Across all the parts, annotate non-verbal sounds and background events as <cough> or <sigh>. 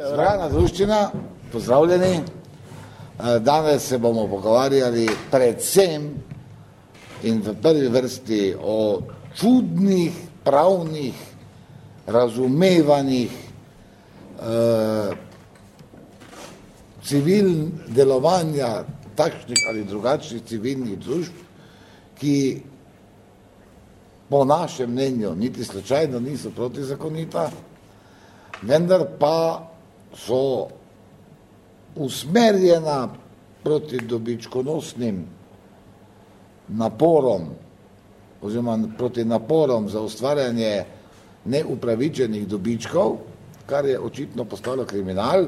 Zbrana druščina, pozdravljeni. Eh, Danes se bomo pogovarjali predvsem in v prvi vrsti o čudnih, pravnih, razumevanjih eh, civil delovanja takšnih ali drugačnih civilnih družb, ki po našem mnenju niti slučajno niso protizakonita, vendar pa so usmerjena proti dobičkonosnim naporom oziroma proti naporom za ustvarjanje neupravičenih dobičkov, kar je očitno postalo kriminal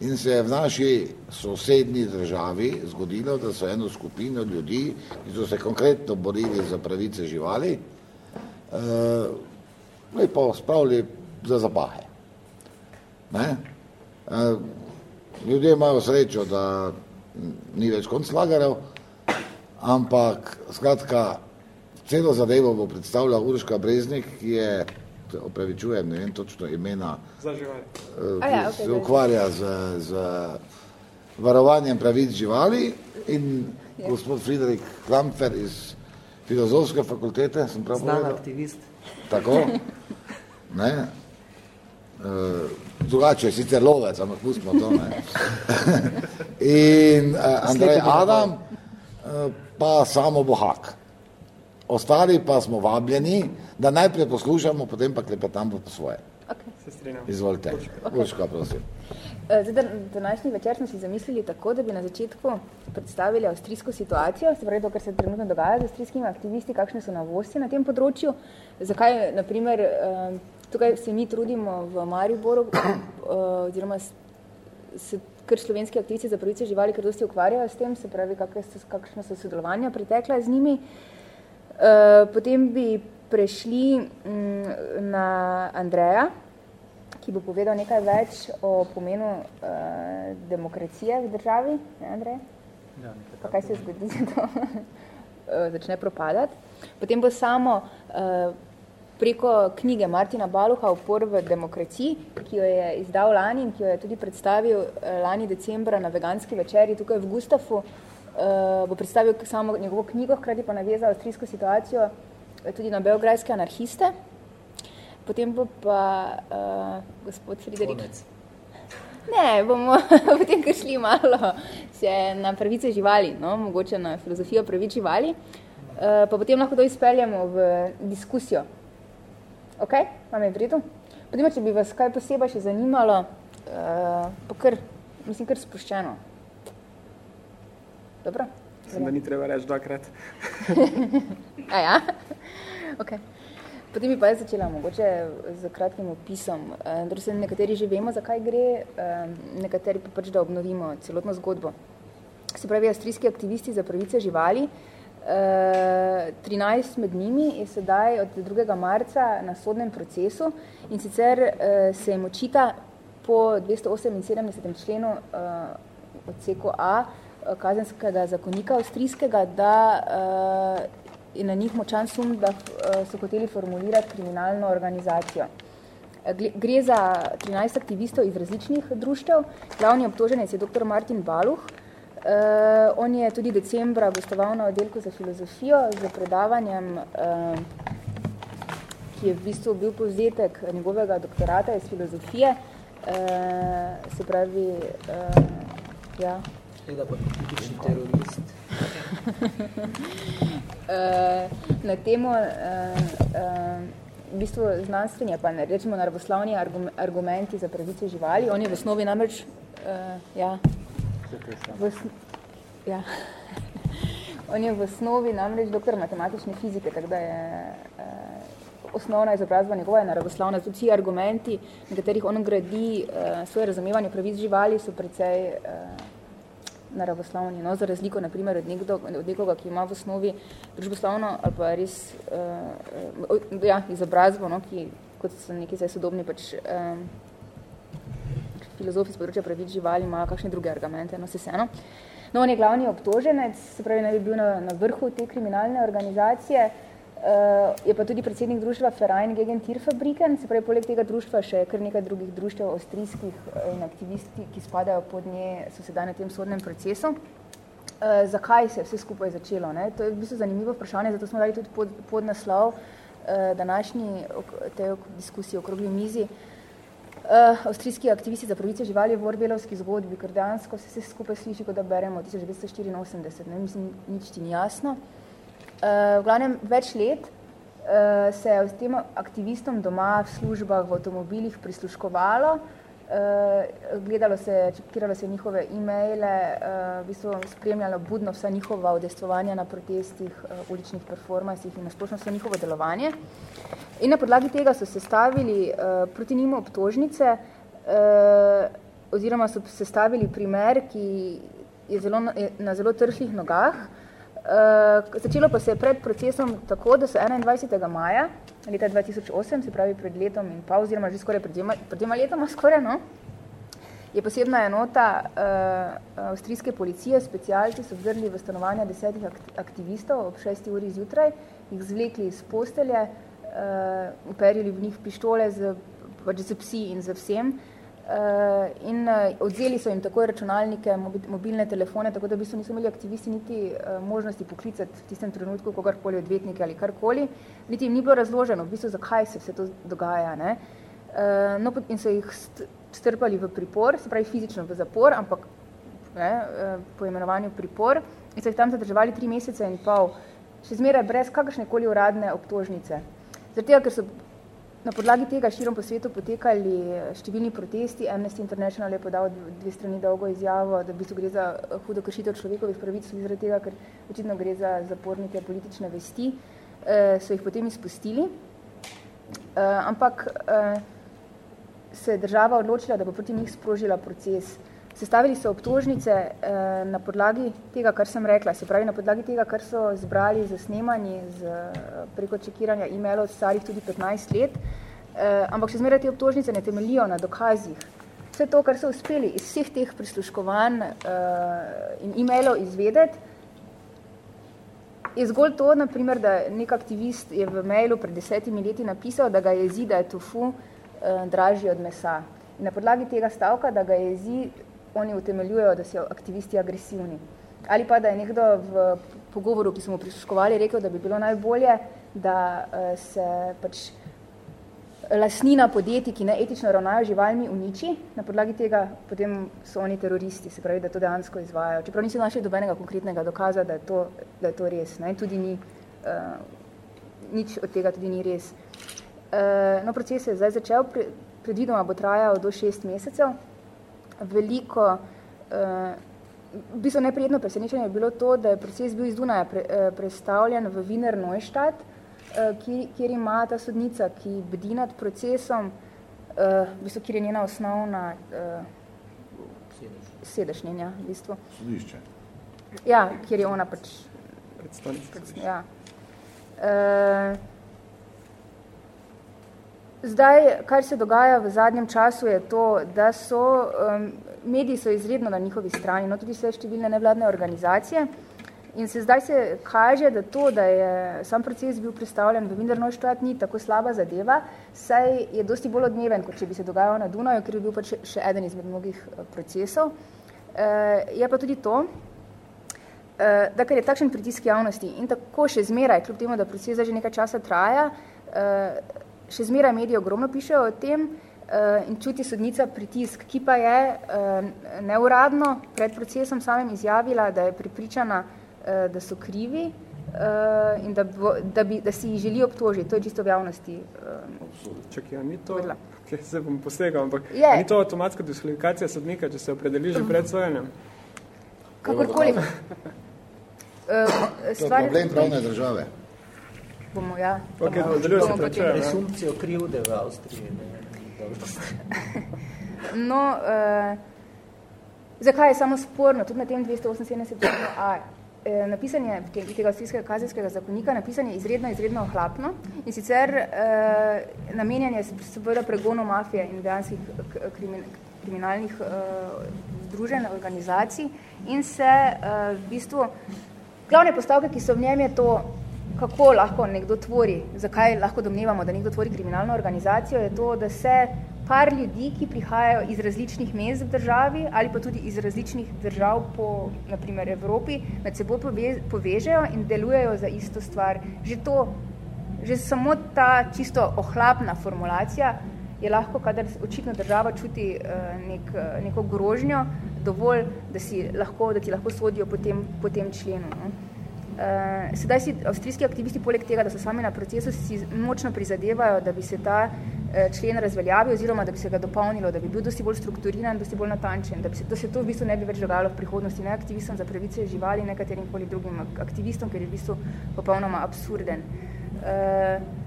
in se je v naši sosednji državi zgodilo, da so eno skupino ljudi, ki so se konkretno borili za pravice živali, eh, lepo spravili za zapahe. Ne? Ljudje imajo srečo, da ni več konclagarjev, ampak skratka, celo zadevo bo predstavljal Urška Breznik, ki je, opravičujem, ne vem točno imena, živali. eh, ja, ki okej, se ukvarja z, z varovanjem pravic živali in gospod Friedrich Klamfer iz filozofske fakultete, sem prav Znan povedal? aktivist. Tako? <laughs> Ne? Uh, drugače je sicer lovec, ampak pustimo to. Ne? <laughs> In uh, Andrej Adam, uh, pa samo Bohak. Ostali pa smo vabljeni, da najprej poslušamo, potem pa klepetamo po svoje. Okay. Se strinjam. Izvolite. Urška, prosim. Eh, Zdaj, dan- današnji večer smo si zamislili tako, da bi na začetku predstavili avstrijsko situacijo, se pravi to, kar se trenutno dogaja z avstrijskimi aktivisti, kakšne so novosti na tem področju, zakaj, naprimer, eh, tukaj se mi trudimo v Mariboru, eh, oziroma se kar slovenski aktivisti za pravice živali, ker dosti ukvarjajo s tem, se pravi, so, kakšne so sodelovanja pretekla z njimi. Eh, Potem bi prešli mm, na Andreja, ki bo povedal nekaj več o pomenu uh, demokracije v državi. Ne, Andrej? Ja, Pa kaj se zgodi, da <laughs> to eh, začne propadati. Potem bo samo uh, preko knjige Martina Baluha Upor v demokraciji, ki jo je izdal lani in ki jo je tudi predstavil uh, lani decembra na veganski večeri tukaj v Gustafu, uh, bo predstavil samo njegovo knjigo, hkrati pa navezal avstrijsko situacijo eh, tudi na beograjske anarhiste. Potem bo pa uh, gospod Friderik. Konec. Ne, bomo <laughs> potem kar šli malo še na pravice živali, no, mogoče na filozofijo pravic živali, uh, pa potem lahko to izpeljamo v diskusijo. Ok, vam je v redu? Potem, če bi vas kaj posebej še zanimalo, uh, pa kar, mislim, kar sproščeno. Dobro? Mislim, da ni treba reči dvakrat. <laughs> A ja? Ok. Potem bi pa jaz začela mogoče z kratkim opisom. Torej se nekateri že vemo, zakaj gre, eh, nekateri pa pač, da obnovimo celotno zgodbo. Se pravi, avstrijski aktivisti za pravice živali, eh, 13 med njimi je sedaj od 2. marca na sodnem procesu in sicer eh, se jim očita po 278. členu eh, odseku A eh, kazenskega zakonika avstrijskega, da eh, je na njih močan sum, da eh, so hoteli formulirati kriminalno organizacijo. Eh, Gre za 13 aktivistov iz različnih društev. Glavni obtoženec je dr. Martin Baluh. Uh, on je tudi decembra gostoval na oddelku za filozofijo z predavanjem, uh, ki je v bistvu bil povzetek njegovega doktorata iz filozofije. Uh, se pravi, uh, ja, Gleda pa tipični terorist. <laughs> Eh, na temo uh, uh, v bistvu znanstveni, pa ne rečemo naravoslavni argum, argumenti za pravice živali. On je v osnovi namreč, uh, ja, ja. <laughs> On je v osnovi namreč doktor matematične fizike, tako da je uh, osnovna izobrazba njegova je naravoslavna. Tudi vsi argumenti, na katerih on gradi uh, svoje razumevanje pravic živali, so precej uh, naravoslavni, no, za razliko naprimer od, nekdo, od nekoga, ki ima v osnovi družboslavno ali pa res uh, uh, ja, izobrazbo, no, ki kot so neki zdaj sodobni pač, um, filozofi z področja pravic živali imajo kakšne druge argumente, no se vseeno. No, on je glavni obtoženec, se pravi, naj bi bil na, na vrhu te kriminalne organizacije. Uh, je pa tudi predsednik društva Verein gegen Tierfabriken, se pravi, poleg tega društva še kar nekaj drugih društev avstrijskih in aktivisti, ki spadajo pod nje, so sedaj na tem sodnem procesu. Uh, zakaj se je vse skupaj začelo? Ne? To je v bistvu zanimivo vprašanje, zato smo dali tudi pod, pod naslov uh, današnji te diskusije okrogli mizi. Uh, avstrijski aktivisti za pravice živali v Orbelovski zgodbi, ker dejansko se vse skupaj sliši, kot da beremo 1984, ne? mislim, nič ti ni jasno. Uh, v glavnem, več let uh, se je s tem aktivistom doma v službah, v avtomobilih prisluškovalo, uh, gledalo se, čekiralo se njihove e-maile, uh, v bistvu spremljalo budno vsa njihova udestvovanja na protestih, uh, uličnih performansih in nasplošno vse njihovo delovanje. In na podlagi tega so sestavili uh, proti njim obtožnice, uh, oziroma so sestavili primer, ki je zelo, je na zelo trhlih nogah, Uh, začelo pa se je pred procesom tako, da so 21. maja leta 2008, se pravi pred letom in pa oziroma že skoraj pred dvema, pred dvema letoma skoraj, no, je posebna enota uh, avstrijske policije, specialci so vzrli v stanovanja desetih aktivistov ob 6. uri zjutraj, jih zvlekli iz postelje, uh, uperili v njih pištole z, pač z psi in z vsem, Uh, in uh, odzeli so jim takoj računalnike, mobilne telefone, tako da v bistvu niso imeli aktivisti niti uh, možnosti poklicati v tistem trenutku kogarkoli odvetnike ali karkoli, niti jim ni bilo razloženo, v bistvu zakaj se vse to dogaja. Ne? No, in so jih strpali v pripor, se pravi fizično v zapor, ampak ne, po imenovanju pripor, in so jih tam zadrževali tri mesece in pol, še zmeraj brez kakršne koli uradne obtožnice. Tega, ker so Na podlagi tega širom po svetu potekali številni protesti. Amnesty International je podal dve strani dolgo izjavo, da v bistvu gre za hudo kršitev človekovih pravic, zaradi tega, ker očitno gre za zapornike politične vesti, e, so jih potem izpustili. E, ampak e, se je država odločila, da bo proti njih sprožila proces. Sestavili so obtožnice eh, na podlagi tega, kar sem rekla, se pravi na podlagi tega, kar so zbrali za snemanje z, preko čekiranja e-mailov starih tudi 15 let, eh, ampak še zmeraj te obtožnice ne temelijo na dokazih. Vse to, kar so uspeli iz vseh teh prisluškovanj eh, in e-mailov izvedeti, je zgolj to, naprimer, da nek aktivist je v mailu pred desetimi leti napisal, da ga jezi, da je tofu eh, dražji od mesa. In na podlagi tega stavka, da ga jezi, oni utemeljujejo, da so aktivisti agresivni. Ali pa, da je nekdo v pogovoru, ki smo prisluškovali, rekel, da bi bilo najbolje, da uh, se pač lasnina podjetij, ki neetično ravnajo živalmi, uniči. Na podlagi tega potem so oni teroristi, se pravi, da to dejansko izvajajo. Čeprav niso našli dobenega konkretnega dokaza, da je to, da je to res. Ne? Tudi ni, uh, nič od tega tudi ni res. Uh, no, proces je zdaj začel, predvidoma bo trajal do šest mesecev veliko, uh, v bistvu neprijetno presenečenje je bilo to, da je proces bil iz Dunaja pre, uh, predstavljen v Wiener Neustadt, uh, kjer, kjer ima ta sodnica, ki bdi nad procesom, uh, v bistvu, kjer je njena osnovna uh, sedešnjenja, v bistvu. Sodišče. Ja, kjer je ona pač... Predstavnica. Ja. Uh, Zdaj, kar se dogaja v zadnjem času, je to, da so um, mediji so izredno na njihovi strani, no tudi vse številne nevladne organizacije. In se zdaj se kaže, da to, da je sam proces bil predstavljen v Vindernoštvat, ni tako slaba zadeva, saj je dosti bolj odmeven, kot če bi se dogajal na Dunaju, ker je bil pač še eden izmed mnogih eh, procesov. E, je pa tudi to, e, da ker je takšen pritisk javnosti in tako še zmeraj, kljub temu, da proces že nekaj časa traja, e, še zmeraj mediji ogromno pišejo o tem uh, in čuti sodnica pritisk, ki pa je uh, neuradno pred procesom samim izjavila, da je pripričana, uh, da so krivi uh, in da, bo, da, bi, da si jih želi obtožiti. To je čisto v javnosti. Uh, Čak, ja, ni to, okay, se bom posegal, ampak je. ni to avtomatska diskvalifikacija sodnika, če se opredeli že pred sojenjem? Kakorkoli. Uh, to je problem pravne države bomo, ja. Okay, bomo, bomo, počeli. Presumpcijo krivde v Avstriji. Ne, <laughs> no, uh, zakaj je samo sporno, tudi na tem 278a, eh, napisan je tega avstrijskega kazenskega zakonika, napisan je izredno, izredno ohlapno in sicer eh, namenjanje seveda pregonu mafije in dejanskih krimin, kriminalnih eh, združen organizacij in se eh, v bistvu glavne postavke, ki so v njem je to kako lahko nekdo tvori, zakaj lahko domnevamo, da nekdo tvori kriminalno organizacijo, je to, da se par ljudi, ki prihajajo iz različnih mest v državi ali pa tudi iz različnih držav po, naprimer, Evropi, med seboj povežejo in delujejo za isto stvar. Že to, že samo ta čisto ohlapna formulacija je lahko, kadar očitno država čuti uh, nek, uh, neko grožnjo, dovolj, da, si lahko, da ti lahko sodijo po tem, po tem členu. No? Uh, sedaj si avstrijski aktivisti, poleg tega, da so sami na procesu, si močno prizadevajo, da bi se ta uh, člen razveljavil oziroma da bi se ga dopolnilo, da bi bil dosti bolj strukturiran, dosti bolj natančen, da, bi se, da se to v bistvu ne bi več dogajalo v prihodnosti, ne aktivistom za pravice živali, nekaterim koli drugim aktivistom, ker je v bistvu popolnoma absurden. Uh,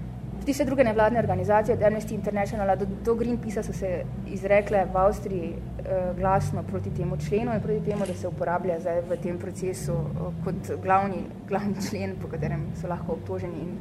Tudi vse druge nevladne organizacije, od Amnesty International do, do Greenpeace so se izrekle v Avstriji eh, glasno proti temu členu in proti temu, da se uporablja zdaj v tem procesu eh, kot glavni, glavni <laughs> člen, po katerem so lahko obtoženi in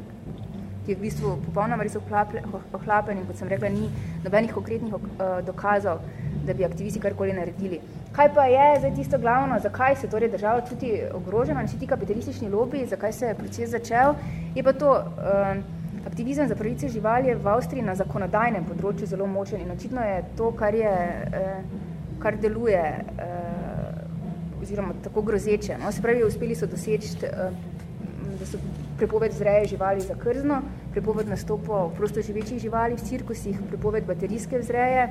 ki je v bistvu popolnoma res ohlapen in, kot sem rekla, ni nobenih konkretnih eh, dokazov, da bi aktivisti karkoli naredili. Kaj pa je zdaj tisto glavno, zakaj se torej država čuti ogrožena, vsi ti kapitalistični lobi, zakaj se je proces začel, je pa to, eh, Aktivizem za pravice živali je v Avstriji na zakonodajnem področju zelo močen in očitno je to, kar, je, eh, kar deluje eh, oziroma tako grozeče. No? Se pravi, uspeli so doseči, eh, da so prepoved vzreje živali za krzno, prepoved nastopov prosto živečih živali v cirkusih, prepoved baterijske vzreje,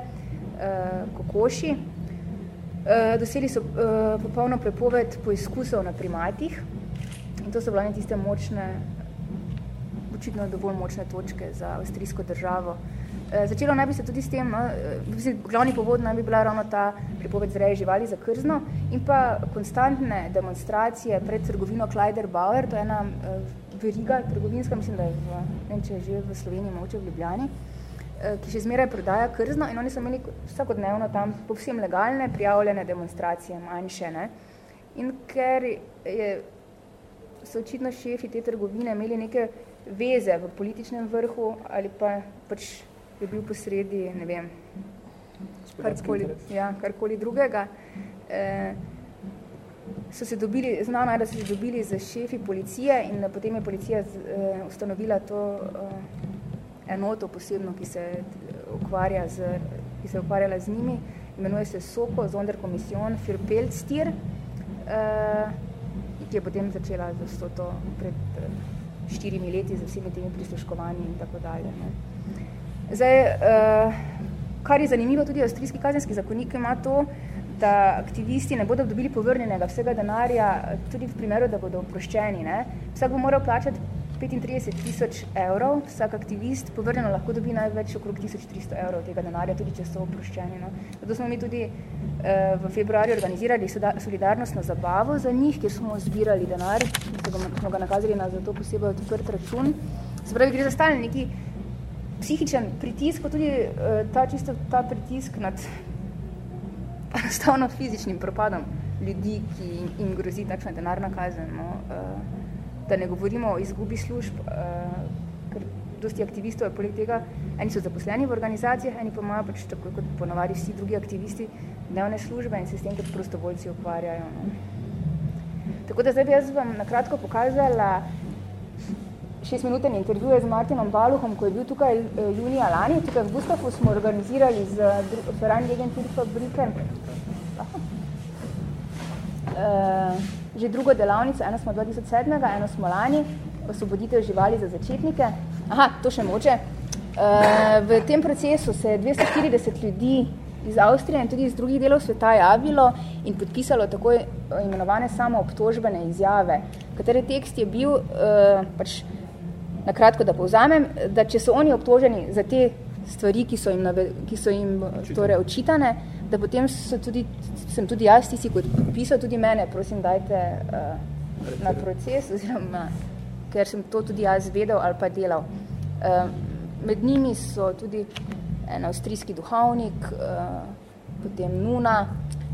kokoši. Doseli so popolno prepoved poizkusov na primatih in to so vlane tiste močne očitno dovolj močne točke za avstrijsko državo. E, začelo naj bi se tudi s tem, no, glavni povod naj bi bila ravno ta pripoved zreje živali za krzno in pa konstantne demonstracije pred trgovino Kleider Bauer, to je ena e, veriga trgovinska, mislim, da je v, ne vem, če je že v Sloveniji, moče v Ljubljani, ki še zmeraj prodaja krzno in oni so imeli vsakodnevno tam povsem legalne, prijavljene demonstracije, manjše. Ne? In ker je, so očitno šefi te trgovine imeli neke veze v političnem vrhu ali pa pač je bil posredi, ne vem, karkoli, ja, karkoli drugega. E, so se dobili, znano je, da so se dobili za šefi policije in potem je policija z, e, ustanovila to e, enoto posebno, ki se ukvarja z, ki se ukvarjala z njimi, imenuje se SOKO, Zonder Komision für Pelztir, e, ki je potem začela z to pred štirimi leti z vsemi temi prisluškovanji in tako dalje. Ne. Zdaj, uh, kar je zanimivo, tudi avstrijski kazenski zakonik ima to, da aktivisti ne bodo dobili povrnjenega vsega denarja, tudi v primeru, da bodo oproščeni. Ne. Vsak bo moral plačati 35 tisoč evrov, vsak aktivist povrnjeno lahko dobi največ okrog 1300 evrov tega denarja, tudi če so oproščeni. No. Zato smo mi tudi uh, v februarju organizirali solidarnostno zabavo za njih, kjer smo zbirali denar, smo ga nakazali na za to posebej odprt račun. Se pravi, gre za stalni neki psihičen pritisk, pa tudi uh, ta, čisto, ta pritisk nad enostavno fizičnim propadom ljudi, ki jim grozi takšna denarna kazen. No. Uh, da ne govorimo o izgubi služb, uh, ker dosti aktivistov je poleg tega, eni so zaposleni v organizacijah, eni pa imajo pač tako kot ponovadi vsi drugi aktivisti dnevne službe in se s tem kot prostovoljci ukvarjajo. No. Tako da zdaj bi jaz vam nakratko pokazala šest minuten intervjuje z Martinom Baluhom, ko je bil tukaj eh, junija lani. Tukaj v Gustavu smo organizirali z Ferran Jegentur Fabriken. Uh, že drugo delavnico, eno smo 2007, eno smo lani, osvoboditev živali za začetnike. Aha, to še moče. Uh, v tem procesu se je 240 ljudi iz Avstrije in tudi iz drugih delov sveta javilo in podpisalo tako imenovane samo obtožbene izjave, katere tekst je bil, uh, pač nakratko da povzamem, da če so oni obtoženi za te stvari, ki so jim, nave, ki so jim torej, očitane, da potem so tudi, sem tudi jaz tisti, kot pisal tudi mene, prosim, dajte uh, na proces, oziroma, ker sem to tudi jaz vedel ali pa delal. Uh, med njimi so tudi en avstrijski duhovnik, uh, potem Nuna,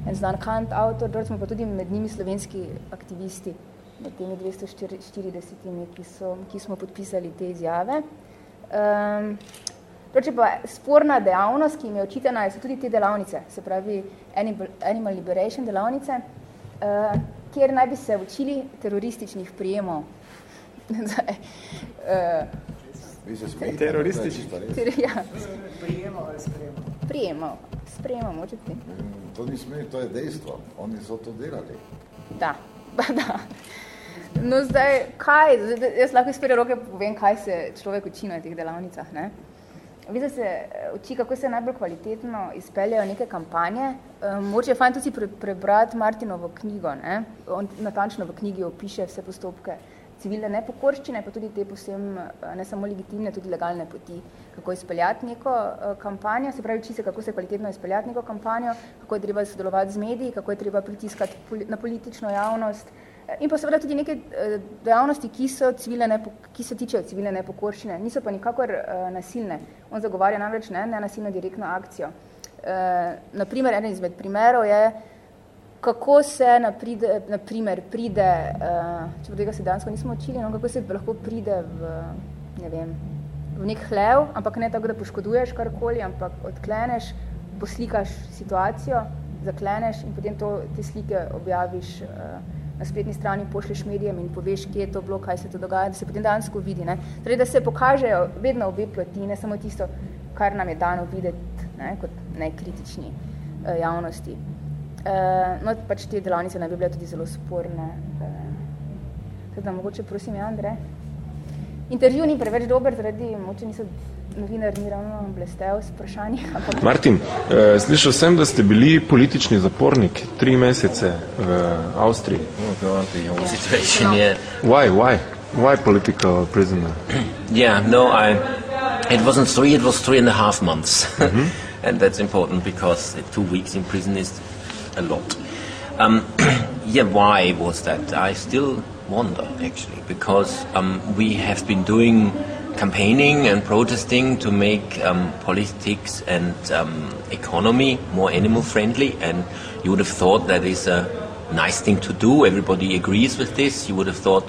en znan Kant avtor, torej smo pa tudi med njimi slovenski aktivisti, med temi 240, ki, so, ki smo podpisali te izjave. Um, Torej, pa sporna dejavnost, ki jim je očitana, so tudi te delavnice, se pravi Animal Liberation delavnice, uh, kjer naj bi se učili terorističnih prijemov <laughs> uh, Vi se smejite. Teroristični. to je čisto res. ja, Prijemal ali sprejemal? prijemal, sprejemal, močeti. To ni smej, to je dejstvo. Oni so to delali. Da, <laughs> da. No zdaj, kaj, jaz lahko iz prve roke povem, kaj se človek uči na teh delavnicah. Ne? Vidi se eh, uči, kako se najbolj kvalitetno izpeljajo neke kampanje. Um, moče je fajn tudi pre, prebrati Martinovo knjigo. Ne? On natančno v knjigi opiše vse postopke civilne nepokorščine, pa tudi te posem eh, ne samo legitimne, tudi legalne poti, kako izpeljati neko kampanjo, se pravi, uči se, kako se kvalitetno izpeljati neko kampanjo, kako je treba sodelovati z mediji, kako je treba pritiskati na politično javnost, In pa seveda tudi neke eh, dejavnosti, ki, so ki se tičejo civilne nepokorščine, niso pa nikakor uh, nasilne. On zagovarja namreč ne, nenasilno direktno akcijo. Uh, naprimer, eden izmed primerov je, kako se napride, naprimer pride, uh, če tega se dejansko nismo učili, no, kako se lahko pride v, ne vem, v nek hlev, ampak ne tako, da poškoduješ karkoli, ampak odkleneš, poslikaš situacijo, zakleneš in potem to, te slike objaviš uh, na spletni strani pošlješ medijem in poveš, kje je to bilo, kaj se to dogaja, da se potem dansko vidi. Ne? Torej, da se pokažejo vedno obe plati, ne samo tisto, kar nam je dano videti ne? kot nekritični uh, javnosti. Uh, no, pač te delavnice naj bi bile tudi zelo sporne. Uh, teda, mogoče prosim, ja, Andre. Intervju ni preveč dober, zaradi moče niso novinar ni ravno blestev s vprašanji. Ampak... Martin, eh, slišal sem, da ste bili politični zapornik tri mesece v Avstriji. Situation, yeah. Why, why? Why political prisoner? Yeah, no, I. It wasn't three; it was three and a half months, <laughs> and that's important because two weeks in prison is a lot. Um, <clears throat> yeah, why was that? I still wonder actually because um, we have been doing campaigning and protesting to make um, politics and um, economy more animal friendly, and you would have thought that is a nice thing to do. Everybody agrees with this. You would have thought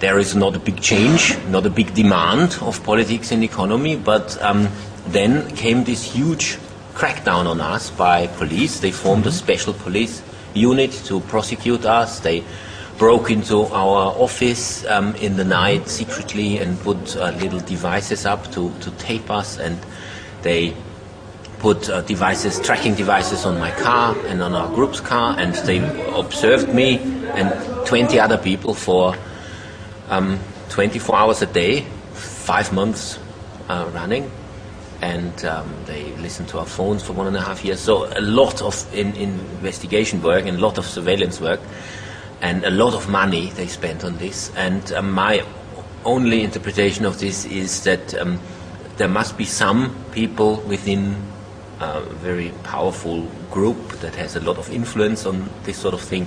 there is not a big change, not a big demand of politics and economy, but um, then came this huge crackdown on us by police. They formed a special police unit to prosecute us. They broke into our office um, in the night secretly and put uh, little devices up to, to tape us and they put uh, devices, tracking devices on my car and on our group's car and they observed me and 20 other people for um, 24 hours a day, five months uh, running and um, they listened to our phones for one and a half years. So a lot of in, in investigation work and a lot of surveillance work and a lot of money they spent on this. And um, my only interpretation of this is that um, there must be some people within a very powerful group that has a lot of influence on this sort of thing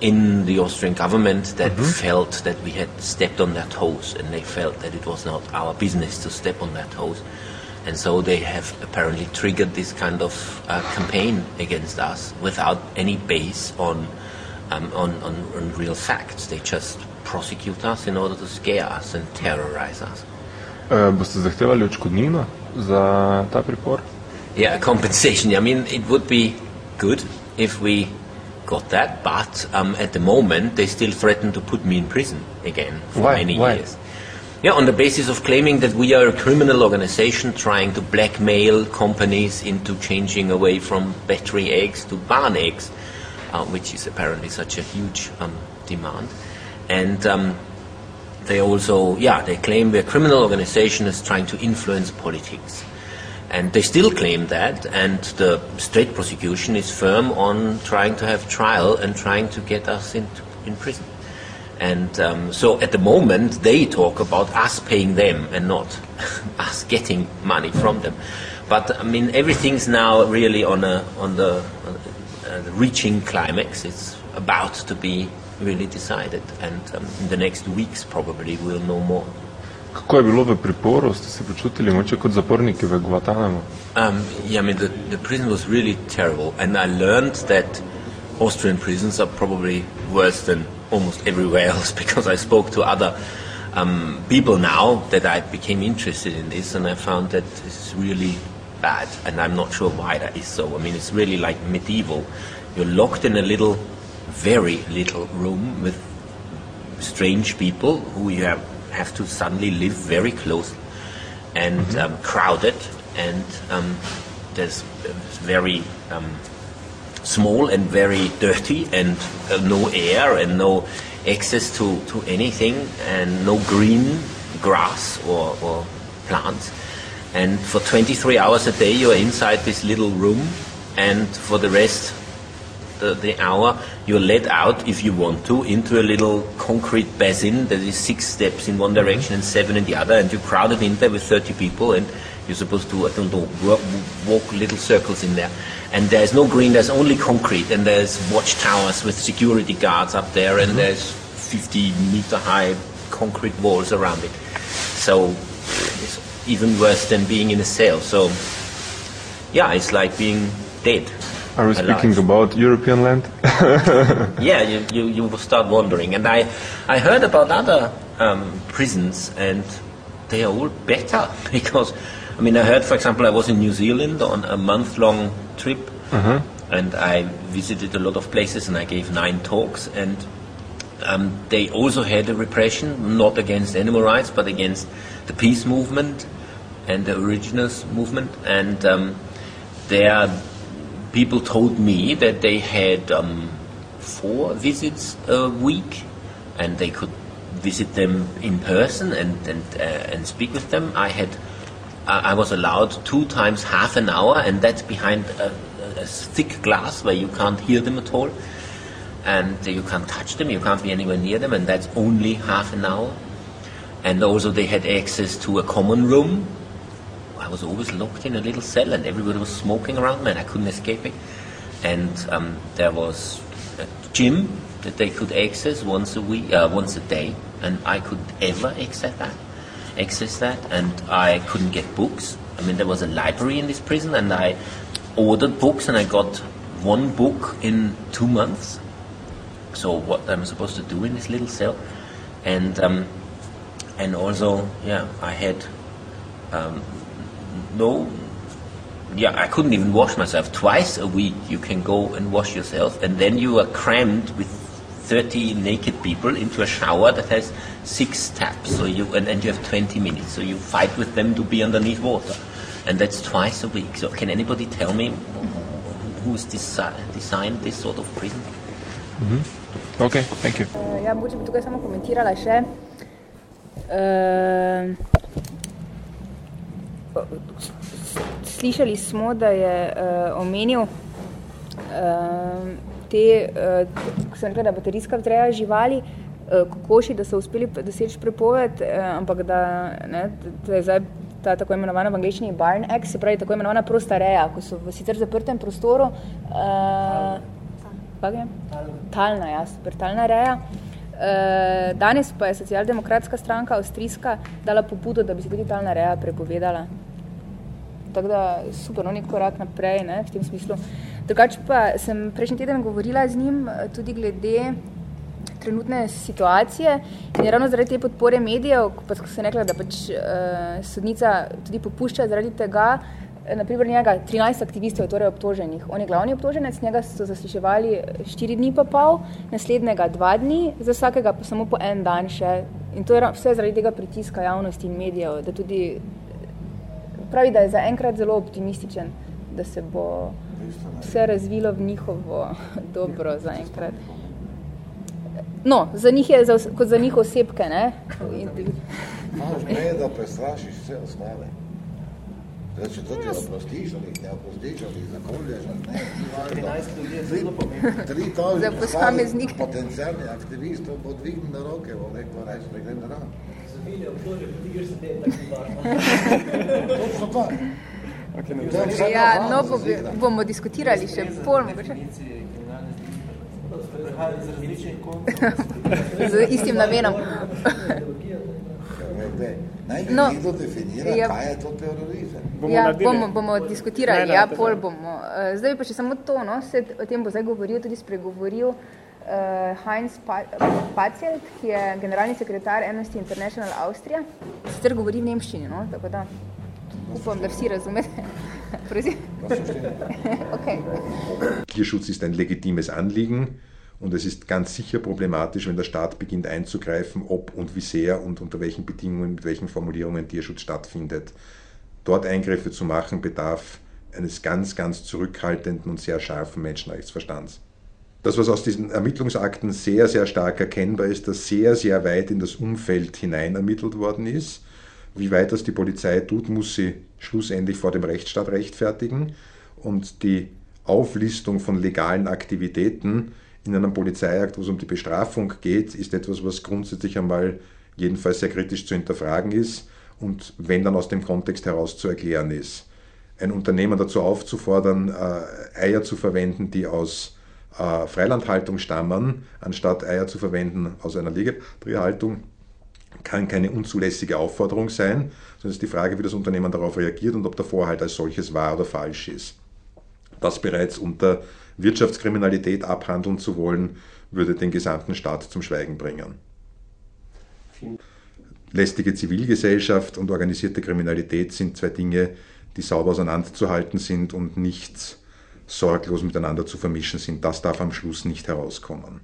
in the Austrian government that Mm-hmm. felt that we had stepped on their toes and they felt that it was not our business to step on their toes. And so they have apparently triggered this kind of uh, campaign against us without any base on um, on, on, on real facts. They just prosecute us in order to scare us and terrorize us. Uh, boste zahtevali odškodnino za ta pripor? Yeah, <laughs> compensation. I mean, it would be good if we got that, but um, at the moment they still threaten to put me in prison again for Why? many Why? years. Yeah, on the basis of claiming that we are a criminal organization trying to blackmail companies into changing away from battery eggs to barn eggs, uh, which is apparently such a huge um, demand. And um, they also, yeah, they claim we're a criminal organization is trying to influence politics. And they still claim that, and the state prosecution is firm on trying to have trial and trying to get us into, in prison. And um, so at the moment, they talk about us paying them and not <laughs> us getting money from them. But I mean, everything's now really on, a, on the uh, reaching climax. It's about to be really decided, and um, in the next weeks, probably, we'll know more. Kako je bilo v priporu? Ste se počutili moče kot zaporniki v Guantanamo? Um, yeah, I mean, the, the prison was really terrible, and I learned that Austrian prisons are probably worse than almost everywhere else <laughs> because I spoke to other um, people now that I became interested in this, and I found that it's really bad, and I'm not sure why that is so. I mean, it's really like medieval. You're locked in a little, very little room with strange people who you have have to suddenly live very close and um, crowded, and um, there's uh, very um, small and very dirty, and uh, no air and no access to, to anything, and no green grass or, or plants. And for 23 hours a day, you're inside this little room, and for the rest, the, the hour, you're let out, if you want to, into a little concrete basin that is six steps in one direction and seven in the other, and you're crowded in there with 30 people, and you're supposed to, I don't know, walk, walk little circles in there. And there's no green, there's only concrete, and there's watchtowers with security guards up there, and mm-hmm. there's 50 meter high concrete walls around it. So it's even worse than being in a cell. So, yeah, it's like being dead. Are we alive. speaking about European land? <laughs> Yeah, you, you, you will start wondering. And I, I heard about other um, prisons, and they are all better <laughs> because, I mean, I heard, for example, I was in New Zealand on a month long trip, and I visited a lot of places, and I gave nine talks, and um, they also had a repression, not against animal rights, but against the peace movement and the originals movement, and um, there people told me that they had um, four visits a week, and they could visit them in person and and uh, and speak with them. I had I was allowed two times half an hour, and that's behind a, a thick glass where you can't hear them at all, and you can't touch them, you can't be anywhere near them, and that's only half an hour. And also they had access to a common room I was always locked in a little cell, and everybody was smoking around me, and I couldn't escape it. And um, there was a gym that they could access once a week, uh, once a day, and I could ever access that, access that, and I couldn't get books. I mean, there was a library in this prison, and I ordered books, and I got one book in two months. So what I'm supposed to do in this little cell, and um, and also, yeah, I had um, no. Yeah i couldn't even wash myself. Twice a week you can go and wash yourself and then you are crammed with 30 naked people into a shower that has six taps. So you and, and you have 20 minutes. So you fight with them to be underneath water. And that's twice a week. So can anybody tell me who's desi- designed this sort of prison? Okay, thank you. Uh, ja, mogoče bi tukaj samo komentirala še. Uh, slišali smo, da je uh, omenil uh, te, uh, ko sem rekla, da baterijska vzreja živali, uh, kokoši, da so uspeli doseči prepoved, uh, ampak da, ne, to je zdaj ta tako imenovana v angliščini barn egg, se pravi tako imenovana prosta reja, ko so v sicer zaprtem prostoru, uh? Talna, ja, super, talna reja. E, danes pa je socialdemokratska stranka avstrijska dala pobudo, da bi se tudi talna reja prepovedala. Tako da super, no, nek korak naprej ne, v tem smislu. Drugače pa sem prejšnji teden govorila z njim eh, tudi glede trenutne situacije in je ravno zaradi te podpore medijev, pa sem rekla, da pač uh, sodnica tudi popušča zaradi tega, naprimer njega 13 aktivistov je torej obtoženih. On je glavni obtoženec, njega so zasliševali 4 dni pa pol, naslednjega 2 dni, za vsakega pa samo po en dan še. In to je vse zaradi tega pritiska javnosti in medijev, da tudi pravi, da je zaenkrat zelo optimističen, da se bo vse razvilo v njihovo <laughs> dobro zaenkrat. No, za njih je za, kot za njih osebke, ne? Imaš me, da prestrašiš vse ostale. Zdaj, če to ti oprostiš, ali ne oprostiš, ali jih zakolješ, ali ne. 13 ljudi je zelo pomembno. Za posameznik. Potencijalni aktivistov bo dvignil na roke, bo rekel, reč, da grem na ran. Točno to. Okay, no. To je vse Ja, normalno no, za bo, zidra. bomo diskutirali še pol, mogoče. Z istim namenom. Naj mi No, nekdo definira, ja. kaj je to terorizem. Bomo ja, naredili- bomo, bomo diskutirali, Ne, ne, ja, je pol bomo. Uh, zdaj pa še samo to, no, se o tem bo zdaj govoril, tudi spregovoril uh, Heinz pa Pacelt, ki je generalni sekretar Amnesty International Austrija. Sicer govori v nemščini, no, tako da upam, da vsi razumete. <laughs> Prosim. <laughs> okay. Tierschutz ist ein legitimes Anliegen Und es ist ganz sicher problematisch, wenn der Staat beginnt einzugreifen, ob und wie sehr und unter welchen Bedingungen, mit welchen Formulierungen Tierschutz stattfindet. Dort Eingriffe zu machen, bedarf eines ganz, ganz zurückhaltenden und sehr scharfen Menschenrechtsverstands. Das, was aus diesen Ermittlungsakten sehr, sehr stark erkennbar ist, dass sehr, sehr weit in das Umfeld hinein ermittelt worden ist. Wie weit das die Polizei tut, muss sie schlussendlich vor dem Rechtsstaat rechtfertigen. Und die Auflistung von legalen Aktivitäten in einem Polizeiakt, wo es um die Bestrafung geht, ist etwas, was grundsätzlich einmal jedenfalls sehr kritisch zu hinterfragen ist und wenn dann aus dem Kontext heraus zu erklären ist. Ein Unternehmer dazu aufzufordern, äh, Eier zu verwenden, die aus äh, Freilandhaltung stammen, anstatt Eier zu verwenden aus einer Legehaltung, kann keine unzulässige Aufforderung sein, sondern es ist die Frage, wie das Unternehmen darauf reagiert und ob der Vorhalt als solches wahr oder falsch ist. Das bereits unter Wirtschaftskriminalität abhandeln zu wollen, würde den gesamten Staat zum Schweigen bringen. Lästige Zivilgesellschaft und organisierte Kriminalität sind zwei Dinge, die sauber auseinanderzuhalten sind und nicht sorglos miteinander zu vermischen sind. Das darf am Schluss nicht herauskommen.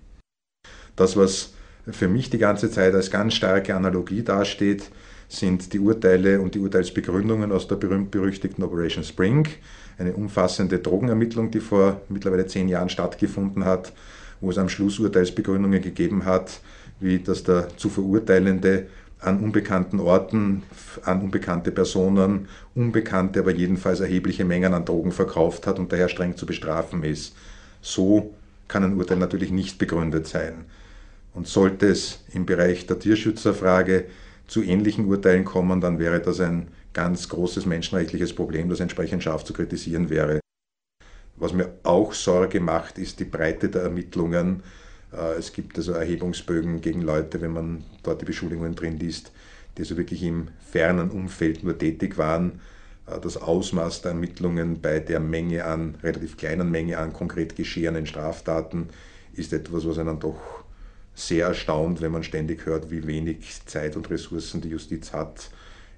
Das, was für mich die ganze Zeit als ganz starke Analogie dasteht, sind die Urteile und die Urteilsbegründungen aus der berühmt-berüchtigten Operation Spring, eine umfassende Drogenermittlung, die vor mittlerweile zehn Jahren stattgefunden hat, wo es am Schluss Urteilsbegründungen gegeben hat, wie dass der zu Verurteilende an unbekannten Orten, an unbekannte Personen, unbekannte, aber jedenfalls erhebliche Mengen an Drogen verkauft hat und daher streng zu bestrafen ist. So kann ein Urteil natürlich nicht begründet sein. Und sollte es im Bereich der Tierschützerfrage zu ähnlichen Urteilen kommen, dann wäre das ein ganz großes menschenrechtliches Problem, das entsprechend scharf zu kritisieren wäre. Was mir auch Sorge macht, ist die Breite der Ermittlungen. Äh, es gibt also Erhebungsbögen gegen Leute, wenn man dort die Beschuldigungen drin liest, die also wirklich im fernen Umfeld nur tätig waren. Äh, das Ausmaß der Ermittlungen bei der Menge an, relativ kleinen Menge an konkret geschehenen Straftaten ist etwas, was einen doch sehr erstaunt, wenn man ständig hört, wie wenig Zeit und Ressourcen die Justiz hat,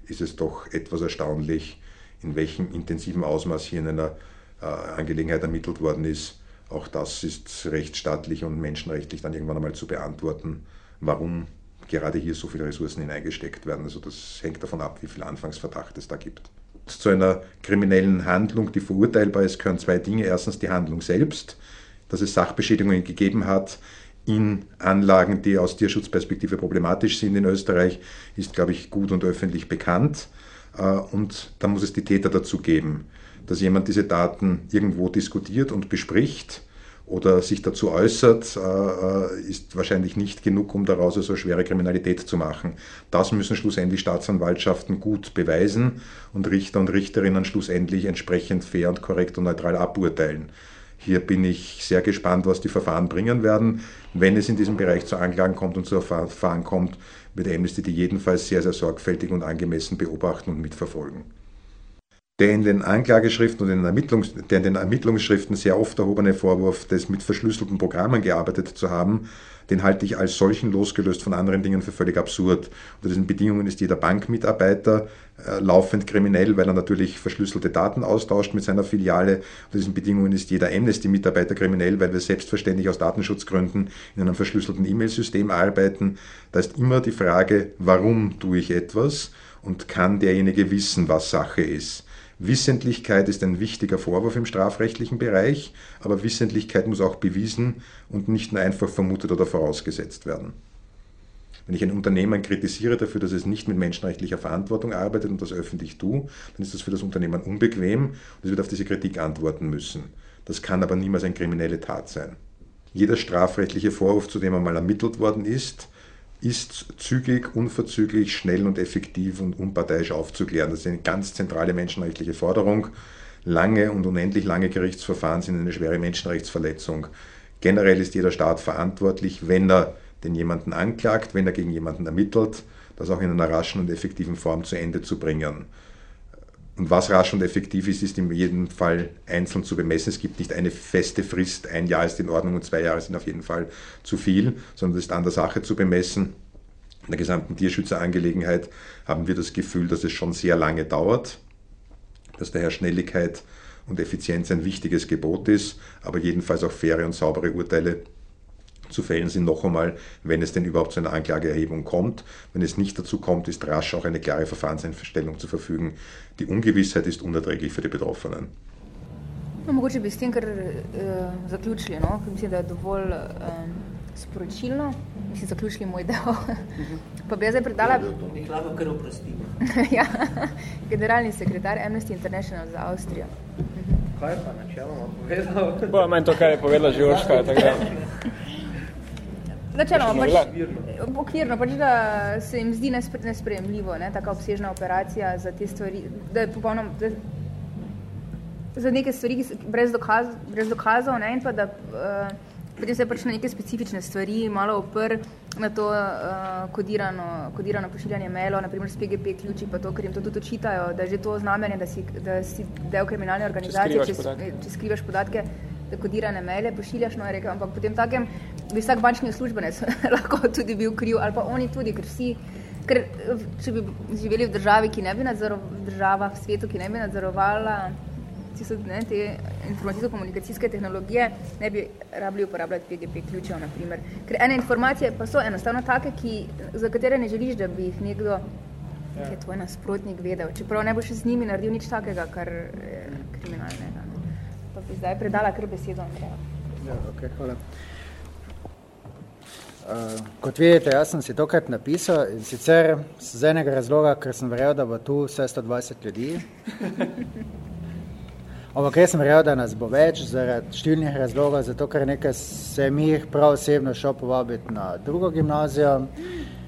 ist es doch etwas erstaunlich, in welchem intensiven Ausmaß hier in einer äh, Angelegenheit ermittelt worden ist. Auch das ist rechtsstaatlich und menschenrechtlich dann irgendwann einmal zu beantworten, warum gerade hier so viele Ressourcen hineingesteckt werden. Also das hängt davon ab, wie viel Anfangsverdacht es da gibt. Zu einer kriminellen Handlung, die verurteilbar ist, gehören zwei Dinge. Erstens die Handlung selbst, dass es Sachbeschädigungen gegeben hat, in Anlagen, die aus Tierschutzperspektive problematisch sind in Österreich, ist, glaube ich, gut und öffentlich bekannt. Äh, und da muss es die Täter dazu geben, dass jemand diese Daten irgendwo diskutiert und bespricht oder sich dazu äußert, äh, äh, ist wahrscheinlich nicht genug, um daraus so also schwere Kriminalität zu machen. Das müssen schlussendlich Staatsanwaltschaften gut beweisen und Richter und Richterinnen schlussendlich entsprechend fair und korrekt und neutral aburteilen. Hier bin ich sehr gespannt, was die Verfahren bringen werden. Wenn es in diesem Bereich zu Anklagen kommt und zu Verfahren kommt, wird Amnesty die jedenfalls sehr, sehr sorgfältig und angemessen beobachten und mitverfolgen. Der in den Anklageschriften und in Ermittlungs der in den Ermittlungsschriften sehr oft erhobene Vorwurf, des mit verschlüsselten Programmen gearbeitet zu haben, den halte ich als solchen losgelöst von anderen Dingen für völlig absurd. Unter diesen Bedingungen ist jeder Bankmitarbeiter äh, laufend kriminell, weil er natürlich verschlüsselte Daten austauscht mit seiner Filiale. Unter diesen Bedingungen ist jeder Amnesty-Mitarbeiter kriminell, weil wir selbstverständlich aus Datenschutzgründen in einem verschlüsselten E-Mail-System arbeiten. Da ist immer die Frage, warum tue ich etwas und kann derjenige wissen, was Sache ist. Wissentlichkeit ist ein wichtiger Vorwurf im strafrechtlichen Bereich, aber Wissentlichkeit muss auch bewiesen und nicht nur einfach vermutet oder vorausgesetzt werden. Wenn ich ein Unternehmen kritisiere dafür, dass es nicht mit menschenrechtlicher Verantwortung arbeitet und das öffentlich tue, dann ist das für das Unternehmen unbequem und es wird auf diese Kritik antworten müssen. Das kann aber niemals eine kriminelle Tat sein. Jeder strafrechtliche Vorwurf, zu dem einmal ermittelt worden ist, ist zügig, unverzüglich, schnell und effektiv und unparteiisch aufzuklären. Das ist eine ganz zentrale menschenrechtliche Forderung. Lange und unendlich lange Gerichtsverfahren sind eine schwere Menschenrechtsverletzung. Generell ist jeder Staat verantwortlich, wenn er den jemanden anklagt, wenn er gegen jemanden ermittelt, das auch in einer raschen und effektiven Form zu Ende zu bringen. Und was rasch und effektiv ist, ist in jedem Fall einzeln zu bemessen. Es gibt nicht eine feste Frist, ein Jahr ist in Ordnung und zwei Jahre sind auf jeden Fall zu viel, sondern es ist an der Sache zu bemessen. In der gesamten Tierschützerangelegenheit haben wir das Gefühl, dass es schon sehr lange dauert, dass daher Schnelligkeit und Effizienz ein wichtiges Gebot ist, aber jedenfalls auch faire und saubere Urteile zu fällen sind, noch einmal, wenn es denn überhaupt zu einer Anklageerhebung kommt. Wenn es nicht dazu kommt, ist rasch auch eine klare Verfahrenseinstellung zu verfügen. Die Ungewissheit ist unerträglich für die Betroffenen. No, mogoče bi s tem kar uh, zaključili, no? mislim, da je dovolj um, sporočilno, mislim, zaključili moj del. pa bi jaz zdaj predala... Mi lahko kar oprostimo. <laughs> ja, generalni sekretar Amnesty International za Avstrijo. Kaj pa načeloma povedal? Bo meni to, kar je povedala da. <laughs> Načeloma, pač, okvirno, pač, da se jim zdi nesprejemljivo, ne, taka obsežna operacija za te stvari, da je popolno, da, za neke stvari brez, dokaz, brez dokazov ne, in pa da uh, potem se pač na neke specifične stvari malo opr na to uh, kodirano, kodirano pošiljanje mailov, naprimer s PGP ključi, pa to, ker jim to tudi očitajo, da je že to znamenje, da si, da si del kriminalne organizacije, če skrivaš, če, če skrivaš podatke, da kodirane maile pošiljaš, no je rekel, ampak potem takem bi vsak bančni uslužbenec <laughs> lahko tudi bil kriv, ali pa oni tudi, ker vsi, ker če bi živeli v državi, ki ne bi nadzorovala, država v svetu, ki ne bi nadzorovala tisto, ne, te informacijsko-komunikacijske tehnologije, ne bi rabili uporabljati PGP ključev, na primer. Ker ene informacije pa so enostavno take, ki, za katere ne želiš, da bi jih nekdo, ja. ki je tvoj nasprotnik vedel, čeprav ne boš z njimi naredil nič takega, kar je kriminalnega. Bi zdaj predala kar besedo Andreja. Ja, ok, hvala. Uh, kot vidite, jaz sem si tokrat napisal in sicer z enega razloga, ker sem verjel, da bo tu vse 120 ljudi. <laughs> Ampak jaz sem verjel, da nas bo več zaradi številnih razlogov, zato ker nekaj se mi prav osebno šel povabiti na drugo gimnazijo.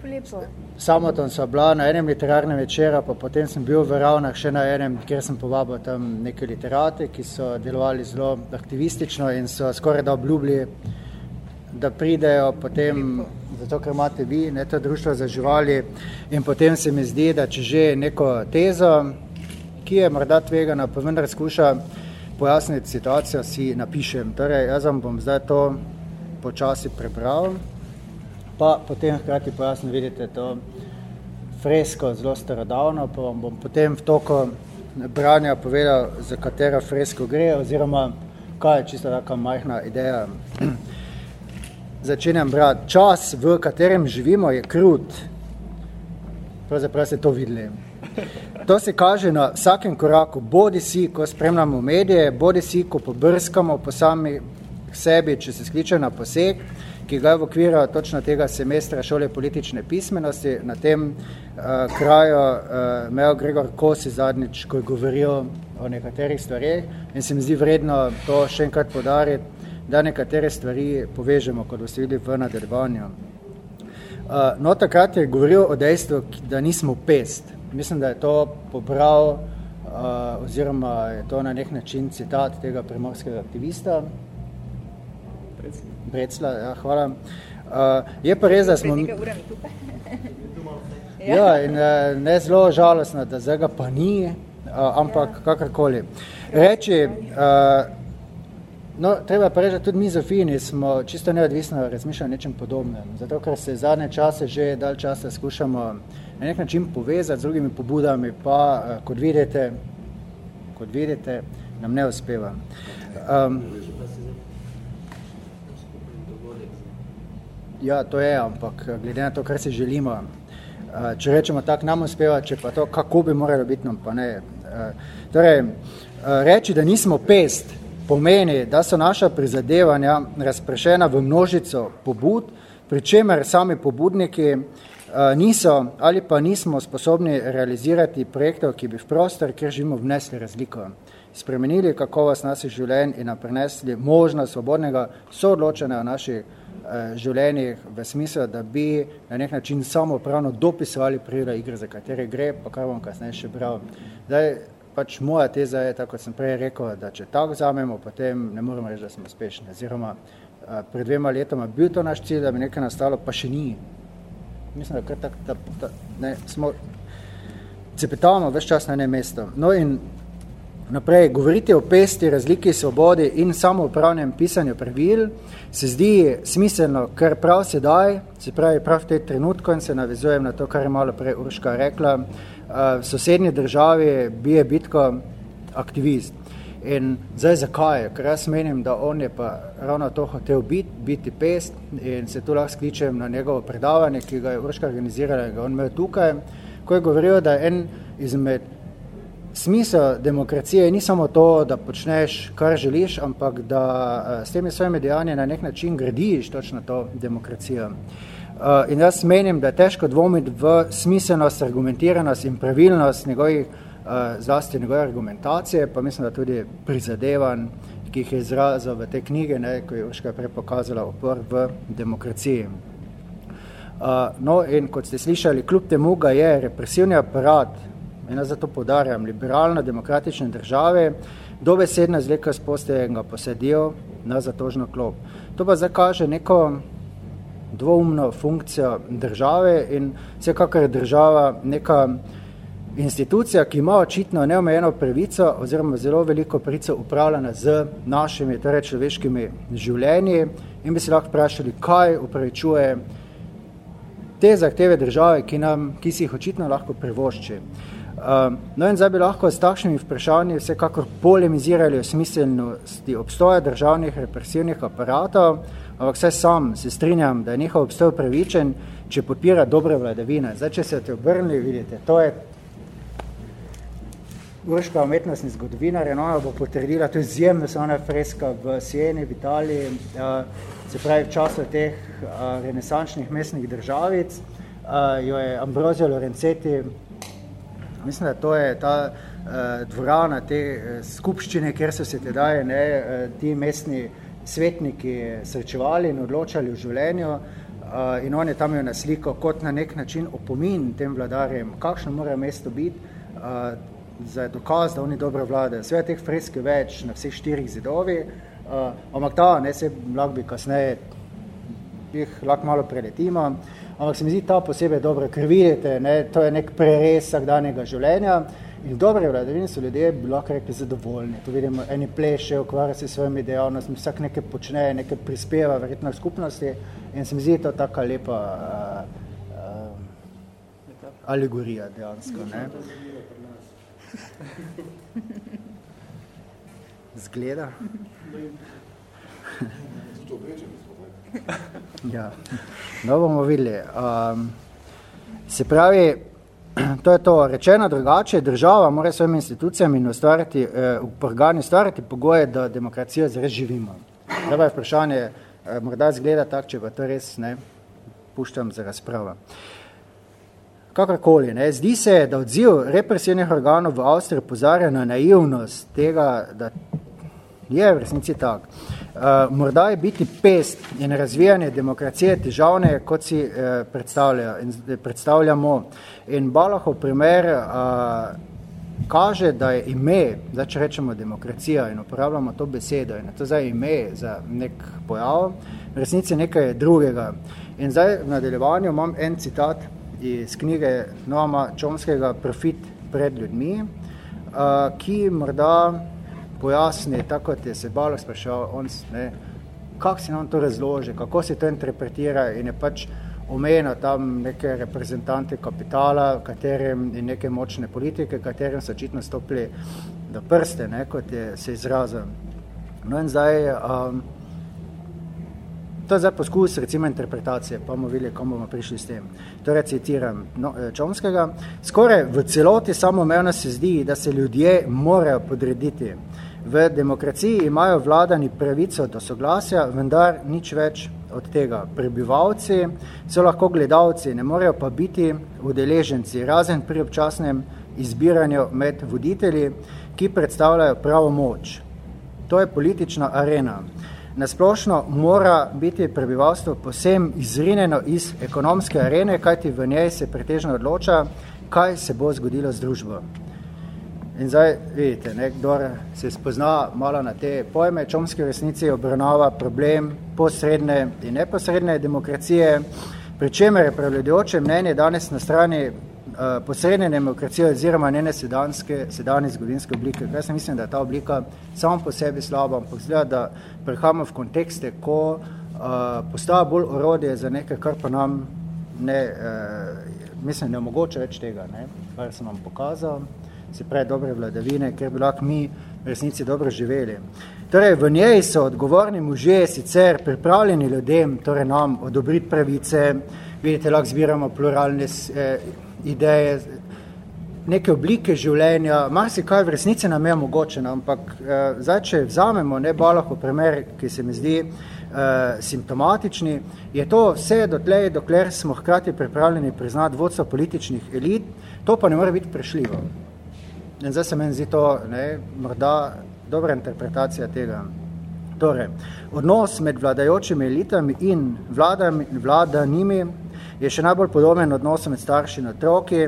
Lepo. Samo tam so bila na enem literarnem večera, pa potem sem bil v Ravnah še na enem, kjer sem povabil tam neke literate, ki so delovali zelo aktivistično in so skoraj da obljubili, da pridejo potem, zato ker imate vi, ne to društvo za živali, in potem se mi zdi, da če že neko tezo, ki je morda tvegana, pa vendar skuša pojasniti situacijo, si napišem. Torej, jaz vam bom zdaj to počasi prebral, pa potem hkrati pojasnil, vidite to fresko zelo starodavno, pa vam bom potem v toku branja povedal, za katero fresko gre, oziroma kaj je čisto taka majhna ideja. <clears throat> Začenjam brati. Čas, v katerem živimo, je krut. Pravzaprav ste to videli. To se kaže na vsakem koraku, bodi si, ko spremljamo medije, bodi si, ko pobrskamo po sami sebi, če se skliče na poseg, ki ga je v okviru točno tega semestra šole politične pismenosti na tem uh, kraju uh, imel Gregor Kosi zadnjič, ko je govoril o nekaterih stvarih in se mi zdi vredno to še enkrat podariti, da nekatere stvari povežemo, kot boste videli v nadaljevanju. Uh, no, takrat je govoril o dejstvu, da nismo pest, mislim, da je to pobral uh, oziroma je to na nek način citat tega primorskega aktivista. Brecla, ja, hvala. Uh, je pa res, da smo... <laughs> ja, in uh, ne zelo žalostno, da zdaj ga pa ni, uh, ampak ja. kakorkoli. Reči, uh, no, treba pa reči, da tudi mi Zofini smo čisto neodvisno razmišljali nečem podobnem, zato ker se zadnje čase že dal časa skušamo na nek način povezati z drugimi pobudami, pa kot vidite, kot vidite, nam ne uspeva. Um, ja, to je, ampak eh, glede na to, kar si želimo, uh, če rečemo tak, nam uspeva, če pa to, kako bi moralo biti, nam pa ne. Uh, torej, reči, da nismo pest, pomeni, da so naša prizadevanja razprešena v množico pobud, pri čemer sami pobudniki Eh, niso ali pa nismo sposobni realizirati projektov, ki bi v prostor, kjer živimo, vnesli razliko, spremenili kakovost naših življenj in nam prinesli možnost svobodnega soodločanja v naših eh, življenjih v smislu, da bi na nek način samo pravno dopisovali prijela igre, za katere gre, pa kar bom kasneje še bral. Zdaj, pač moja teza je, tako kot sem prej rekel, da če tako vzamemo, potem ne moramo reči, da smo uspešni. Oziroma, eh, pred dvema letoma bil to naš cilj, da bi nekaj nastalo, pa še ni mislim, da, tak, da, da ne, smo cepetavamo več čas na enem mestu. No in naprej, govoriti o pesti, razliki, svobodi in samoupravnem pisanju pravil se zdi smiselno, ker prav sedaj, se pravi prav v tej trenutku in se navezujem na to, kar je malo prej Urška rekla, v sosednji državi bije bitko aktivist. In zdaj zakaj? Ker jaz menim, da on je pa ravno to hotel biti, biti pest in se tu lahko skličem na njegovo predavanje, ki ga je Urška organizirala in ga on imel tukaj, ko je govoril, da en izmed smisel demokracije ni samo to, da počneš, kar želiš, ampak da uh, s temi svojimi dejanji na nek način gradiš točno to demokracijo. Uh, in jaz menim, da je težko dvomiti v smiselnost, argumentiranost in pravilnost njegovih, uh, zlasti njegove argumentacije, pa mislim, da tudi prizadevan, ki jih je izrazil v te knjige, ne, ko je Urška prej pokazala opor v demokraciji. No, in kot ste slišali, kljub temu ga je represivni aparat in jaz zato podarjam, liberalno demokratične države, dobesedno zleka z posteljenega posedijo na zatožno klop. To pa zdaj kaže neko dvoumno funkcijo države in vsekakor država neka institucija, ki ima očitno neomejeno pravico oziroma zelo veliko pravico upravljena z našimi, torej človeškimi življenji in bi se lahko vprašali, kaj upravičuje te zahteve države, ki, nam, ki si jih očitno lahko privošči. Ehm, no in zdaj bi lahko s takšnimi vprašanji vsekakor polemizirali o smiselnosti obstoja državnih represivnih aparatov, ampak vse sam se strinjam, da je njihov obstoj pravičen, če podpira dobre vladavine. Zdaj, če se te obrnili, vidite, to je Urška umetnostni zgodovinar, in ona bo potrdila, to je izjemno ona freska v Sieni, v Italiji, se pravi v času teh renesančnih mestnih državic, jo je Ambrosio Lorenzetti Mislim, da to je ta uh, dvorana, te uh, skupščine, kjer so se tedaj ne, uh, ti mestni svetniki srečevali in odločali v življenju uh, in on je tam jo nasliko kot na nek način opomin tem vladarjem, kakšno mora mesto biti, uh, za dokaz, da oni dobro vladajo. Sve teh freske več na vseh štirih zidovi, uh, ampak ta, ne se lahko bi kasneje, jih lahko malo preletimo, uh, ampak se mi zdi ta posebej dobro, ker vidite, ne, to je nek prerez vsakdanjega življenja in dobre vladavine so ljudje bi lahko rekli zadovoljni. To vidimo, eni pleše, ukvarja se s svojimi dejavnostmi, vsak nekaj počne, nekaj prispeva verjetno v skupnosti in se mi zdi to taka lepa uh, uh, alegorija dejansko. Ne. Zgleda. Ja, no bomo videli. Um, se pravi, <clears throat> to je to rečeno drugače, država mora svojim institucijami ustvariti, eh, organi ustvariti pogoje, da demokracijo zares živimo. Zdaj je vprašanje, eh, morda zgleda tak, če pa to res ne puščam za razpravo. Kakorkoli, ne, zdi se, da odziv represivnih organov v Avstriji pozarja na naivnost tega, da je v resnici tak. Uh, morda je biti pest in razvijanje demokracije težavne, kot si uh, predstavljajo in predstavljamo. In Balahov primer uh, kaže, da je ime, da če rečemo demokracija in uporabljamo to besedo in to zdaj ime za nek pojav, v resnici nekaj drugega. In zdaj v nadaljevanju imam en citat iz knjige Noama Čomskega Profit pred ljudmi, uh, ki morda pojasni, tako kot je se Balo sprašal, on, ne, kako si nam to razloži, kako se to interpretira in je pač omenil tam neke reprezentante kapitala, katerim in neke močne politike, katerim so očitno stopili do prste, ne, kot je se izrazil. No in zdaj, um, to je zdaj poskus recimo interpretacije, pa bomo videli, kam bomo prišli s tem. Torej citiram no, eh, Čomskega, skoraj v celoti samoumevno se zdi, da se ljudje morajo podrediti V demokraciji imajo vladani pravico do soglasja, vendar nič več od tega. Prebivalci so lahko gledalci, ne morejo pa biti udeleženci, razen pri občasnem izbiranju med voditelji, ki predstavljajo pravo moč. To je politična arena. Nasplošno mora biti prebivalstvo posem izrinjeno iz ekonomske arene, kajti v njej se pretežno odloča, kaj se bo zgodilo z družbo. In zdaj, vidite, nekdor se spozna malo na te pojme, čomske resnici obravnava problem posredne in neposredne demokracije, pri čemer je prevladujoče mnenje danes na strani uh, posredne demokracije oziroma njene sedanske, sedanje zgodovinske oblike. Jaz se mislim, da je ta oblika samo po sebi slaba, ampak zgleda, da prehajamo v kontekste, ko uh, postaja bolj orodje za nekaj, kar pa nam ne, uh, mislim, ne omogoče več tega, ne, kar sem vam pokazal se pravi dobre vladavine, ker bi lahko mi resnici dobro živeli. Torej, v njej so odgovorni možje sicer pripravljeni ljudem, torej nam, odobriti pravice, vidite, lahko zbiramo pluralne eh, ideje, neke oblike življenja, marsikaj v resnici nam je omogočeno, ampak eh, zdaj, če vzamemo ne lahko primer, ki se mi zdi eh, simptomatični, je to vse dotlej, dokler smo hkrati pripravljeni priznati vodstvo političnih elit, to pa ne more biti prešljivo. In zdaj se meni zdi to ne, morda dobra interpretacija tega. Torej, odnos med vladajočimi elitami in vladami, vladanimi je še najbolj podoben odnosu med starši in otroki,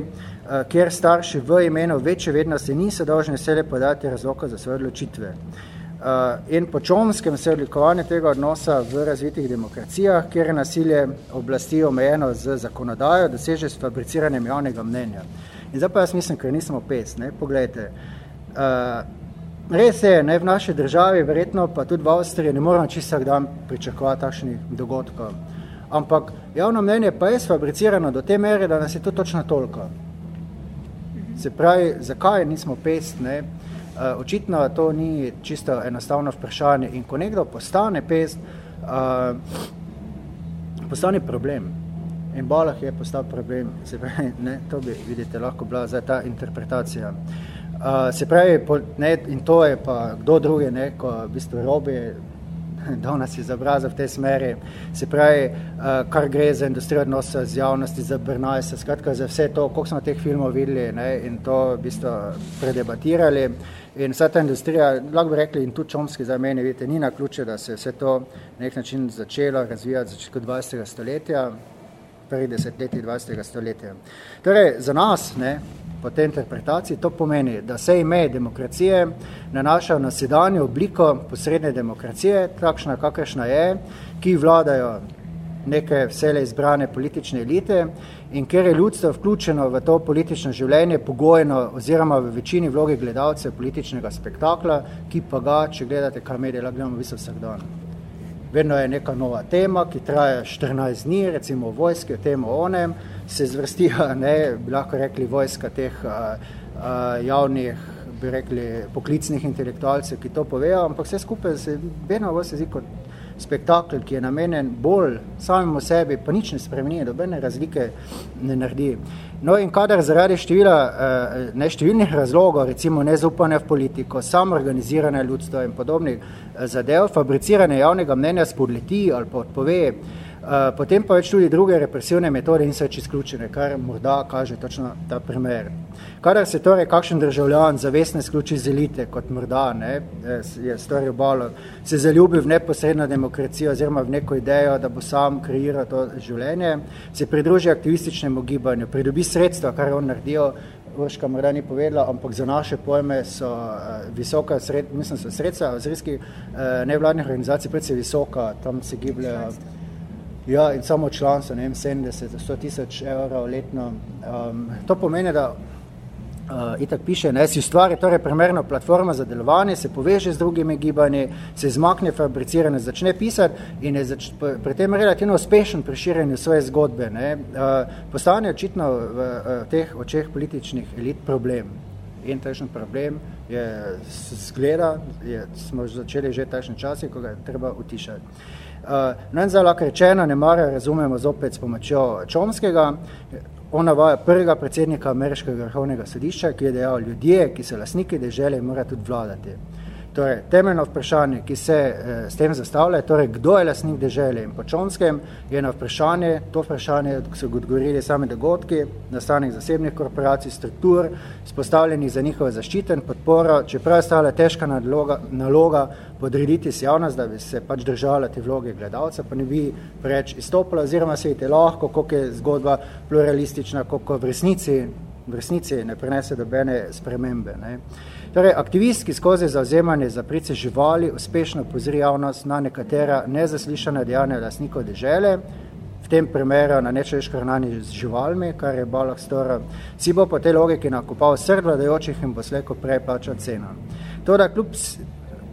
Eh, kjer starši v imenu večje vednosti niso dolžni vsele podati razloka za svoje odločitve. Eh, in po čomskem se odlikovanje tega odnosa v razvitih demokracijah, kjer je nasilje oblasti omejeno z zakonodajo, doseže s fabriciranjem javnega mnenja. In zdaj pa jaz mislim, ker nismo pes, ne, poglejte, uh, res je, ne, v naši državi, verjetno pa tudi v Avstriji, ne moramo čisto vsak dan pričakovati takšnih dogodkov. Ampak javno mnenje pa je sfabricirano do te mere, da nas je to točno toliko. Se pravi, zakaj nismo pest, ne? Uh, očitno to ni čisto enostavno vprašanje in ko nekdo postane pest, uh, postane problem. In Balah je postal problem, se pravi, ne, to bi, vidite, lahko bila za ta interpretacija. Uh, se pravi, po, ne, in to je pa kdo druge, ne, ko v bistvu robi <laughs> dal nas je zabraza v tej smeri. Se pravi, uh, kar gre za industrijo odnosa z javnosti, za Bernajsa, skratka za vse to, koliko smo teh filmov videli ne, in to v bistvu predebatirali. In vsa ta industrija, lahko bi rekli, in tudi čomski za meni, vidite, ni na ključe, da se vse to nek način začelo razvijati začetku 20. stoletja, prvi desetletji 20. stoletja. Torej, za nas, ne, po tej interpretaciji, to pomeni, da se ime demokracije nanašajo na sedanjo obliko posredne demokracije, takšna kakršna je, ki vladajo neke vsele izbrane politične elite in ker je ljudstvo vključeno v to politično življenje pogojeno oziroma v večini vloge gledalcev političnega spektakla, ki pa ga, če gledate kar medije, lahko gledamo vsak dan. Vedno je neka nova tema, ki traja 14 dni, recimo v vojski, o tem o onem, se zvrstijo, <laughs> ne, bi lahko rekli, vojska teh a, a, javnih, bi rekli, poklicnih intelektualcev, ki to povejo, ampak vse skupaj se vedno v se zdi kot spektakl, ki je namenjen bolj samemu sebi, pa nič ne spremeni, dobene razlike ne naredi. No in kadar zaradi števila, neštevilnih razlogov, recimo nezaupanje v politiko, samo organizirane ljudstvo in podobnih zadev, fabricirane javnega mnenja spodleti ali pa odpove, Eh, potem pa več tudi druge represivne metode in so več izključene, kar morda kaže točno ta primer. Kadar se torej kakšen državljan zavestno izključi z elite, kot morda ne, eh, je stvari obalo, se zaljubi v neposredno demokracijo oziroma v neko idejo, da bo sam kreiral to življenje, se pridruži aktivističnemu gibanju, pridobi sredstva, kar on naredijo, Urška morda ni povedala, ampak za naše pojme so uh, visoka, sred, mislim, so sredstva ozirskih uh, nevladnih organizacij predvsej visoka, tam se gibljajo Ja, in samo članstvo, ne vem, 70, 100 tisoč evrov letno. Um, to pomeni, da uh, itak piše, ne, si ustvari torej primerno platforma za delovanje, se poveže z drugimi gibanji, se izmakne fabricirane, začne pisati in je zač, pri tem relativno uspešen pri širjenju svoje zgodbe. Ne. Uh, postane očitno v, v teh očeh političnih elit problem. In takšen problem je zgleda, je, smo začeli že takšne časi, ko ga je treba utišati. Uh, no in zdaj lahko rečeno, ne mara razumemo zopet s pomočjo Čomskega. On navaja prvega predsednika ameriškega vrhovnega sodišča, ki je dejal, ljudje, ki so lasniki dežele, mora tudi vladati. Torej, temeljno vprašanje, ki se eh, s tem zastavlja, torej, kdo je lasnik dežele in po Čonskem je na vprašanje, to vprašanje so odgovorili sami dogodki, nastanek zasebnih korporacij, struktur, spostavljenih za njihove zaščite in podporo, čeprav je stala težka naloga, naloga podrediti si javnost, da bi se pač držala te vloge gledalca, pa ne bi preč izstopila, oziroma se je lahko, koliko je zgodba pluralistična, koliko v resnici, v resnici ne prenese dobene spremembe. Ne. Torej, aktivist, ki skozi zauzemanje za price živali uspešno pozri javnost na nekatera nezaslišana dejanja lasnikov dežele, v tem primeru na nečoveško ravnanje z živalmi, kar je Balak storil, si bo po tej logiki nakupal srd vladajočih in bo sleko prej plačal ceno. To, da kljub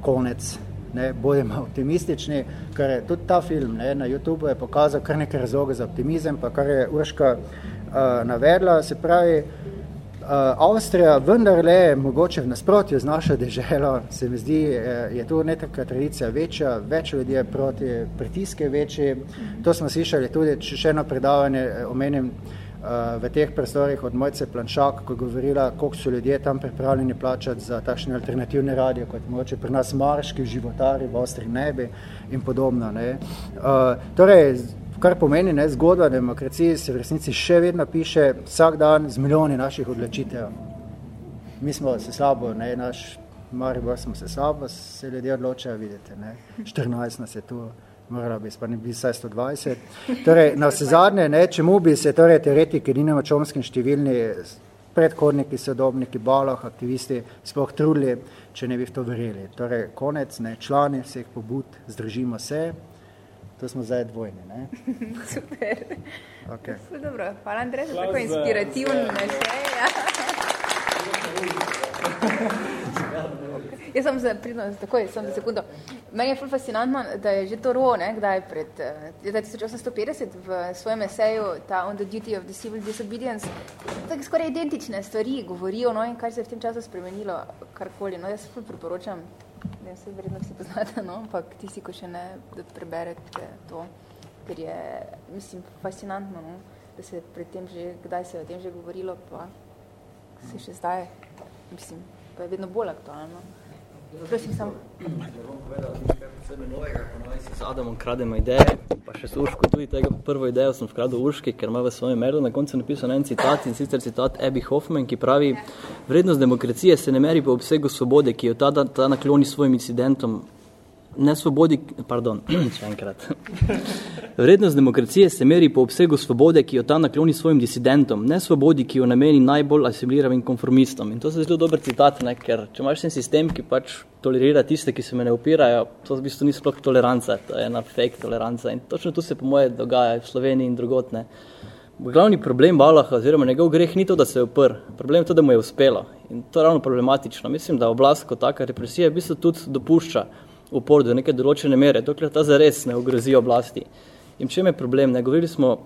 konec, ne, bodimo <laughs> optimistični, ker je tudi ta film ne, na YouTube je pokazal kar nekaj razloga za optimizem, pa kar je Urška uh, navedla, se pravi, Avstrija vendarle, mogoče v nasprotju z našo deželo, se mi zdi, je tu nekakva tradicija večja, več ljudi je proti pritiske večji. To smo slišali tudi, če še eno predavanje omenim, v teh prostorih od Mojce Planšak, ko je govorila, koliko so ljudje tam pripravljeni plačati za takšne alternativne radio, kot mogoče pri nas marški životari v Avstriji nebi in podobno. Ne. Uh, torej, kar pomeni ne, zgodba demokracije, se v resnici še vedno piše vsak dan z milijoni naših odločitev. Mi smo se slabo, ne, naš Maribor smo se slabo, se ljudje odločajo, vidite, ne. 14 nas je tu morala bi, pa ne bi vsaj 120. Torej, na vse zadnje, ne, čemu bi se torej teoretiki Nino Čomskim številni predhodniki, sodobniki, baloh, aktivisti sploh trudili, če ne bi v to verjeli. Torej, konec, ne, člani vseh pobud, združimo se, to smo zdaj dvojni, ne. <laughs> Super. Okay. Dobro, hvala Andrej, za tako inspirativno našeja. <laughs> Jaz sem se pridno, takoj, sem za sekundo. Meni je ful fascinantno, da je že to ro, ne, kdaj pred uh, 1850 v svojem eseju, ta On the Duty of the Civil Disobedience, tako skoraj identične stvari govorijo, no, in kaj se je v tem času spremenilo, karkoli. No, jaz ful priporočam, ne se verjetno vsi poznate, no, ampak tisti, ko še ne, da preberete to, ker je, mislim, fascinantno, no, da se pred tem že, kdaj se je o tem že govorilo, pa se še zdaj, mislim, pa je vedno bolj aktualno. Prosim, sam. Z Adamom krademo ideje, pa še s Urško tudi tega prvo idejo sem vkradil Urški, ker ima v svojem merlu na koncu napisal en citat in sicer citat Abby Hoffman, ki pravi vrednost demokracije se ne meri po obsegu svobode, ki jo ta, ta nakloni svojim incidentom ne svobodi, pardon, <clears throat> še enkrat. Vrednost demokracije se meri po obsegu svobode, ki jo ta nakloni svojim disidentom, ne svobodi, ki jo nameni najbolj asimiliravim konformistom. In to je zelo dober citat, ne? ker če imaš en sistem, ki pač tolerira tiste, ki se me ne upirajo, to v bistvu ni sploh toleranca, to je ena fake toleranca. In točno tu se po moje dogaja v Sloveniji in drugotne. Glavni problem Balaha oziroma njegov greh ni to, da se je upr. Problem je to, da mu je uspelo. In to je ravno problematično. Mislim, da oblast kot taka represija v bistvu tudi dopušča upor do neke določene mere, dokler ta zares ne ogrozi oblasti. In čem je problem? Ne govorili smo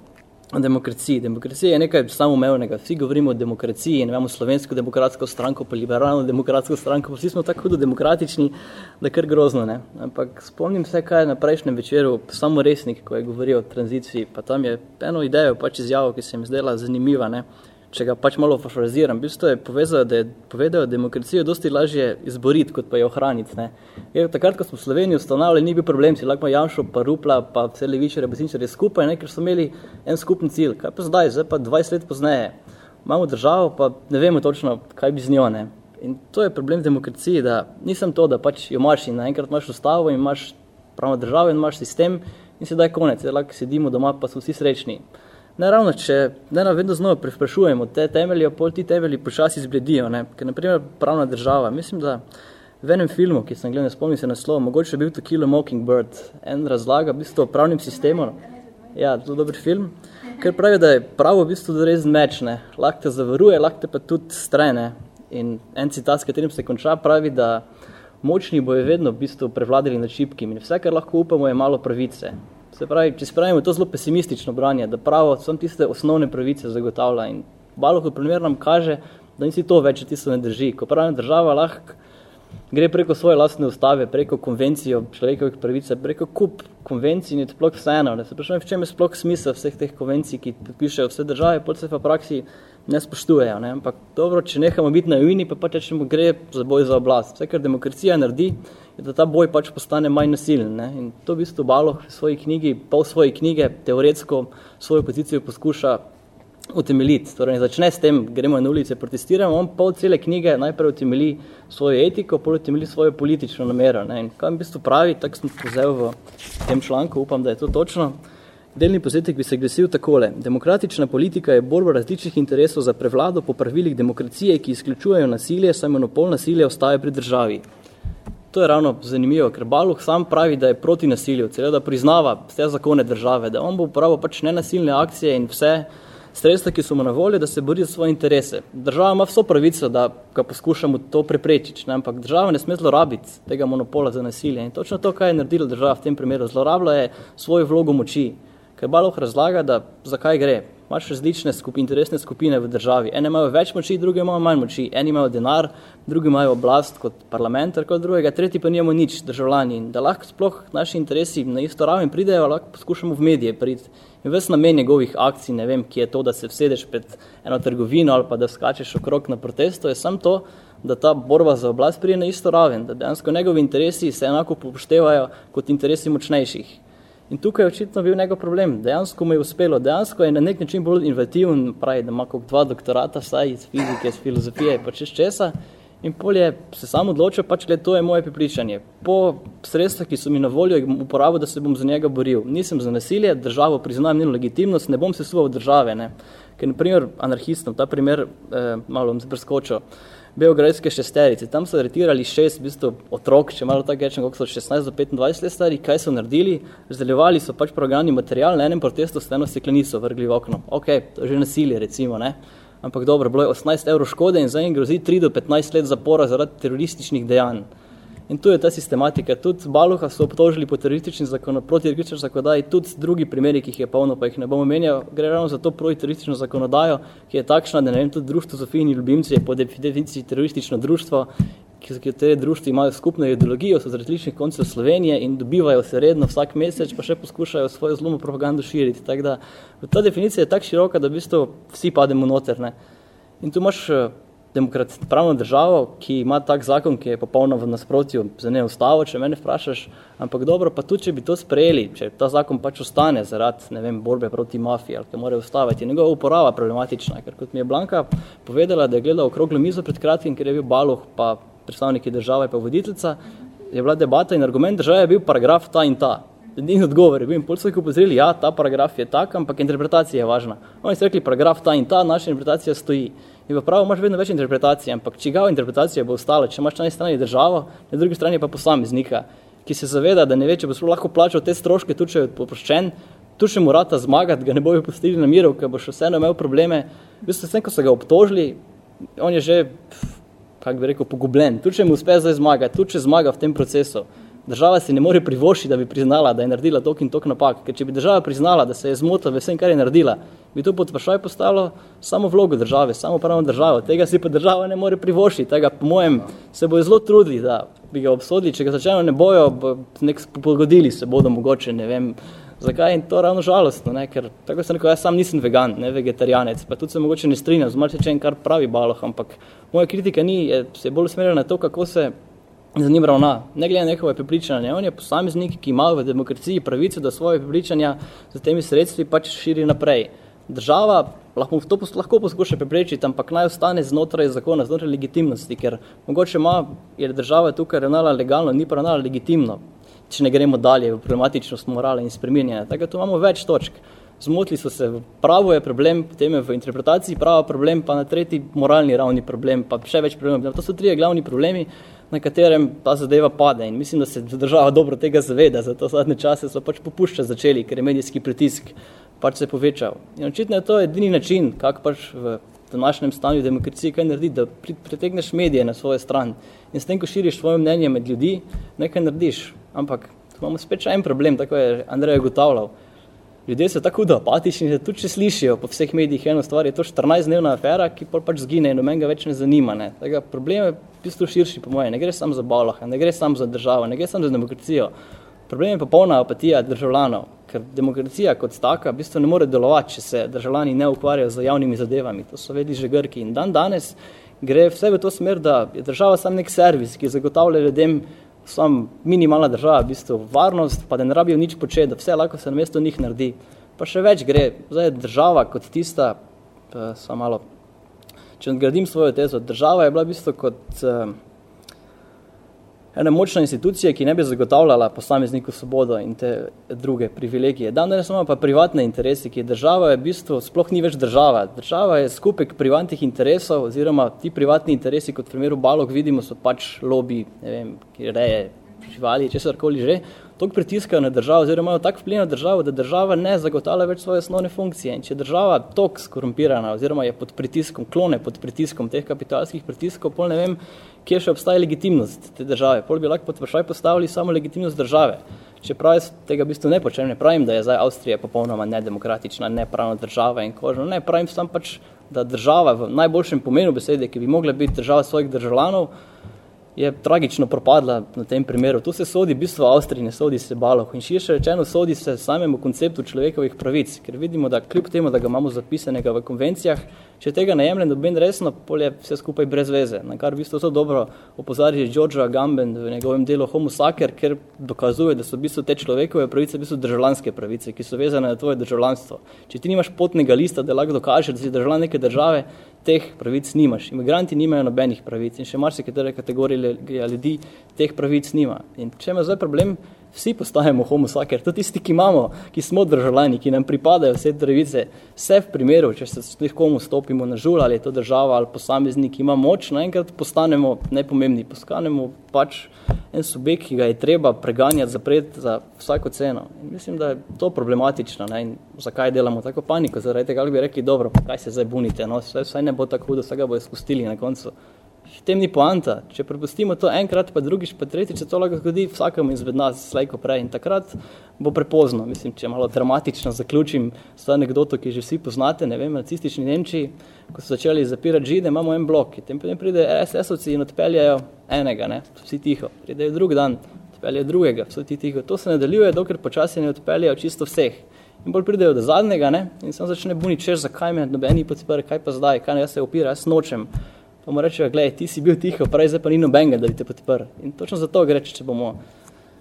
o demokraciji. Demokracija je nekaj samoumevnega. Vsi govorimo o demokraciji in imamo slovensko demokratsko stranko, pa liberalno demokratsko stranko, pa vsi smo tako hudo demokratični, da kar grozno. Ne? Ampak spomnim se, kaj je na prejšnjem večeru samo resnik, ko je govoril o tranziciji, pa tam je eno idejo pač izjavo, ki se mi zdela zanimiva. Ne? Če ga pač malo fafraziram, v bistvu je povedal, da je povedal, demokracijo dosti lažje izboriti, kot pa jo ohraniti. Ne. Je, takrat, ko smo v Sloveniji ustanavljali, ni bil problem, si lahko Janšo, pa Rupla, pa vse levičare, besinčare skupaj, ne, ker so imeli en skupni cilj. Kaj pa zdaj, zdaj pa 20 let pozneje, imamo državo, pa ne vemo točno, kaj bi z njo. Ne. In to je problem demokracije, da nisem to, da pač jo imaš in naenkrat imaš ustavo in imaš pravno državo in imaš sistem in sedaj konec, lahko sedimo doma, pa so vsi srečni. Ne ravno, če ne na vedno znova prevprašujemo te temelje, pol ti temelji počasi zbledijo, ne? ker naprimer pravna država, mislim, da v enem filmu, ki sem gledal, ne spomnim se na slovo, mogoče bil to Kill a Mockingbird, en razlaga v bistvu pravnim sistemom, ja, to dober film, ker pravi, da je pravo v bistvu rezen meč, ne? lahko te zavaruje, lahko te pa tudi strene in en citat, s katerim se konča, pravi, da močni bojo vedno v bistvu prevladali nad šipkim in vse, kar lahko upamo, je malo pravice. Se pravi, če spravimo to zelo pesimistično branje, da pravo sem tiste osnovne pravice zagotavlja in Baloh v primer nam kaže, da nisi to več, tisto ne drži. Ko pravna država lahko gre preko svoje lastne ustave, preko konvencijo človekovih pravice, preko kup konvencij in je sploh vseeno. Ne se vprašujem, v čem je sploh smisel vseh teh konvencij, ki podpišejo vse države, pot se pa praksi ne spoštujejo. Ne? Ampak dobro, če nehamo biti naivni, pa pač rečemo, gre za boj za oblast. Vse, kar demokracija naredi, je, da ta boj pač postane manj nasilen. Ne? In to v bistvu Baloh v svoji knjigi, pol svoje knjige, teoretsko svojo pozicijo poskuša utemeljiti. Torej, začne s tem, gremo na ulice, protestiramo, on pol cele knjige najprej utemelji svojo etiko, pol utemelji svojo politično namero. Ne? In kaj v bistvu pravi, tako sem pozel v tem članku, upam, da je to točno. Delni posvetek bi se glasil takole. Demokratična politika je borba različnih interesov za prevlado po pravilih demokracije, ki izključujejo nasilje, saj monopol nasilja ostaje pri državi. To je ravno zanimivo, ker Baluh sam pravi, da je proti nasilju, celo da priznava vse zakone države, da on bo uporabil pač nenasilne akcije in vse sredstva, ki so mu na voljo, da se bori za svoje interese. Država ima vso pravico, da ga poskušamo to preprečiti, ne? ampak država ne sme zlorabiti tega monopola za nasilje. In točno to, kaj je naredila država v tem primeru, zlorabila je svojo vlogo moči. Ker Baluh razlaga, da zakaj gre. imaš različne skup, interesne skupine v državi. Ene imajo več moči, druge imajo manj moči. Eni imajo denar, drugi imajo oblast kot parlament, kot drugega, tretji pa nimamo nič, državljani. In da lahko sploh naši interesi na isto raven pridejo, lahko poskušamo v medije priti. In ves namen njegovih akcij, ne vem, ki je to, da se vsedeš pred eno trgovino ali pa da skačeš okrog na protestu, je samo to, da ta borba za oblast prije na isto raven, da dejansko njegovi interesi se enako poštevajo kot interesi močnejših. In tukaj je očitno bil njegov problem. Dejansko mu je uspelo, dejansko je na nek način bolj inventiven, pravi, da ima kot dva doktorata, vsaj iz fizike, iz filozofije, pa čez česa. In pol je se sam odločil, pač le to je moje pripričanje. Po sredstvih, ki so mi na voljo, uporabil, da se bom za njega boril. Nisem za nasilje, državo priznajem njeno legitimnost, ne bom se suval države. Ne. Ker, na primer, anarhistom, ta primer, eh, malo bom se preskočil, Beogradske šesterice. Tam so aretirali šest v bistvu, otrok, če malo tako rečem, kako so 16 do 25 let stari, kaj so naredili, razdeljevali so pač programni material, na enem protestu s eno steklenico vrgli v okno. Ok, to je že nasilje, recimo, ne? Ampak dobro, bilo je 18 evrov škode in za en grozi 3 do 15 let zapora zaradi terorističnih dejanj. In tu je ta sistematika. Tudi Baluha so obtožili po teroristični zakonodaji, proti teroristični zakonodaji, tudi drugi primeri, ki jih je polno, pa jih ne bomo menjal, gre ravno za to proti teroristično zakonodajo, ki je takšna, da ne vem, tudi društvo Zofijni ljubimci je po definiciji teroristično društvo, ki te društvi imajo skupno ideologijo, so z različnih koncev Slovenije in dobivajo se redno vsak mesec, pa še poskušajo svojo zlomo propagando širiti. Tak da, ta definicija je tako široka, da v bistvu vsi pademo noter. Ne? In tu imaš pravno državo, ki ima tak zakon, ki je popolno v nasprotju za ne ustavo, če mene vprašaš, ampak dobro, pa tudi, če bi to sprejeli, če ta zakon pač ostane zaradi, ne vem, borbe proti mafiji, ali ki mora ustaviti, je njegova uporaba problematična, ker kot mi je Blanka povedala, da je gledala okroglo mizo pred kratkim, ker je bil Baluh, pa predstavniki države, pa voditeljica, je bila debata in argument države je bil paragraf ta in ta. In odgovor je bil in pol so jih upozorili, ja, ta paragraf je tak, ampak interpretacija je važna. Oni so rekli, paragraf ta in ta, naša interpretacija stoji. In v pravu imaš vedno več interpretacij, ampak čigava interpretacija bo ostala, če imaš na eni strani državo, na drugi strani pa posameznika, ki se zaveda, da ne ve, če bo lahko plačal te stroške, tu če je poproščen, tu še mu rata zmagati, ga ne bojo pustili na miru, ker bo še vseeno imel probleme. V bistvu, ko so ga obtožili, on je že, kako bi rekel, pogubljen. Tu če mu uspe zdaj zmagati, tu če zmaga v tem procesu, država si ne more privošiti, da bi priznala, da je naredila tok in tok napak. Ker če bi država priznala, da se je zmotila v vsem, kar je naredila, bi to pod vprašaj postalo samo vlogo države, samo pravno državo. Tega si pa država ne more privošiti. Tega, po mojem, se bojo zelo trudili, da bi ga obsodili. Če ga začajno ne bojo, bo nek pogodili se bodo mogoče, ne vem, zakaj in to ravno žalostno, ne? ker tako sem rekel, jaz sam nisem vegan, ne vegetarijanec, pa tudi se mogoče ne strinjam z marsičem, kar pravi Baloh, ampak moja kritika ni, je, se je bolj usmerjena na to, kako se za njim ravna. Ne glede na njihove prepričanja, on je posameznik, ki ima v demokraciji pravico, da svoje prepričanja z temi sredstvi pač širi naprej. Država lahko to lahko poskuša preprečiti, ampak naj ostane znotraj zakona, znotraj legitimnosti, ker mogoče ima, je država tukaj ravnala legalno, ni ravnala legitimno, če ne gremo dalje v problematičnost morale in spreminjanja. Tako tu imamo več točk. Zmotili so se, pravo je problem, potem je v interpretaciji prava problem, pa na tretji moralni ravni problem, pa še več problemov. To so trije glavni problemi, na katerem ta zadeva pade in mislim, da se država dobro tega zaveda, zato zadnje čase so pač popušča začeli, ker je medijski pritisk pač se povečal. In očitno je to edini način, kako pač v današnjem stanju demokracije kaj narediti, da pritegneš medije na svojo stran in s tem, ko širiš svoje mnenje med ljudi, nekaj narediš. Ampak imamo spet še en problem, tako je Andrej ugotavljal. Ljudje so tako hudo apatični, da tudi če slišijo po vseh medijih eno stvar, je to 14-dnevna afera, ki pač zgine in noben ga več ne zanima. Ne. Tega problem je v bistvu širši, po moje. Ne gre samo za Balaha, ne gre samo za državo, ne gre samo za demokracijo. Problem je popolna apatija državljanov, ker demokracija kot taka v bistvu ne more delovati, če se državljani ne ukvarjajo z javnimi zadevami. To so vedeli že Grki. In dan danes gre vse v to smer, da je država sam nek servis, ki zagotavlja ljudem sam minimalna država, v bistvu varnost, pa da ne rabijo nič početi, da vse lahko se na mesto njih naredi. Pa še več gre, zdaj država kot tista, samo malo, če odgradim svojo tezo, država je bila v bistvu kot uh, ena močna institucija, ki ne bi zagotavljala posamezniku svobodo in te druge privilegije. Danes imamo pa privatne interese, ki je država je v bistvu sploh ni več država. Država je skupek privatnih interesov oziroma ti privatni interesi, kot v primeru Balog vidimo, so pač lobby, ne vem, ki reje živali, česarkoli že, toliko pritiskajo na državo oziroma imajo tak vpliv na državo, da država ne zagotavlja več svoje osnovne funkcije. In če država tok skorumpirana oziroma je pod pritiskom, klone pod pritiskom teh kapitalskih pritiskov, pol ne vem, kje še obstaja legitimnost te države. Pol bi lahko pod vprašaj postavili samo legitimnost države. Čeprav jaz tega v bistvu ne počem, ne pravim, da je zdaj Avstrija popolnoma nedemokratična, nepravna država in kožno. Ne, pravim sam pač, da država v najboljšem pomenu besede, ki bi mogla biti država svojih državljanov, je tragično propadla na tem primeru. Tu se sodi bistvo Avstrije, ne sodi se Baloh in širše rečeno sodi se samemu konceptu človekovih pravic, ker vidimo, da kljub temu, da ga imamo zapisanega v konvencijah, Če tega ne jemljem doben resno, pol je vse skupaj brez veze. Na kar v bistvu to dobro opozarja Georgia Gamben v njegovem delu Homo Sacer, ker dokazuje, da so v bistvu te človekove pravice v bistvu državljanske pravice, ki so vezane na tvoje državljanstvo. Če ti nimaš potnega lista, da lahko dokažeš, da si državljan neke države, teh pravic nimaš. Imigranti nimajo nobenih pravic in še marsikatere kategorije ljudi teh pravic nima. In če ima zdaj problem, vsi postajamo homo sacer, tudi tisti, ki imamo, ki smo državljani, ki nam pripadajo vse drevice, vse v primeru, če se s komu stopimo na žul, ali je to država ali posameznik, ima moč, naenkrat postanemo nepomembni, postanemo pač en subjekt, ki ga je treba preganjati, zapreti za vsako ceno. In mislim, da je to problematično, ne? in zakaj delamo tako paniko, zaradi tega, kako bi rekli, dobro, kaj se zdaj bunite, no, vse ne bo tako hudo, vse ga bo izpustili na koncu tem ni poanta. Če prepustimo to enkrat, pa drugič, pa tretjič, se to lahko zgodi vsakemu izmed nas slejko prej in takrat bo prepozno. Mislim, če malo dramatično zaključim s to anekdoto, ki že vsi poznate, ne vem, nacistični Nemčiji, ko so začeli zapirati žide, imamo en blok, in potem pride SS-ovci in odpeljajo enega, ne, vsi tiho. Pridejo drug dan, odpeljajo drugega, vsi tiho. To se nadaljuje, dokler počasi ne odpeljajo čisto vseh. In bolj pridejo do zadnjega, ne, in sam začne buniti, češ, zakaj me nobeni podpira, kaj pa zdaj, kaj ne, jaz se opira, jaz nočem pa mu rečejo, gledaj, ti si bil tiho, pravi, zdaj pa ni nobenega, da bi te podprl. In točno zato gre, če bomo,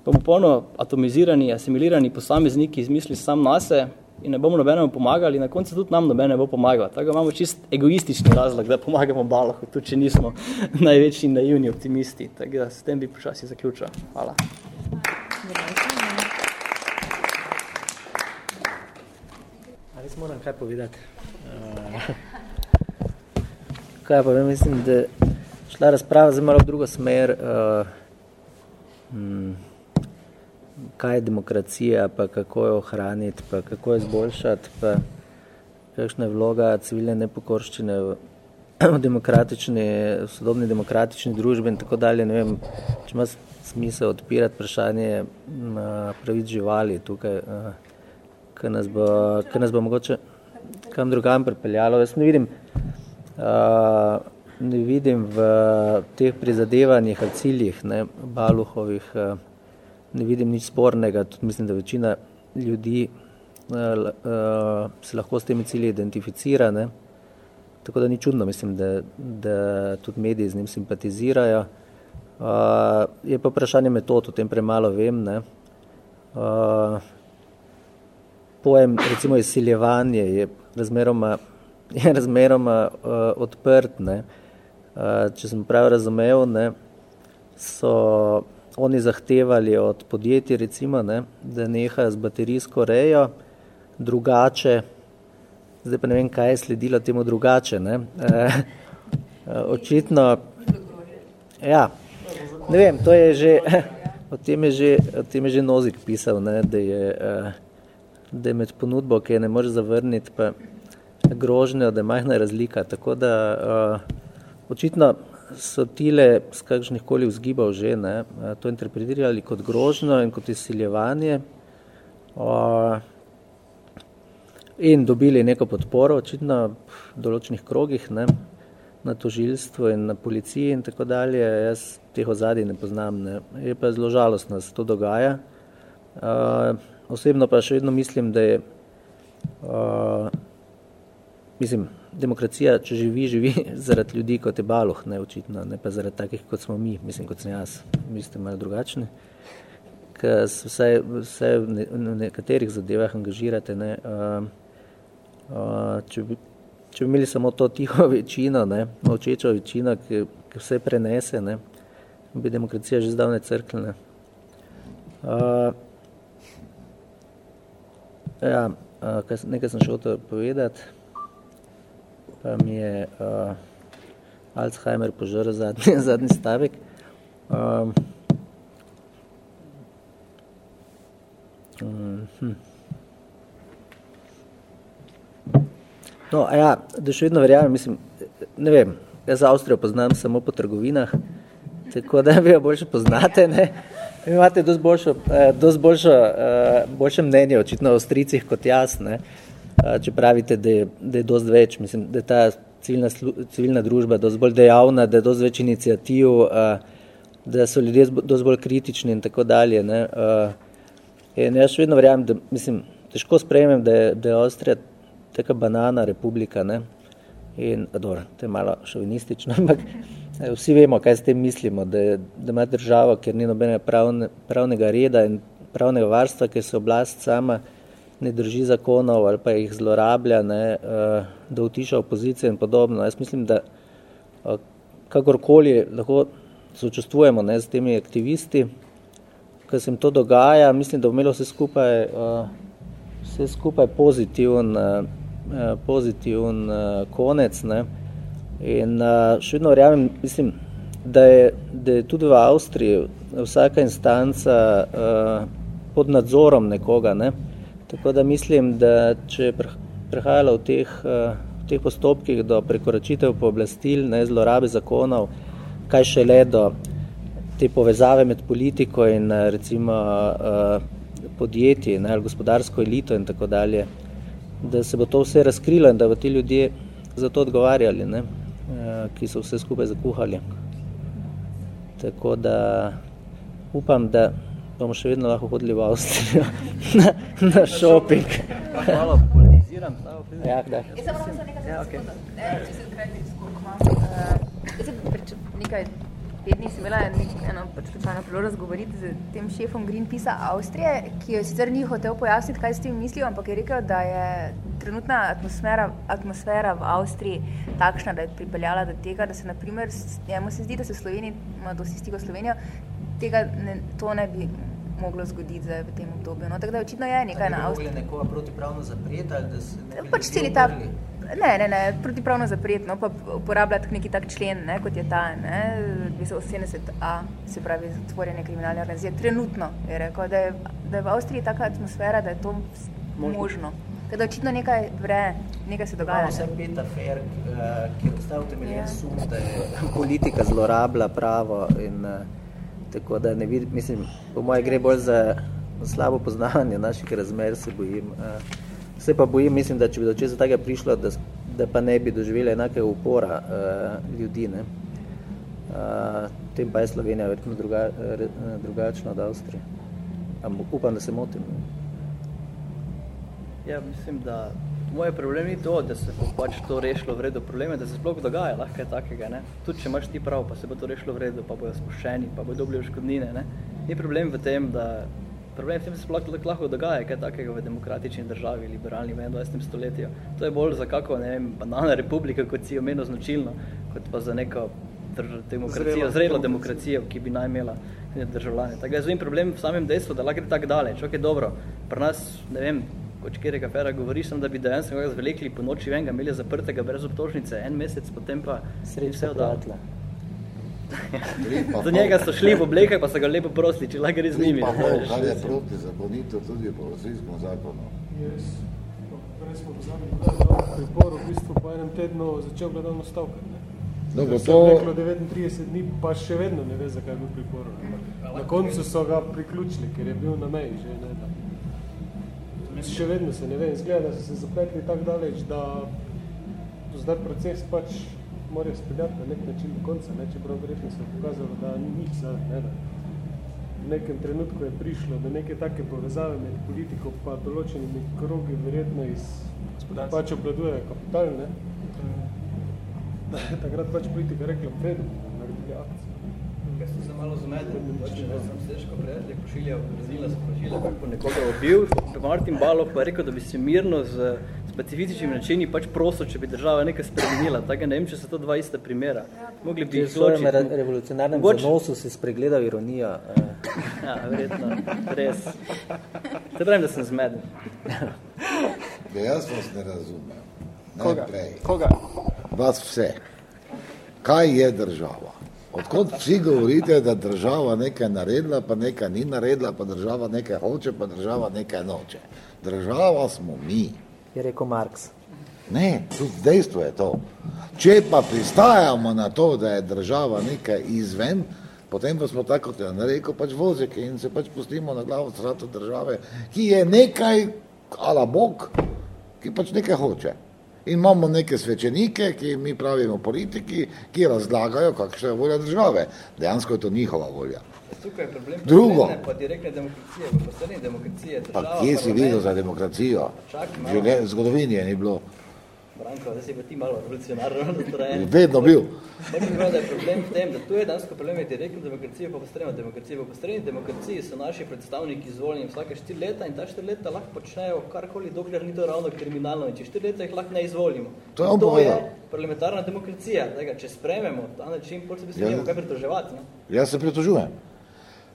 bomo polno atomizirani, asimilirani posamezniki izmislili sam nase in ne bomo nobenemu pomagali, na koncu tudi nam nobene bo pomagal. Tako imamo čist egoistični razlog, da pomagamo Balahu, tudi če nismo <laughs> največji naivni optimisti. Tako da s tem bi počasi zaključil. Hvala. Ali moram kaj povedati? Uh <laughs> kaj pa mislim, da šla razprava za malo v drugo smer, uh, hmm, kaj je demokracija, pa kako jo ohraniti, pa kako jo izboljšati, pa kakšna je vloga civilne nepokorščine v, <clears throat> v demokratični, v sodobni demokratični družbi in tako dalje. Ne vem, če ima smisel odpirati vprašanje uh, pravic živali tukaj, uh, kaj nas bo, kaj nas bo mogoče kam drugam pripeljalo. Jaz ne vidim, Uh, ne vidim v teh prizadevanjih ali ciljih ne, Baluhovih, uh, ne vidim nič spornega, tudi mislim, da večina ljudi uh, se lahko s temi cilji identificira, ne. tako da ni čudno, mislim, da, da tudi mediji z njim simpatizirajo. Uh, je pa vprašanje metod, o tem premalo vem. Ne. Uh, pojem, recimo, izsiljevanje je razmeroma je razmeroma uh, odprt. Ne. Uh, če sem prav razumel, ne, so oni zahtevali od podjetij, recimo, ne, da nehajo z baterijsko rejo, drugače, zdaj pa ne vem, kaj je sledilo temu drugače. Ne. Uh, očitno, ja, ne vem, to je že, o tem je že, o tem je že Nozik pisal, ne, da, je, uh, da je med ponudbo, ki je ne moreš zavrniti, pa grožnjo, da je majhna razlika. Tako da uh, očitno so tile z kakšnih koli vzgibov že ne, to interpretirali kot grožnjo in kot izsiljevanje uh, in dobili neko podporo, očitno v določenih krogih, ne, na tožilstvu in na policiji in tako dalje. Jaz teh ozadij ne poznam. Ne. Je pa zelo žalostno, da se to dogaja. Uh, osebno pa še vedno mislim, da je uh, mislim, demokracija, če živi, živi <laughs> zaradi ljudi, kot je Baloh, ne očitno, ne pa zaradi takih, kot smo mi, mislim, kot sem jaz, mi ste malo drugačni, ker se vse v nekaterih zadevah angažirate, ne, uh, uh, če, bi, če bi imeli samo to tiho <laughs> večino, ne, molčečo večino, ki, ki vse prenese, ne, bi demokracija že zdavne crkljena. Uh, ja, uh, nekaj sem šel to povedati pa mi je uh, Alzheimer požrl zadnji, <laughs> zadnji stavek. Um, hm. No, a ja, da še vedno verjamem, mislim, ne vem, jaz Avstrijo poznam samo po trgovinah, tako da vi jo boljše poznate, ne? Vi imate dosti boljšo, eh, dosti boljšo, eh, boljše mnenje očitno o Avstricih kot jaz, ne? Eh, če pravite, da je, da je dosti več, mislim, da je ta civilna, civilna družba dosti bolj dejavna, da je dosti več inicijativ, da so ljudje dosti bolj kritični in tako dalje. Ne? In jaz vedno verjamem, da mislim, težko sprejemem, da je, da je Avstrija taka banana republika, ne? In, dobro, to je malo šovinistično, <laughs> ampak vsi vemo, kaj s tem mislimo, da, da ima država, ker ni nobene pravne, pravnega reda in pravnega varstva, ker se oblast sama ne drži zakonov ali pa jih zlorablja, ne, eh, da utiša opozicijo in podobno. Jaz mislim, da eh, kakorkoli lahko sočustvujemo ne, z temi aktivisti, ko se jim to dogaja, mislim, da bo imelo vse skupaj, eh, vse skupaj pozitiven, pozitiven konec. Ne. In še vedno verjamem, mislim, da je, da je tudi v Avstriji vsaka instanca pod nadzorom nekoga, ne. Tako da mislim, da če je prehajalo v teh, v teh postopkih do prekoračitev pooblastil, ne, zlorabe zakonov, kaj šele do te povezave med politiko in recimo podjetji, ne, ali gospodarsko elito in tako dalje, da se bo to vse razkrilo in da bo ti ljudje za to odgovarjali, ne, ki so vse skupaj zakuhali. Tako da upam, da bomo še vedno lahko hodili v Avstrijo <laughs> na, na shopping. Malo politiziram. Ja, da. Jaz sem samo nekaj ja, okay. če se krati skoro Jaz sem pred nekaj tedni sem imela eno pač slučajno priložnost govoriti z tem šefom Greenpeace Avstrije, ki je sicer ni hotel pojasniti, kaj s tem mislijo, ampak je rekel, da je trenutna atmosfera, atmosfera v Avstriji takšna, da je pripeljala do tega, da se naprimer, njemu se zdi, da se Sloveniji, ima dosti stigo Slovenijo, tega ne, to ne bi moglo zgoditi zdaj v tem obdobju. No, tako da očitno je nekaj na Avstriji. Ali bi nekoga protipravno zapreti ali da se ne bi pač celi ta, Ne, ne, ne, protipravno zapreti, no, pa uporabljati neki tak člen, ne, kot je ta, ne, 270a, se pravi, zatvorjene kriminalne organizacije. Trenutno je rekel, da je, da je v Avstriji taka atmosfera, da je to možno. možno. Da očitno nekaj vre, nekaj se dogaja. Imamo vse pet afer, ki je postavil temeljen ja. sum, da je politika zlorabila pravo in uh, Tako da ne vidim, mislim, po moje gre bolj za slabo poznavanje naših razmer, se bojim. Se pa bojim, mislim, da če bi do česa tega prišlo, da, da pa ne bi doživeli enake upora uh, ljudi. Ne? Uh, tem pa je Slovenija verjetno druga, drugačna od Avstrije. Ampak upam, da se motim. Ja, mislim, da Moj problem ni to, da se bo pač to rešilo v redu. Problem je, da se sploh dogaja lahko je takega. Ne? Tudi če imaš ti prav, pa se bo to rešilo v redu, pa bojo spuščeni, pa bojo dobili škodnine. Ne? Ni problem v tem, da problem v tem se sploh lahko dogaja kaj takega v demokratični državi, liberalni v 21. stoletju. To je bolj za kako, ne vem, banalna republika, kot si omenil značilno, kot pa za neko demokracijo, zrelo, zrelo demokracijo, ki bi naj imela državljane. Tako je zvim problem v samem dejstvu, da lahko gre tako daleč. Ok, dobro, pri nas, ne vem, kot kjerega fera govoriš, sem, da bi dejansko ga zvlekli po noči ven, ga imeli zaprtega brez obtožnice, en mesec, potem pa sreč vse odavtla. Za njega so šli v oblekah, pa so ga lepo prosili, če lahko gre z njimi. Pa pol, kar je proti zakonito tudi po rosijskom zakonu. Yes. Prej smo pozabili, pripor v bistvu po enem tednu začel gledalno stavkati. Dobro, to... Reklo 39 dni, pa še vedno ne ve, zakaj je bil pripor. Na koncu so ga priključili, ker je bil na meji že ne da še vedno se ne vem, izgleda, da so se zapletli tako daleč, da zdaj proces pač morajo speljati na nek način do konca, ne? čeprav verjetno se je pokazalo, da ni nič za, ne, da v nekem trenutku je prišlo do neke take povezave med politiko pa določenimi krogi, verjetno iz pač obladuje kapital, ne? <laughs> Takrat pač politika rekla, vedno, naredili akcijo. Se malo zmedel, pač, sem srečko prijatelj, pošiljal, razila se pošiljal, kako nekoga obil. Martin Balov pa je rekel, da bi se mirno z specifičnimi načini pač prosil, če bi država nekaj spremenila. Tako ne vem, če so to dva ista primera. Mogli bi jih zločiti. V svojem revolucionarnem Mogoč... zanosu si spregledal ironija. <laughs> ja, verjetno, res. Se pravim, da sem zmeden. Ja, jaz vas ne razumem. Koga? Najprej. Koga? Vas vse. Kaj je država? Odkot vsi govorite, da država nekaj naredila, pa nekaj ni naredila, pa država nekaj hoče, pa država nekaj noče. Država smo mi. Je rekel Marks. Ne, tudi dejstvo je to. Če pa pristajamo na to, da je država nekaj izven, Potem pa smo tako, kot je rekel, pač voziki in se pač pustimo na glavo stratu države, ki je nekaj, ala Bog, ki pač nekaj hoče. In imamo neke svečenike, ki mi pravimo politiki, ki razlagajo, kakšna je volja države. Dejansko je to njihova volja. Tukaj je problem Drugo. pa direktne demokracije, v posredni demokracije. Pa država, kje si videl za demokracijo? Čak. Življenje, zgodovini je ni bilo. Branko, zdaj si pa ti malo revolucionarno nastrojen. <laughs> Vedno bil. Moram reči, da je problem v tem, da tu je dansko problem je direktna demokracija pa posredna demokracija. V posredni demokraciji so naši predstavniki izvoljeni vsake štiri leta in ta štiri leta lahko počnejo karkoli, dokler ni to ravno kriminalno in če štiri leta jih lahko ne izvolimo. To je on to povedal. je parlamentarna demokracija. Tega, če sprememo ta način, potem se bi se Ja. njemu kaj pritoževati. Ne? Jaz se pritožujem.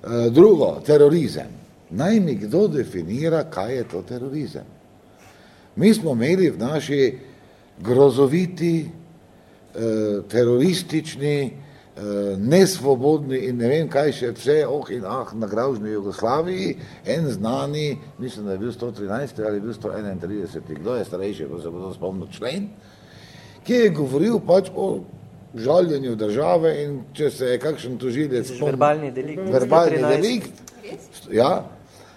E, Drugo, terorizem. Naj mi kdo definira, kaj je to terorizem. Mi smo imeli v naši grozoviti, eh, teroristični, eh, nesvobodni in ne vem kaj še vse, oh in ah, na gravžni Jugoslaviji, en znani, mislim, da je bil 113 ali je bil 131, kdo je starejši, ko se bo to spomnil člen, ki je govoril pač o žaljenju države in če se je kakšen tožilec spomnil- verbalni delikt. verbalni 113. delikt, ja,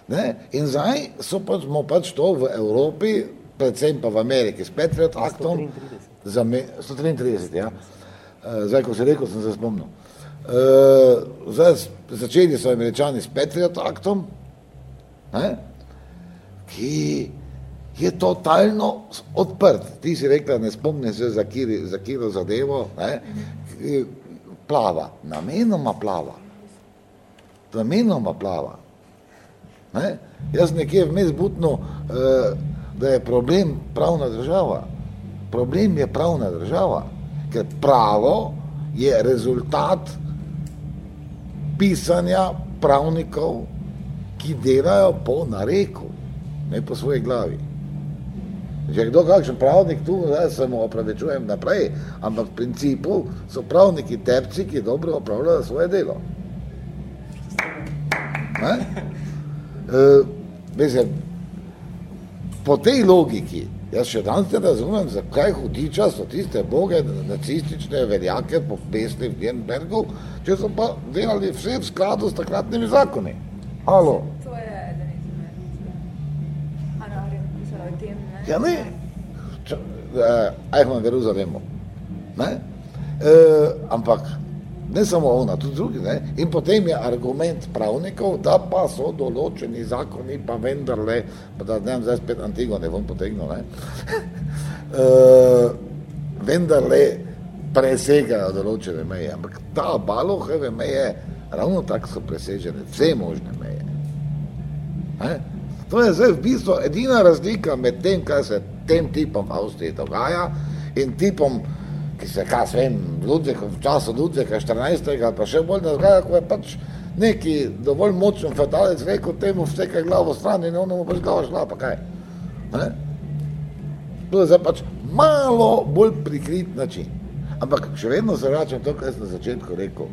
ne, in zdaj so pač, smo pač to v Evropi, predvsem pa v Ameriki s Patriot aktom, za me, 133, ja, Eh, zdaj, ko si rekel, sem se spomnil. Uh, zdaj, začeli so američani s Patriot aktom, ne, ki je totalno odprt. Ti si rekla, ne spomnim se za, kiri, za kiro zadevo, ne, ki plava, namenoma plava. Namenoma plava. Ne? Jaz nekje vmes butno, eh, da je problem pravna država. Problem je pravna država, ker pravo je rezultat pisanja pravnikov, ki delajo po nareku, ne po svoji glavi. Če kdo kakšen pravnik tu, zdaj se mu opravičujem naprej, ampak v principu so pravniki tepci, ki dobro opravljajo svoje delo. Ne? <laughs> Uh, mislim, po tej logiki, jaz še danes ne razumem, zakaj hudiča so tiste boge nacistične veljake po pesni v Nürnbergu, če so pa delali vse v skladu s takratnimi zakoni. Halo, To je eden izmed so o tem, ne? ja ne, Č, eh, ajmo Jeruzalemu, ne, eh, ampak ne samo ona, tudi drugi, ne, in potem je argument pravnikov, da pa so določeni zakoni, pa vendarle, da ne vem, zdaj spet Antigone bom potegnil, ne, <laughs> eh, vendarle presegajo določene meje, ampak ta Baloheve meje, ravno tako so presežene vse možne meje. Ne? To je zdaj v bistvu edina razlika med tem, kaj se tem tipom v Avstriji dogaja in tipom, ki se, kaj s vem, Ludzek, v času Ludzeka 14. ali pa še bolj dogaja, ko je pač neki dovolj močen fetalec rekel temu vstekaj glavo stran in ono mu pač glava šla, pa kaj. Ne? To je zdaj pač malo bolj prikrit način. Ampak še vedno se vračam to, kar sem na začetku rekel.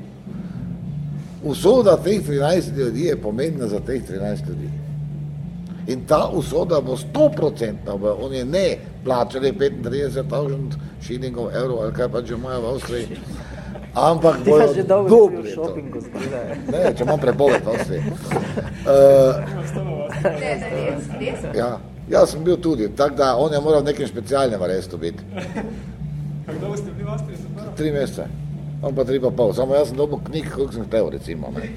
Usoda teh 13 ljudi je pomembna za teh 13 ljudi. In ta usoda bo 100%, bo oni ne plačali 35.000 šilingov, evrov ali kaj pa že imajo v Avstriji, ampak bojo pa že dolgo dobri v šopingu, zgleda. Ne, če imam prepoved v Avstriji. Uh, ja, jaz sem bil tudi, tako da on je moral v nekem specialnem arestu biti. A kdo boste bili v Avstriji? Tri mesece, on pa tri pa pol. Samo jaz sem dobil knjig, koliko sem hotel, recimo. Ne.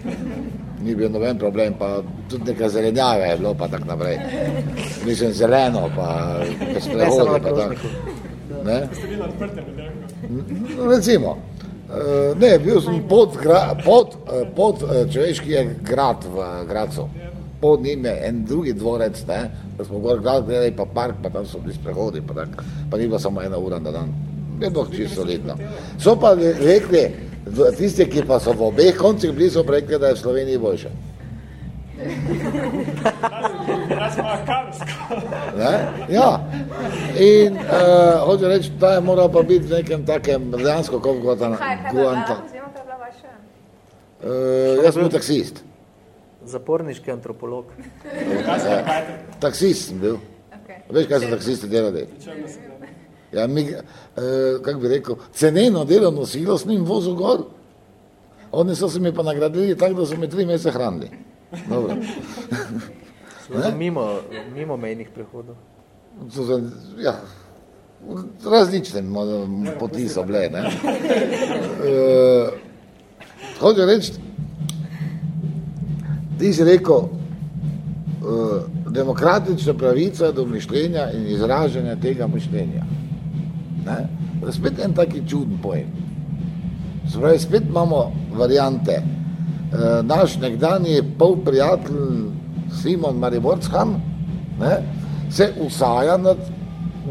Ni bil noben problem, pa tudi neka zelenjava je bilo, pa tako naprej. Mislim, zeleno, pa brez prehoda, pa tako. Ne? Nedeljku? No, Recimo, eh, ne, bil sem pod, gra, pod, eh, pod eh, človeški je grad v Gracu. Pod njim je en drugi dvorec, ne, da smo gor grad gledali, pa park, pa tam so bili sprehodi, pa, tak, pa ni bila samo ena ura na dan. Je bilo čisto solidno. So pa rekli, tisti, ki pa so v obeh koncih bili, so rekli, da je v Sloveniji boljše. Ne? Ja. In uh, hoče reči, da je moral pa biti v nekem takem, dejansko kot Guantan- Kaj, kaj vaša? Uh, jaz sem bil taksist. Zaporniški antropolog. Ja, taksist sem bil. Okay. Veš, kaj so taksisti delali? Ja, mi, eh, kako bi rekel, ceneno delovno silo s njim vozil gor. Oni so se mi pa nagradili tako, da so me tri mesece hranili. Dobro. Mimo, mimo mejnih prehodov. Ja, različne poti so bile. Ne? E, hoče reči, ti si rekel, e, demokratična pravica do mišljenja in izražanja tega mišljenja. Ne? Je spet en taki čuden pojem. Spravi, spet imamo variante. E, naš nekdanji pol prijatelj Simon Mariborskam ne, se usaja nad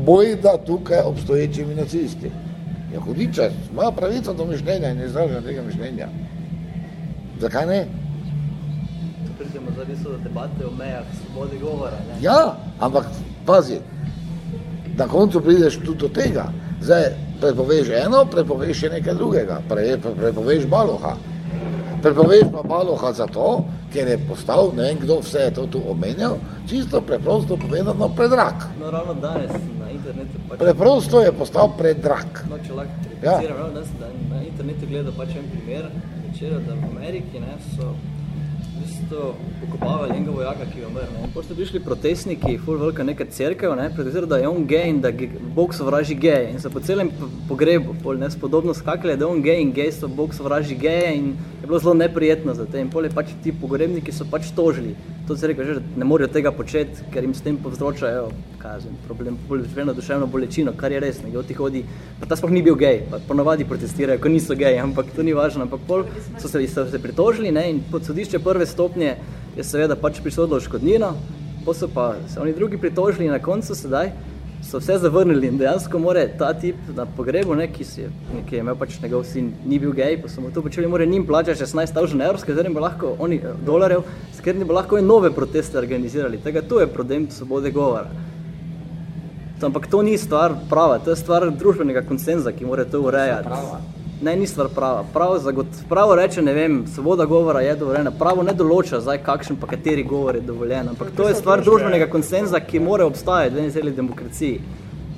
bojda tukaj obstoječimi nacisti. Ja, hudiče, ima pravico do mišljenja in izražanja tega mišljenja. Zakaj ne? Pridemo zdaj do debate o mejah svobode govora. Ne? Ja, ampak pazi, na koncu prideš tudi do tega. Zdaj, prepoveš eno, prepoveš še nekaj drugega, pre, prepoveš baloha. Prepoveš pa baloha zato, ker je postal, ne vem kdo vse je to tu omenjal, čisto preprosto povedano predrag. No, ravno danes na internetu pač... Preprosto je postal predrag. No, če lahko repliciram, ja. ravno danes na internetu gledal pač en primer, večera, da v Ameriki ne, so isto pokopavali enega vojaka, ki je umrl. Potem so prišli protestniki, ful velika neka cerkev, ne, protestirali, da je on gej in da Bog sovraži geje. In so po celem pogrebu pol nespodobno skakali, da je on gej in gej so Bog sovraži geje in je bilo zelo neprijetno za te. In pol je pač ti pogrebniki so pač tožili. To se reče, že ne morajo tega početi, ker jim s tem povzročajo, kažem, problem, bolj duševno bolečino, kar je res, nekdo ti hodi, pa ta sploh ni bil gej, pa ponovadi protestirajo, ko niso gej, ampak to ni važno, ampak pol so se, so se pritožili, ne, in pod sodišče prve stopnje je seveda pač prisodilo škodnino, pa so pa se oni drugi pritožili in na koncu sedaj so vse zavrnili in dejansko more ta tip na pogrebu, ne, ki, si, ki je imel pač njegov sin, ni bil gej, pa so mu to počeli, more njim plačati 16 tavžen evropske, zdaj bo lahko oni eh, dolarjev, s katerimi bo lahko nove proteste organizirali. Tega tu je problem svobode govora. Ampak to ni stvar prava, to je stvar družbenega konsenza, ki mora to urejati. Ne, ni stvar prava. Pravo, zagot, pravo reče, ne vem, svoboda govora je dovoljena. Pravo ne določa, zdaj, kakšen pa kateri govor je dovoljen. Ampak to je stvar družbenega konsenza, ki mora obstajati v eni demokraciji.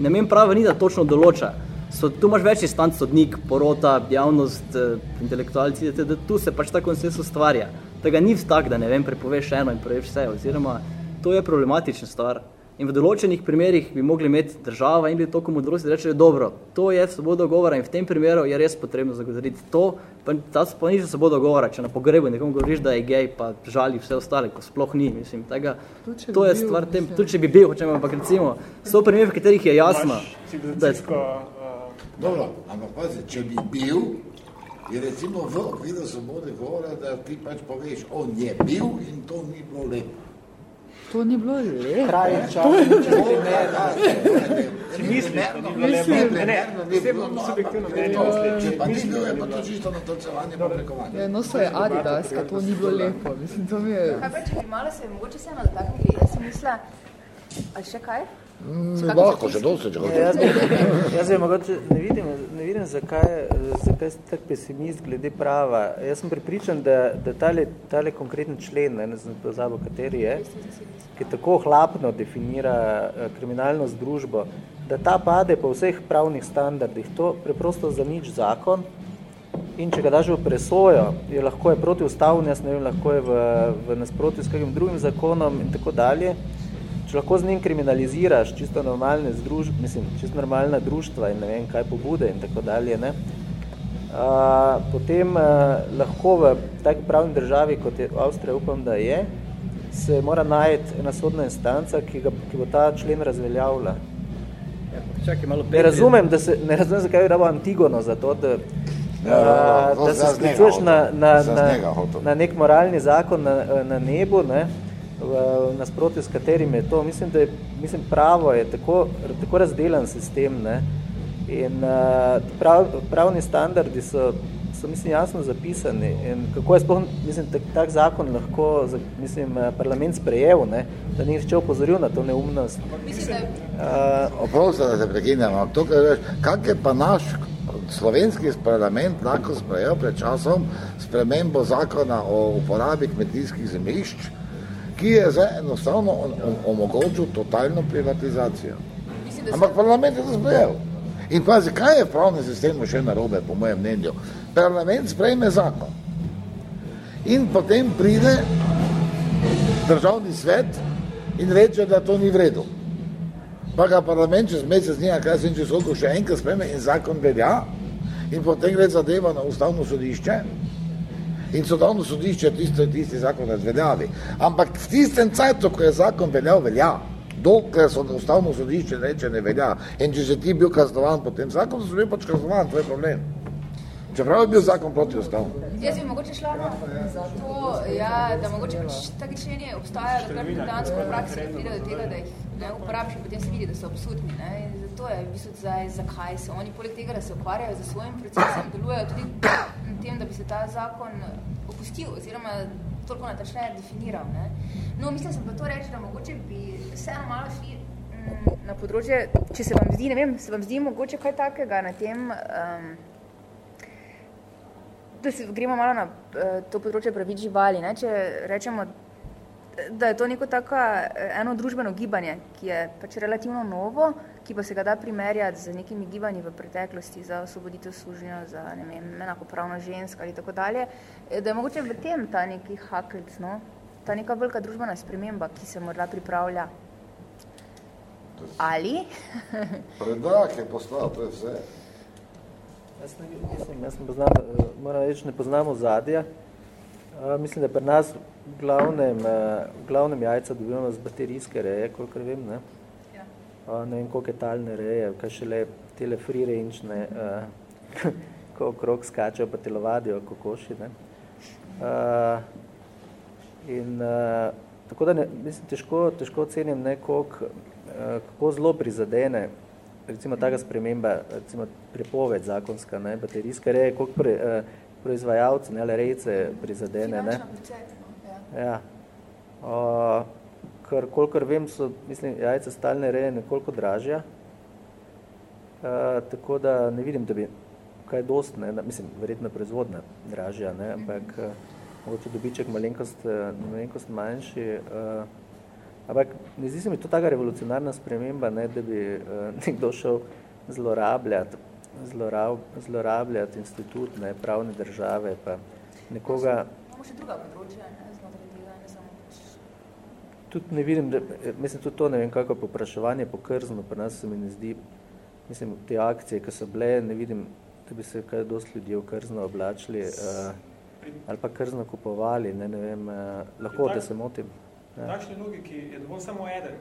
Ne vem, pravo ni, da točno določa. So, tu imaš več instanc, sodnik, porota, javnost, eh, intelektualci, da, da tu se pač ta konsens ustvarja. Tega ni tak, da ne vem, prepoveš eno in preveš vse. Oziroma, to je problematična stvar. In v določenih primerih bi mogli imeti država in bi to komodrosti reči, dobro, to je svoboda govora in v tem primeru je res potrebno zagotoviti to, pa ta pa ni že svoboda govora, če na pogrebu nekomu govoriš, da je gej, pa žali vse ostale, ko sploh ni, mislim, tega, to je stvar tem, tudi če bi bil, hočemo, ampak recimo, so primeri, v katerih je jasno, da je... Dobro, ampak pazi, če bi bil, je recimo v okviru svobode govora, da ti pač poveš, on je bil in to ni bilo lepo. To ni bilo lepo. Kraj čas, če ti ne, da. Če misliš, da ni bilo lepo. Ne, ne, ne, ne, subjektivno mnenje. Če pa ni bilo, je pa to čisto natorcevanje pa prekovanje. Ja, no, so je Adidas, ka to ni bilo lepo. Mislim, to mi je... Kaj pa, če malo se je mogoče se eno dotaknili, jaz sem mislila, ali še kaj? Mm, lahko, že dosti, če hoče. Jaz, jaz mogoče ne vidim, ne vidim zakaj, zakaj ste tak pesimist glede prava. Jaz sem pripričan, da, da tale, tale konkreten člen, ne, ne znam pozabo, kateri je, ki tako hlapno definira eh, kriminalno združbo, da ta pade po vseh pravnih standardih. To preprosto za nič zakon in če ga daš v presojo, je lahko je protiustavno, jaz ne vem, lahko je v, v nasprotju s kakim drugim zakonom in tako dalje če lahko z njim kriminaliziraš čisto normalne združ, mislim, čisto normalna društva in ne vem kaj pobude in tako dalje, ne, a, potem a, lahko v taki pravni državi, kot je Avstrija, upam, da je, se mora najti ena sodna instanca, ki, ga, ki bo ta člen razveljavila. Ja, čakaj, malo ne razumem, da se, ne razumem, zakaj je rabo Antigono za to, da, ja, a, da se sklicuješ na, na, na, na nek moralni zakon na, na nebu, ne, v nasprotju s katerim je to. Mislim, da je, mislim, pravo je tako, tako razdelan sistem ne? in uh, prav, pravni standardi so, so mislim, jasno zapisani in kako je sploh, mislim, tak, tak zakon lahko, mislim, parlament sprejel, ne? da ni nihče opozoril na to neumnost. Uh, Oprosto, da se prekinjamo, to, kak je pa naš slovenski parlament lahko sprejel pred časom spremembo zakona o uporabi kmetijskih zemljišč, ki je zdaj enostavno omogočil totalno privatizacijo. Ampak parlament je to sprejel. In pazi, kaj je v pravnem sistemu še narobe, po mojem mnenju? Parlament sprejme zakon. In potem pride državni svet in reče, da to ni v redu. Pa ga parlament čez mesec dni, kaj se če sodo še enkrat spreme in zakon velja in potem gre zadeva na ustavno sodišče in sodavno sodišče tisto je tisti zakon razveljavi. Ampak v tistem cajtu, ko je zakon veljal, velja. Dokler so ustavno sodišče reče ne velja. In če si ti bil kaznovan po tem zakonu, so bil pač kaznovan, to je problem. Čeprav je bil zakon proti ustavno. Jaz bi mogoče šla no, za to, ja, da mogoče pač taki členi obstajajo, da kar dansko v praksi pride do tega, da jih ne uporabiš in potem se vidi, da so absurdni. Ne? In zato je v bistvu zdaj, zakaj se oni poleg tega, da se ukvarjajo za svojim procesom, delujejo tudi na tem, da bi se ta zakon opustil oziroma toliko natačneje definiral. Ne? No, mislim sem pa to reči, da mogoče bi vseeno malo šli mm, na področje, če se vam zdi, ne vem, se vam zdi mogoče kaj takega na tem, um, da se gremo malo na uh, to področje pravic živali, ne? če rečemo, da je to neko tako eno družbeno gibanje, ki je pač relativno novo, ki pa se ga da primerjati z nekimi gibanji v preteklosti za osvoboditev služenja, za ne vem, enakopravno žensk ali tako dalje, da je mogoče v tem ta neki hakelc, no? ta neka velika družbena sprememba, ki se morda pripravlja. Ali? <laughs> Predak je poslal, to je vse. Jaz ne, mislim, jaz ne poznam, eh, moram reči, ne poznamo zadja. Uh, mislim, da pri nas v glavnem, uh, v glavnem jajca dobivamo z baterijske reje, kolikor vem, ne? Uh, ne vem, koliko je talne reje, kaj šele tele free range, ne, uh, <laughs> ko okrog skačejo, pa telovadijo kokoši, ne? Uh, in uh, tako da ne, mislim, težko, težko ocenim ne, koliko, uh, kako zelo prizadene recimo taka sprememba, recimo prepoved zakonska, ne, baterijska reje, koliko pre, eh, proizvajalci, ne, ali rejce prizadene, ne. Ja. O, ker, kolikor vem, so, mislim, jajce stalne reje nekoliko dražja, e, tako da ne vidim, da bi kaj dost, ne, mislim, verjetno proizvodna dražja, ne, ampak mm -hmm. mogoče dobiček malenkost, malenkost manjši, e, Ampak ne zdi se mi to taka revolucionarna sprememba, ne, da bi uh, <laughs> nekdo šel zlorabljati, zlorab, zlorabljati institut ne, pravne države, pa nekoga... Imamo še druga področja, ne, znotraj tega, ne samo pač- Tudi ne vidim, da, mislim, tudi to ne vem, kako popraševanje po krznu, pa nas se mi ne zdi, mislim, te akcije, ki so bile, ne vidim, da bi se kaj dosti ljudi v krzno oblačili, uh, ali pa krzno kupovali, ne, ne vem, uh, lahko, da se motim. Ja. takšni logiki je dovolj samo eden,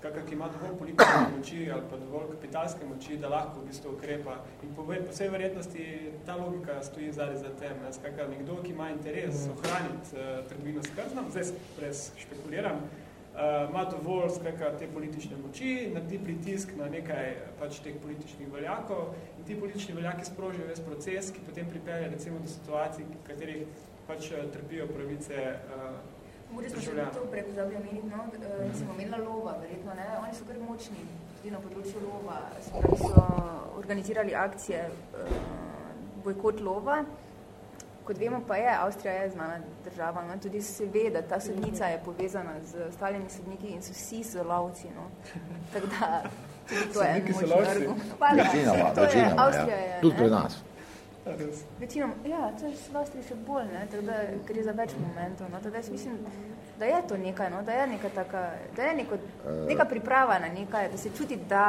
ki ima dovolj politične moči ali pa dovolj kapitalske moči, da lahko v bistvu ukrepa. In po, po vsej verjetnosti ta logika stoji zadaj za tem. Ne? Skakor, nekdo, ki ima interes mm. ohraniti uh, trgovino s krznom, zdaj pres špekuliram, uh, ima dovolj skakor, te politične moči, naredi pritisk na nekaj pač teh političnih veljakov in ti politični veljaki sprožijo ves proces, ki potem pripelje recimo do situacij, v katerih pač uh, trpijo pravice uh, Mogoče smo še to prej pozabili omeniti, no, uh, smo omenila lova, verjetno, ne? Oni so kar močni tudi na področju lova. So, so organizirali akcije uh, bojkot lova. Kot vemo pa je, Avstrija je znana država, no? tudi se ve, da ta sodnica je povezana z ostalimi sodniki in so vsi so lovci, no. Tako da, tudi to je en močni argument. Večinoma, večinoma, ja. Tudi pri nas. Večino, ja, to je v Avstriji še bolj, ne, tako da gre za več momentov. No, tako da jaz mislim, da je to nekaj, no, da je neka taka, da je neko, neka priprava na nekaj, da se čuti, da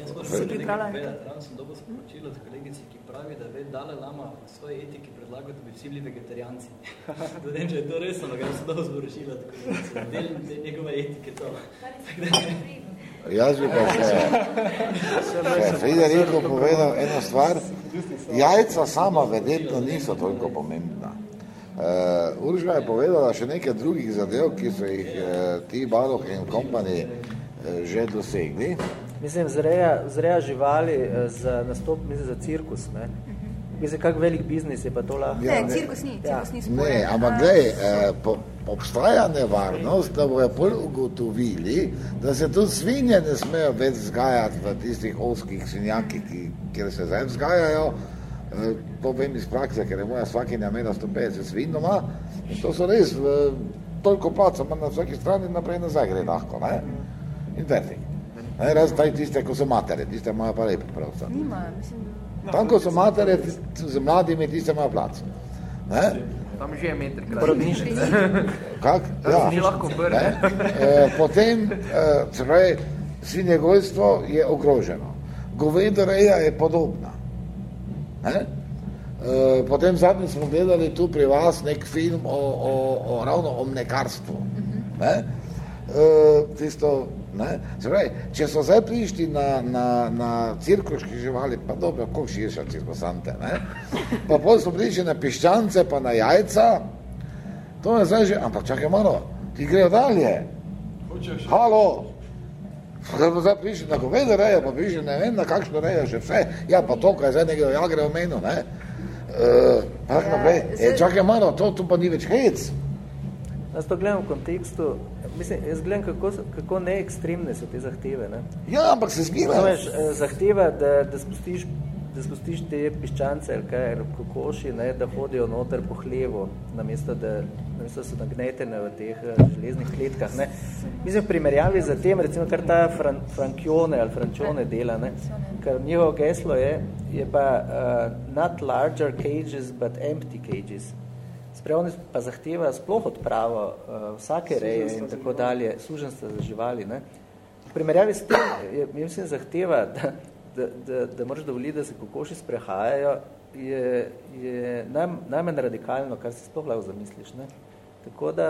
Jaz se pripravlja nekaj. Ravno sem dobro sporočila od kolegici, ki pravi, da ve Dalai Lama v svoji etiki predlaga, da bi vsi bili vegetarijanci. <laughs> da vem, če je to resno, ga sem dobro sporočila od kolegici. Del te njegove etike to. <laughs> Jaz bi pa še, še Federico povedal eno stvar. Jajca sama vedetno niso toliko pomembna. Uh, Urža je povedala še nekaj drugih zadev, ki so jih uh, ti Baroh in kompani uh, že dosegli. Mislim, zreja, zreja živali za nastop, mislim, za cirkus, ne? Mislim, kak velik biznis je pa to lahko. Ja, ne, cirkus ni, cirkus ni sporen. Ne, ampak gledaj, eh, po, obstaja nevarnost, da bojo bolj ugotovili, da se tudi svinje ne smejo več vzgajati v tistih oskih svinjakih, ki, kjer se zdaj vzgajajo. Eh, to vem iz prakse, ker je moja svakinja imela 150 svin doma. In to so res eh, toliko placa, na vsaki strani naprej nazaj gre lahko. Ne? In vertik. Ne, raz taj tiste, ko so matere, tiste imajo pa lepo prav. Nima, mislim, Tam, ko so matere z mladimi, tiste imajo plac. Ne? Tam že je metrikrat. Porodnišnic. <laughs> Kak? Tam Ja. se že lahko obrne. Ne? E, potem, e, se pravi, svinjegojstvo je ogroženo. Govedoreja je podobna. Ne? E, potem zadnjič smo gledali tu pri vas nek film o, o, o ravno o mlekarstvu. Ne? E, tisto, ne? Pravi, če so zdaj prišli na, na, na cirkuški živali, pa dobro, koliko širša cirkusante, ne? pa potem so prišli na piščance, pa na jajca, to me zdaj že, ampak čakaj malo, ti grejo dalje. Halo, Zdaj pa zdaj prišli na govedo rejo, pa prišli ne vem na kakšno rejo že vse, ja pa to, kaj zdaj nekdo jagre omenil, ne. Uh, tako naprej, e, čakaj malo, to, to pa ni več hec. Jaz to gledam v kontekstu, mislim, jaz gledam, kako, kako neekstremne so te zahteve. Ne? Ja, ampak se zbira. Razumeš, eh, zahteva, da, da, spustiš, da spustiš te piščance ali kaj, ali kokoši, ne, da hodijo noter po hlevu, namesto da, namesto da so nagnetene v teh eh, železnih kletkah. Ne. Mislim, v primerjavi za tem, recimo, kar ta Fran, Frankione ali Frančone dela, ne, ker njihovo geslo je, je pa uh, not larger cages, but empty cages. Sprejavni pa zahteva sploh odpravo uh, vsake reje in tako dalje, suženstva za živali. Ne. V primerjavi s tem, je, mislim, zahteva, da, da, da, da moraš dovoliti, da se kokoši sprehajajo, je, je naj, najmanj radikalno, kar si sploh lahko zamisliš. Ne. Tako da,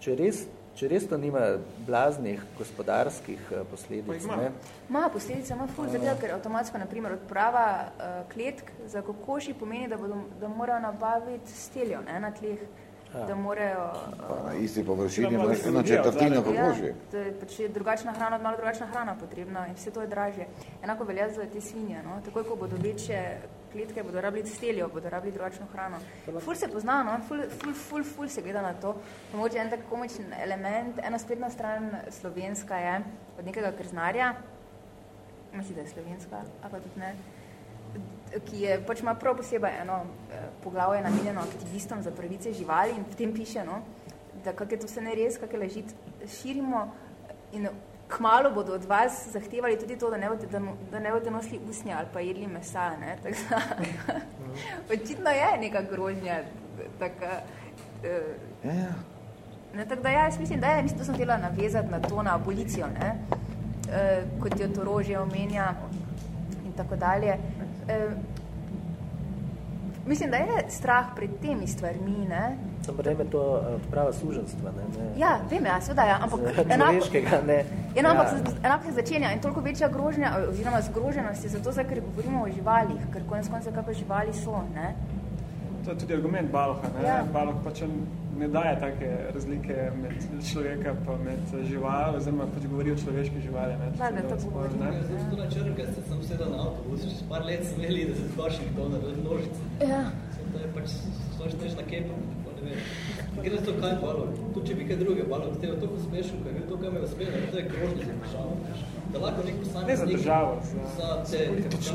če res, če res to nima blaznih gospodarskih eh, posledic, ne, Ma, posledica ima ful, zato, ker avtomatsko, naprimer, odprava uh, kletk za kokoši pomeni, da, bodo, da morajo nabaviti steljo ne, na tleh, Ja. da morajo... Pa Uh, na isti površini imaš eno četrtino kokoši. Ja, da je pač je drugačna hrana, malo drugačna hrana potrebna in vse to je dražje. Enako velja za te svinje, no? takoj ko bodo večje kletke, bodo rabili steljo, bodo rabili drugačno hrano. Ful se pozna, no? ful, ful, ful, ful se gleda na to. Mogoče en tak komičen element, ena spletna stran slovenska je od nekega krznarja, mislim, da je slovenska, ali pa tudi ne, ki je, pač ima prav posebej eno eh, poglavje namenjeno aktivistom za pravice živali in v tem piše, no, da kak je to vse neres, kak je ležit, širimo in kmalo bodo od vas zahtevali tudi to, da ne boste, da, da ne boste nosili usnja ali pa jedli mesa, ne, tako da, očitno je neka grožnja, taka, eh, Ja. Ne, tako da ja, jaz mislim, da je, mislim, da sem htela navezati na to, na abolicijo, ne, e, kot jo to že omenja in tako dalje. E, mislim, da je strah pred temi stvarmi, ne. Samo vreme to eh, odprava suženstva. Ne, ne. Ja, vem, ja, seveda, ja, ampak <laughs> Z človeškega, ne. Ja, no, ampak Ja. se- enako se začenja in toliko večja grožnja oziroma zgroženost je zato, zdaj, ker govorimo o živalih, ker konec konca kakve živali so, ne. To je tudi argument Baloha. Ne? Ja. Baloh pač ne daje take razlike med človeka pa med živali, oziroma pač govori o človeški živali. Ne? Da, da, to govori. Ne? Zato na črn, ker ste sem sedel na avtobus, čez par let sem imeli, da se z Washingtona, da je nožice. Ja. To je pač, stojiš neš na ne. Gre za to, kaj je balo. Tu če bi kaj druge balo, da te je toliko smešno, kaj je to, kaj me usmela, to je grožnje za državo. Da lahko nek posameznik... Ne za državo, za- te,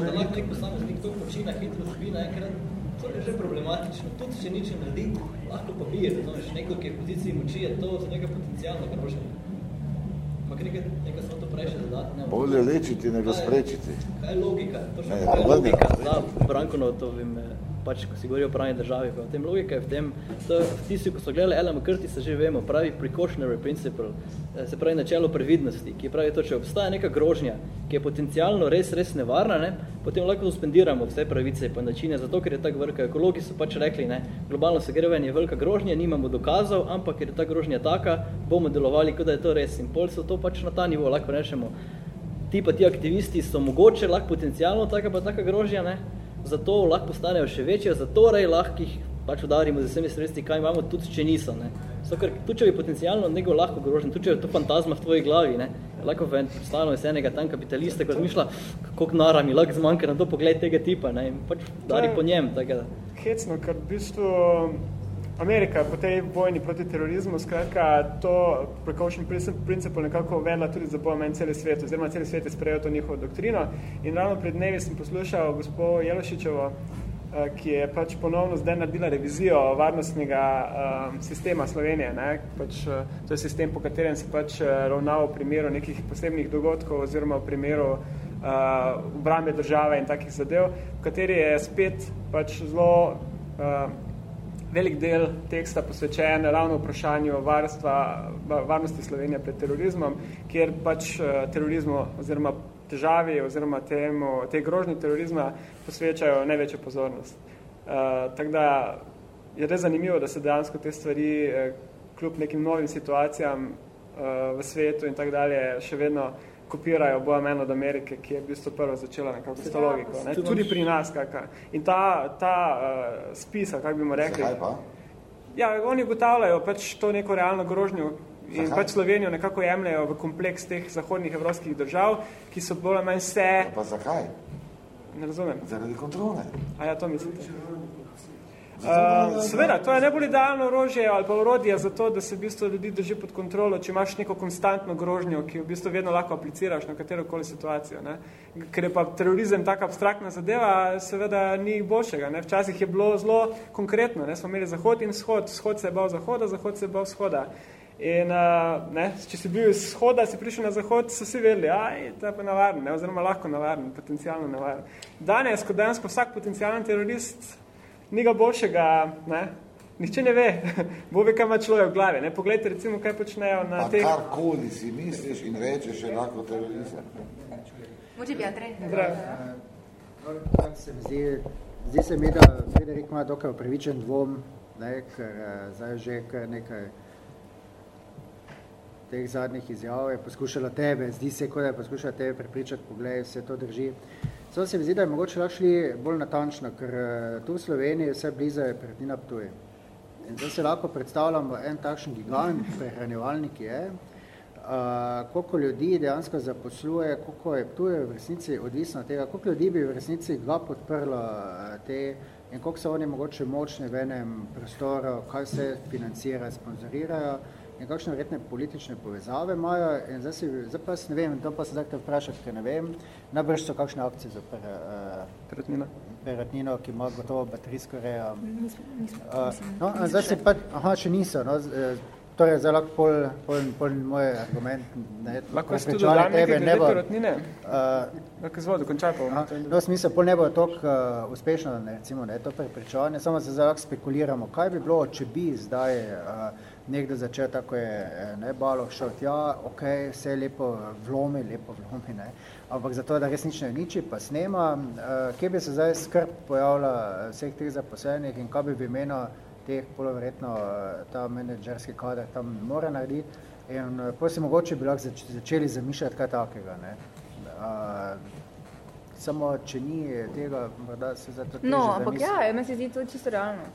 da lahko nek posameznik to počina, hitro zbi naenkrat, to je že problematično. Tudi če nič ne naredi, lahko pa bije, znaš, nekdo, ki je v poziciji moči, je to za nekaj potencijalno groženje. Ampak nekaj, nekaj samo to prejše dodatne. Bolje lečiti, nego sprečiti. Kaj je logika? Točno, Ne, kaj je logika? Da, Brankonotovim, eh, pač, ko si govori o pravni državi, pa v tem logika je v tem, to, tisti, ko so gledali Ellen McCurdy, se že vemo, pravi precautionary principle, eh, se pravi načelo previdnosti, ki pravi to, če obstaja neka grožnja, ki je potencialno res, res nevarna, ne, potem lahko suspendiramo vse pravice in načine, zato ker je tako velika. Ekologi so pač rekli, ne, globalno segrevanje je velika grožnja, nimamo dokazov, ampak ker je ta grožnja taka, bomo delovali, kot da je to res. In pol so to pač na ta nivo, lahko rečemo, ti pa ti aktivisti so mogoče lahko potencialno taka pa taka grožnja, ne? Zato lahko postanejo še večje, zatorej lahko jih pač udarimo z vsemi sredstvi, kaj imamo, tudi če niso. Ne? So, ker tudi če bi potencialno nego lahko grožen, tudi če je to fantazma v tvoji glavi, ne? lahko v predstavljamo iz enega tam kapitalista, ko razmišlja, kako nara mi lahko zmanjka na to pogled tega tipa ne? in pač dari po njem. Tako da. Hecno, ker v bistvu Amerika po tej vojni proti terorizmu, skratka, to precaution principle nekako uvedla tudi za bojo meni celi svet, oziroma celi svet je sprejel to njihovo doktrino. In ravno pred dnevi sem poslušal gospod Jelošičevo, eh, ki je pač ponovno zdaj naredila revizijo varnostnega um, sistema Slovenije. Ne? Pač, uh, to je sistem, po katerem se pač ravnal v primeru nekih posebnih dogodkov oziroma v primeru uh, obrambe države in takih zadev, v kateri je spet pač zelo uh, velik del teksta posvečen ravno vprašanju varstva, varnosti Slovenije pred terorizmom, kjer pač eh, terorizmu oziroma težavi oziroma temu, te grožnje terorizma posvečajo največjo pozornost. Uh, tako da je res zanimivo, da se dejansko te stvari eh, kljub nekim novim situacijam uh, v svetu in tako dalje še vedno kopirajo boja men od Amerike, ki je v bistvu prvo začela nekako s to logiko. Ne? Tudi pri nas kaka. In ta, ta uh, spisa, kako bi mu rekli... Zakaj pa? Ja, oni ugotavljajo pač to neko realno grožnjo in Zakaj? pač Slovenijo nekako jemljajo v kompleks teh zahodnih evropskih držav, ki so bolj ali manj vse... Pa zakaj? Ne razumem. Zaradi kontrole. A ja, to mislite? Uh, seveda, to je najbolj idealno orožje ali pa orodje za to, da se v bistvu ljudi drži pod kontrolo, če imaš neko konstantno grožnjo, ki v bistvu vedno lahko apliciraš na katero koli situacijo. Ne? Ker je pa terorizem taka abstraktna zadeva, seveda ni boljšega. Ne? Včasih je bilo zelo konkretno, ne? smo imeli zahod in shod, shod se je bal zahoda, zahod se je bal shoda. In uh, ne, če si bil iz shoda, si prišel na zahod, so vsi vedeli, aj, to je pa navaren, ne? oziroma lahko navaren, potencialno navaren. Danes, ko dejansko vsak potencialen terorist ni ga boljšega, ne? nihče ne ve, <laughs> bo ve, kaj ima človek v glavi. Ne? Poglejte, recimo, kaj počnejo na Pa teh... karkoli si misliš in rečeš, je lahko terorizem. Moče bi Andrej. Se mi zdi, zdi se mi, da Frederik ima dokaj upravičen dvom, ne, ker eh, zdaj že kar nekaj teh zadnjih izjav je poskušala tebe, zdi se, kot da je poskušala tebe prepričati, poglej, vse to drži. Samo se mi zdi, da je mogoče lahko šli bolj natančno, ker eh, tu v Sloveniji vse blizu je prednina Ptuj. In zdaj se lahko predstavljamo en takšen gigant, prehranjevalnik je, Uh, koliko ljudi dejansko zaposluje, koliko je tu je v resnici odvisno od tega, koliko ljudi bi v resnici ga podprlo te in koliko so oni mogoče močni v enem prostoru, kaj se financira, sponzorirajo in kakšne verjetne politične povezave imajo in zdaj, si, zdaj pa ne vem, to pa se zdaj vprašati, ker ne vem, najbrž so kakšne akcije za per, uh, Perutnino. Perutnino, ki ima gotovo baterijsko rejo. Uh, no, zdaj se pa, aha, še niso, no, z, uh, Torej, zdaj lahko pol, pol, pol moj argument. Ne, lahko jaz tudi dodam nekaj glede bo, perutnine? Uh, lahko izvod, dokončaj pa. Aha, no, smisel, pol ne bo toliko uh, uspešno, ne, recimo, ne, to prepričevanje, samo se zdaj lahko spekuliramo, kaj bi bilo, če bi zdaj uh, nekdo začel, tako je ne, balo, šel tja, ok, vse lepo vlomi, lepo vlomi, ne, ampak zato, da resnično je niči, pa snema, uh, kje bi se zdaj skrb pojavila vseh teh zaposlenih in kaj bi v imenu teh poloverjetno ta menedžerski kader tam mora narediti in potem se mogoče bi lahko zač začeli zamišljati kaj takega. Ne. Uh, samo, če ni tega, morda se za to No, ampak ja, meni se zdi to čisto realno.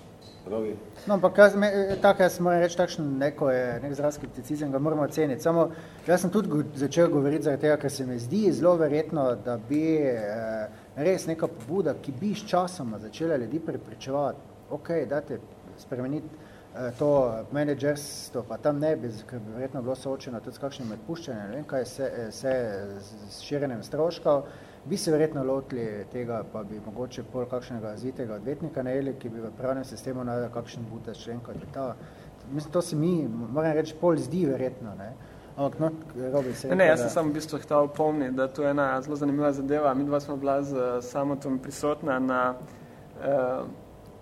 Pravi. No, ampak jaz, me, tako jaz moram reči, takšen neko je, nek zraz skepticizem, ga moramo oceniti. Samo, jaz sem tudi go, začel govoriti zaradi tega, ker se mi zdi zelo verjetno, da bi eh, res neka pobuda, ki bi s časoma začela ljudi prepričevati, ok, dajte spremeniti eh, to menedžerstvo, pa tam ne bi, ker bi verjetno bilo soočeno tudi s kakšnim odpuščanjem, ne vem kaj, se, se s širjenjem stroškov, bi se verjetno lotili tega, pa bi mogoče pol kakšnega zvitega odvetnika najeli, ki bi v pravnem sistemu najdel kakšen butač člen kot ta. Mislim, to se mi, moram reči, pol zdi verjetno, ne. Ampak, no, Robi se... Ne, ne, jaz sem samo v bistvu htel pomniti, da to je ena zelo zanimiva zadeva. Mi dva smo bila z Samotom prisotna na uh,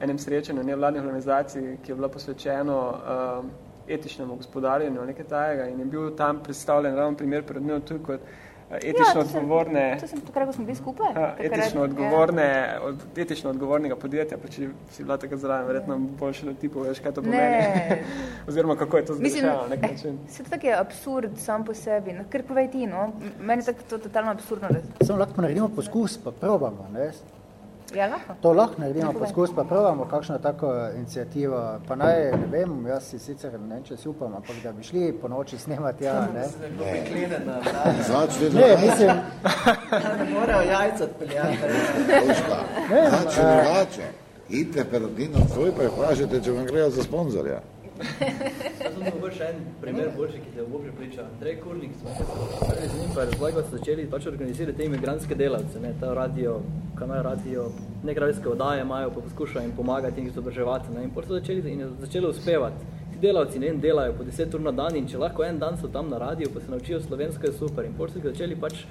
enem srečanju nevladnih organizacij, ki je bilo posvečeno uh, etičnemu gospodarjenju nekaj tajega in je bil tam predstavljen ravno primer pred dnev tudi kot uh, etično ja, odgovorne... To sem takrat, ko smo bili skupaj. Etično, odgovorne, od, etično odgovornega podjetja, pa če si bila tako zraven, verjetno boljše, da ti poveš, kaj to pomeni. <laughs> Oziroma, kako je to na nek način. Se to tak je absurd sam po sebi, no, ker povej ti, no, meni je tako to totalno absurdno. Samo lahko naredimo poskus, pa probamo, ne? Ja, lahko. To lahko naredimo poskus, pa probamo kakšno tako inicijativo. Pa naj, ne vem, jaz si sicer ne vem, če si upam, ampak da bi šli po noči snemati, ja, ne. Začne Ne, mislim... Ne morajo jajca odpeljati. Točka. Znači drugače. Idite perutnino svoj, pa vprašajte, če vam grejo za sponzorja. Jaz sem mogoče en primer boljši, ki te bo pripričal. Andrej Kurnik, smo se pa razlagali, so začeli pač organizirati te imigrantske delavce, ne, ta radio, imajo radio, nek radijske oddaje imajo, pa poskušajo jim pomagati in izobraževati, ne, in potem so začeli in začeli uspevati. Ti delavci, ne, delajo po 10 ur na dan in če lahko en dan so tam na radiju, pa se naučijo slovensko, je super. In potem so začeli pač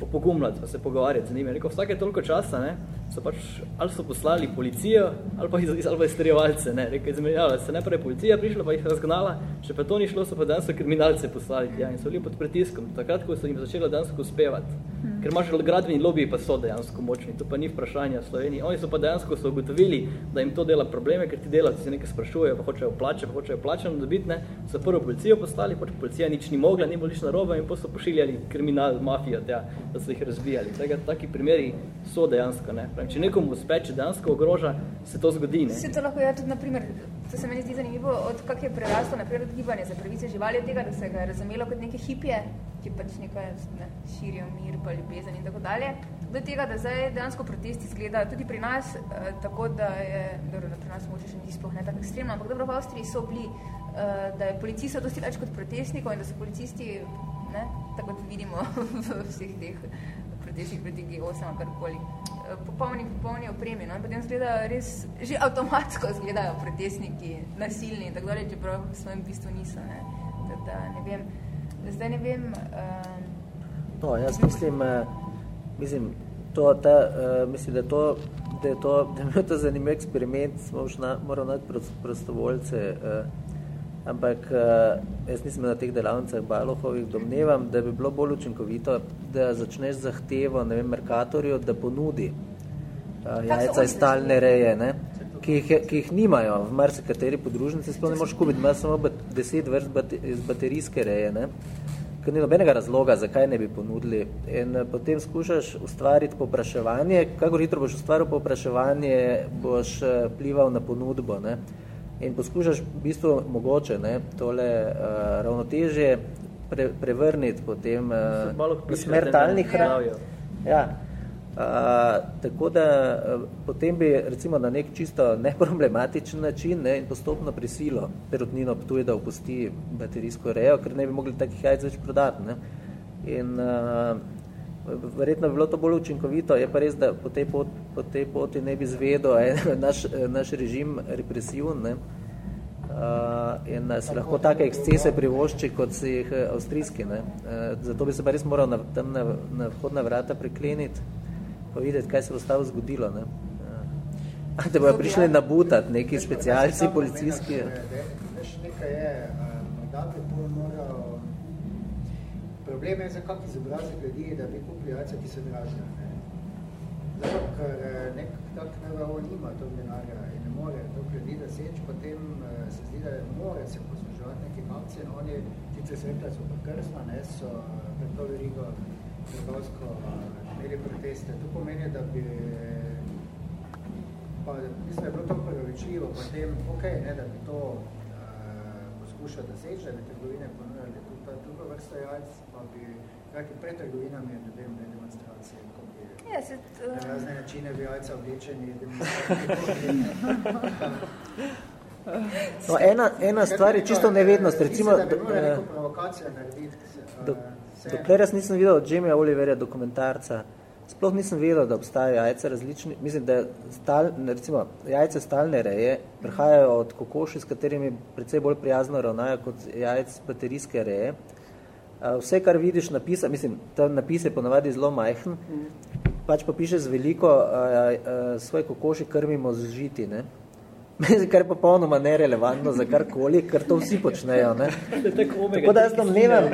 popogumljati, pa se pogovarjati z njimi. Rekel, vsake toliko časa, ne, so pač, ali so poslali policijo, ali pa iz, ali pa izterjevalce, ne, rekel, izmenjala se. Najprej policija prišla, pa jih razgnala, če pa to ni šlo, so pa dejansko kriminalce poslali, ja, in so bili pod pritiskom, takrat, ko so jim začela dejansko uspevati, hmm. ker imaš gradbeni lobiji pa so dejansko močni, to pa ni vprašanje v Sloveniji, oni so pa dejansko so ugotovili, da jim to dela probleme, ker ti delavci se nekaj sprašujejo, pa hočejo plače, pa hočejo plačano dobiti, ne, so prvo policijo poslali, pač policija nič ni mogla, ni bilo nič narobe in pa so pošiljali kriminal, mafijo, tja, da so jih razbijali. Tega, taki primeri so dejansko, ne, Pravim, če nekomu uspe, če dejansko ogroža, se to zgodi. Ne? Se to lahko je tudi, naprimer, to se meni zdi zanimivo, od kak je preraslo naprimer odgibanje za pravice živali, od tega, da se ga je razumelo kot neke hipije, ki pač nekaj ne, širijo mir, pa ljubezen in tako dalje, do tega, da zdaj dejansko protesti izgleda tudi pri nas, eh, tako da je, dobro, da pri nas moče še ni sploh ne tako ekstremno, ampak dobro, v Avstriji so bili, eh, da je policista dosti več kot protestnikov in da so policisti, ne, tako da vidimo <laughs> v vseh teh protestih proti G8, karkoli, popolni, popolni opremi. No? In potem zgleda res, že avtomatsko zgledajo protestniki nasilni in tako dalje, čeprav v svojem bistvu niso. Ne? Teda, ne vem, zdaj ne vem... Um, no, jaz mislim, uh, mislim, to, ta, uh, mislim, da to da je to, da je to zanimiv eksperiment, smo už na, morali najti prostovoljce, uh, ampak uh, jaz nisem na teh delavnicah Balohovih, domnevam, da bi bilo bolj učinkovito, da začneš zahtevo, ne vem, Merkatorju, da ponudi uh, jajca iz stalne reje, ne? Ki jih, ki jih nimajo v marsikateri podružnici, sploh ne moš kupiti, ima samo deset vrst bate, iz baterijske reje, ne? ker ni nobenega razloga, zakaj ne bi ponudili. In potem skušaš ustvariti popraševanje, kako hitro boš ustvaril popraševanje, boš plival na ponudbo. Ne? In poskušaš v bistvu mogoče ne, tole uh, ravnotežje pre, prevrniti potem uh, smer talnih hran. Ja. Uh, tako da uh, potem bi recimo na nek čisto neproblematičen način ne, in postopno prisilo perutnino ptuje, da opusti baterijsko rejo, ker ne bi mogli takih jajc več prodati. Ne. In uh, verjetno bi bilo to bolj učinkovito, je pa res, da po tej, pot, po tej poti ne bi zvedel eh, <laughs> naš, naš režim represivn ne? Uh, in se lahko take ekscese privošči, kot si jih eh, avstrijski. Ne? Uh, zato bi se pa res moral na, tam na, na vhodna vrata prikleniti, pa videti, kaj se bo stavo zgodilo. Ne? Uh, te bojo prišli nabutati neki specialci, policijski. Veš, nekaj je, morda bi bolj moral Problem je za kak izobrazek ljudi, da bi kupili jajca, ki se dražijo. Zato, ker eh, nek tak NVO nima tog denarja in ne more to ljudi da seč, potem eh, se zdi, da more se posluževati nekih akcij in oni, tice svetla so pa krsna, ne, so eh, pred to verigo trgovsko imeli proteste. To pomeni, da bi pa mislim, da je bilo to pravičljivo, potem, ok, ne, da bi to uh, poskušali da seč, da bi trgovine ponujali tudi ta druga vrsta jajc, pa bi kakaj pred trgovinami, ne vem, ne demonstracije, ko bi ja, se, uh... razne načine bi jajca oblečeni. No, ena, ena stvar je čisto nevednost. Recimo, da bi morali neko provokacijo narediti. Do, dokler jaz nisem videl od Jamie Oliverja dokumentarca, sploh nisem vedel, da obstajajo jajce različni. Mislim, da stal, recimo, jajce stalne reje prihajajo od kokoši, s katerimi precej bolj prijazno ravnajo kot jajc baterijske reje. Vse, kar vidiš napisa, mislim, ta napis je ponavadi zelo majhen, pač pa piše z veliko, a, a, svoj kokoši krmimo z žiti, ne? <laughs> kar je popolnoma nerelevantno za karkoli, ker to vsi počnejo. Ne? <laughs> Tako da jaz domnevam,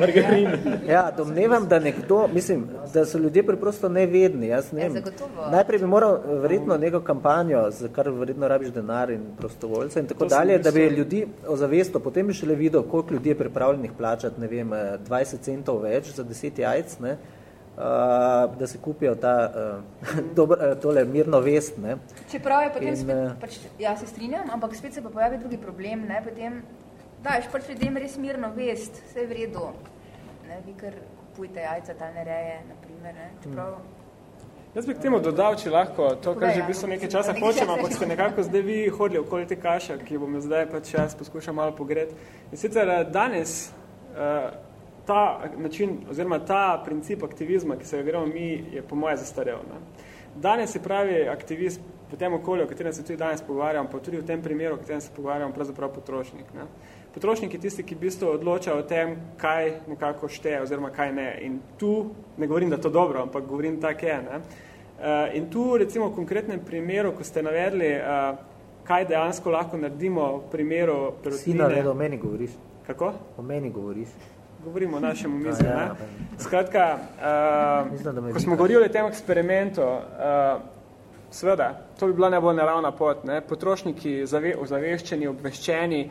<laughs> ja, domnevam, da nekdo, mislim, da so ljudje preprosto nevedni. Jaz ne vem. Najprej bi moral verjetno neko kampanjo, za kar verjetno rabiš denar in prostovoljce in tako dalje, da bi ljudi ozavesto, potem bi šele videl, koliko ljudi je pripravljenih plačati, ne vem, 20 centov več za 10 jajc, ne? Uh, da se kupijo ta <laughs> uh, dobro, uh, tole mirno vest. Ne. Čeprav je potem In, spet, pač, ja se strinjam, ampak spet se pa pojavi drugi problem, ne, potem daješ pač ljudem res mirno vest, vse je v redu, ne, vi kar kupujte jajca, talne reje, naprimer, ne, čeprav... Jaz bi k temu dodal, če lahko, to, kar že v bistvu nekaj časa hočem, ampak ste nekako zdaj vi hodili okoli te kaša, ki bomo zdaj pač jaz poskušal malo pogret. In sicer danes uh, ta način, oziroma ta princip aktivizma, ki se ga gremo mi, je po moje zastarel. Ne. Danes se pravi aktivist v tem okolju, o katerem se tudi danes pogovarjam, pa tudi v tem primeru, o katerem se pogovarjam, pravzaprav potrošnik. Ne. Potrošnik je tisti, ki v bistvu odloča o tem, kaj nekako šteje oziroma kaj ne. In tu ne govorim, da to dobro, ampak govorim tak je. Ne. Uh, in tu recimo v konkretnem primeru, ko ste navedli, uh, kaj dejansko lahko naredimo v primeru perutnine. Si navedel, o meni govoriš. Kako? O meni govoriš. Govorimo o našem umizju. ja, ne? Skratka, uh, Mislim, ko smo govorili o tem eksperimentu, uh, seveda, to bi bila najbolj naravna pot. Ne? Potrošniki zave, ozaveščeni, obveščeni,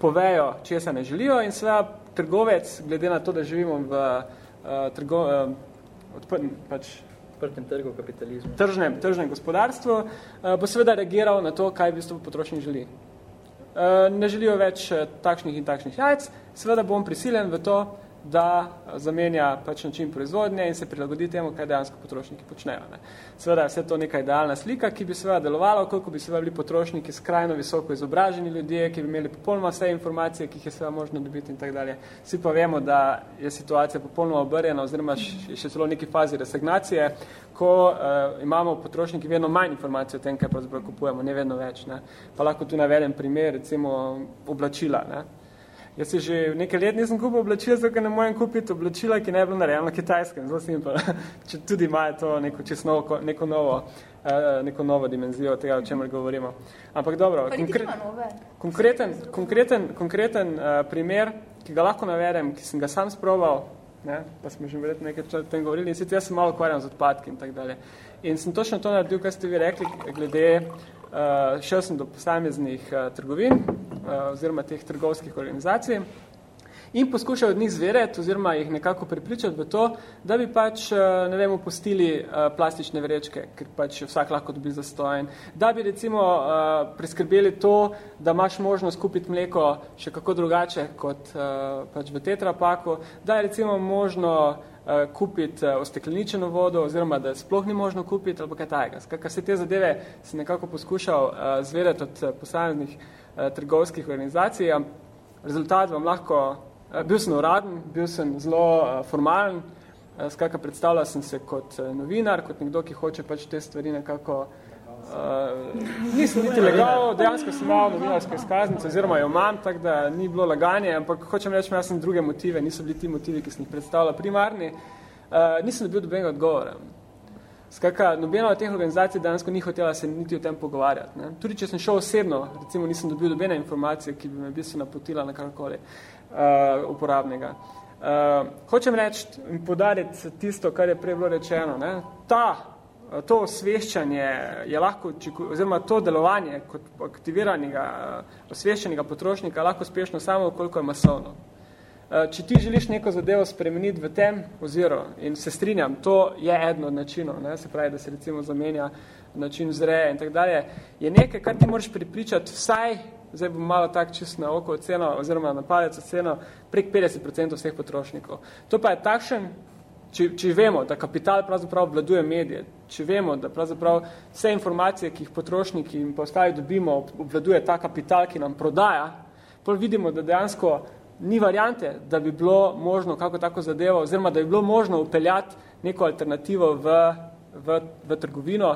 povejo, česa ne želijo in seveda trgovec, glede na to, da živimo v uh, trgo, uh, odprtem, pač odprtem trgu kapitalizmu. tržnem, tržnem gospodarstvu, uh, bo seveda reagiral na to, kaj v bistvu potrošnik želi. Uh, ne želijo več takšnih in takšnih jajc, seveda bom prisiljen v to, da zamenja pač način proizvodnje in se prilagodi temu, kaj dejansko potrošniki počnejo. Ne. Seveda je vse to neka idealna slika, ki bi seveda delovala, koliko bi seveda bili potrošniki skrajno visoko izobraženi ljudje, ki bi imeli popolnoma vse informacije, ki jih je seveda možno dobiti in tako dalje. Vsi pa vemo, da je situacija popolnoma obrjena oziroma še celo v neki fazi resignacije, ko uh, imamo potrošniki vedno manj informacij o tem, kaj pravzaprav kupujemo, ne vedno več. Ne. Pa lahko tu navedem primer, recimo oblačila. Ne. Jaz si že nekaj let nisem kupil oblačila, zato ker ne morem kupiti oblačila, ki ne je bilo narejeno na kitajskem. Zelo simpel. <laughs> Če tudi imajo to neko, novo, neko, novo, uh, neko novo dimenzijo tega, o čemer govorimo. Ampak dobro, konkre konkreten, konkreten, konkreten uh, primer, ki ga lahko navedem, ki sem ga sam sproval, ne, pa smo že verjetno nekaj o tem govorili, in sicer jaz sem malo ukvarjam z odpadki in tak dalje. In sem točno to naredil, kar ste vi rekli, glede, uh, šel sem do posameznih uh, trgovin, uh, oziroma teh trgovskih organizacij, in poskušal od njih zvereti oziroma jih nekako pripričati v to, da bi pač, eh, ne vem, opustili eh, plastične vrečke, ker pač vsak lahko dobi zastojen, da bi recimo eh, priskrbeli to, da imaš možnost kupiti mleko še kako drugače kot pač v tetrapaku, da je recimo možno kupiti ostekleničeno vodo oziroma da sploh ni možno kupiti ali pa kaj tajega. Skakaj se te zadeve si nekako poskušal zvedeti od posameznih trgovskih organizacij, rezultat vam lahko Bil sem uraden, bil sem zelo formalen, skakaj predstavljal sem se kot novinar, kot nekdo, ki hoče pač te stvari nekako nisem niti legal, dejansko sem imel novinarsko izkaznico, oziroma jo imam, tako da ni bilo laganje, ampak hočem reči, imel sem druge motive, niso bili ti motivi, ki sem jih predstavljal primarni, uh, nisem dobil dobenega odgovora. Skaka, nobena od teh organizacij dejansko ni hotela se niti o tem pogovarjati. Ne? Tudi če sem šel osebno, recimo nisem dobil dobene informacije, ki bi me bistveno napotila na karkoli uh, uporabnega. Uh, hočem reči in podariti tisto, kar je prej bilo rečeno. Ne? Ta, to osveščanje je lahko, oziroma to delovanje kot aktiviranega, osveščenega potrošnika lahko uspešno samo, koliko je masovno. Če ti želiš neko zadevo spremeniti v tem oziru in se strinjam, to je eno od načinov, ne? se pravi, da se recimo zamenja način vzreje in tak dalje, je nekaj, kar ti moraš pripričati vsaj, zdaj bom malo tak čist na oko oceno, oziroma na palec oceno, prek 50% vseh potrošnikov. To pa je takšen, če, če vemo, da kapital pravzaprav obvladuje medije, če vemo, da pravzaprav vse informacije, ki jih potrošniki in pa ostali dobimo, obvladuje ta kapital, ki nam prodaja, potem vidimo, da dejansko ni variante, da bi bilo možno kako tako zadevo, oziroma da bi bilo možno upeljati neko alternativo v, v, v trgovino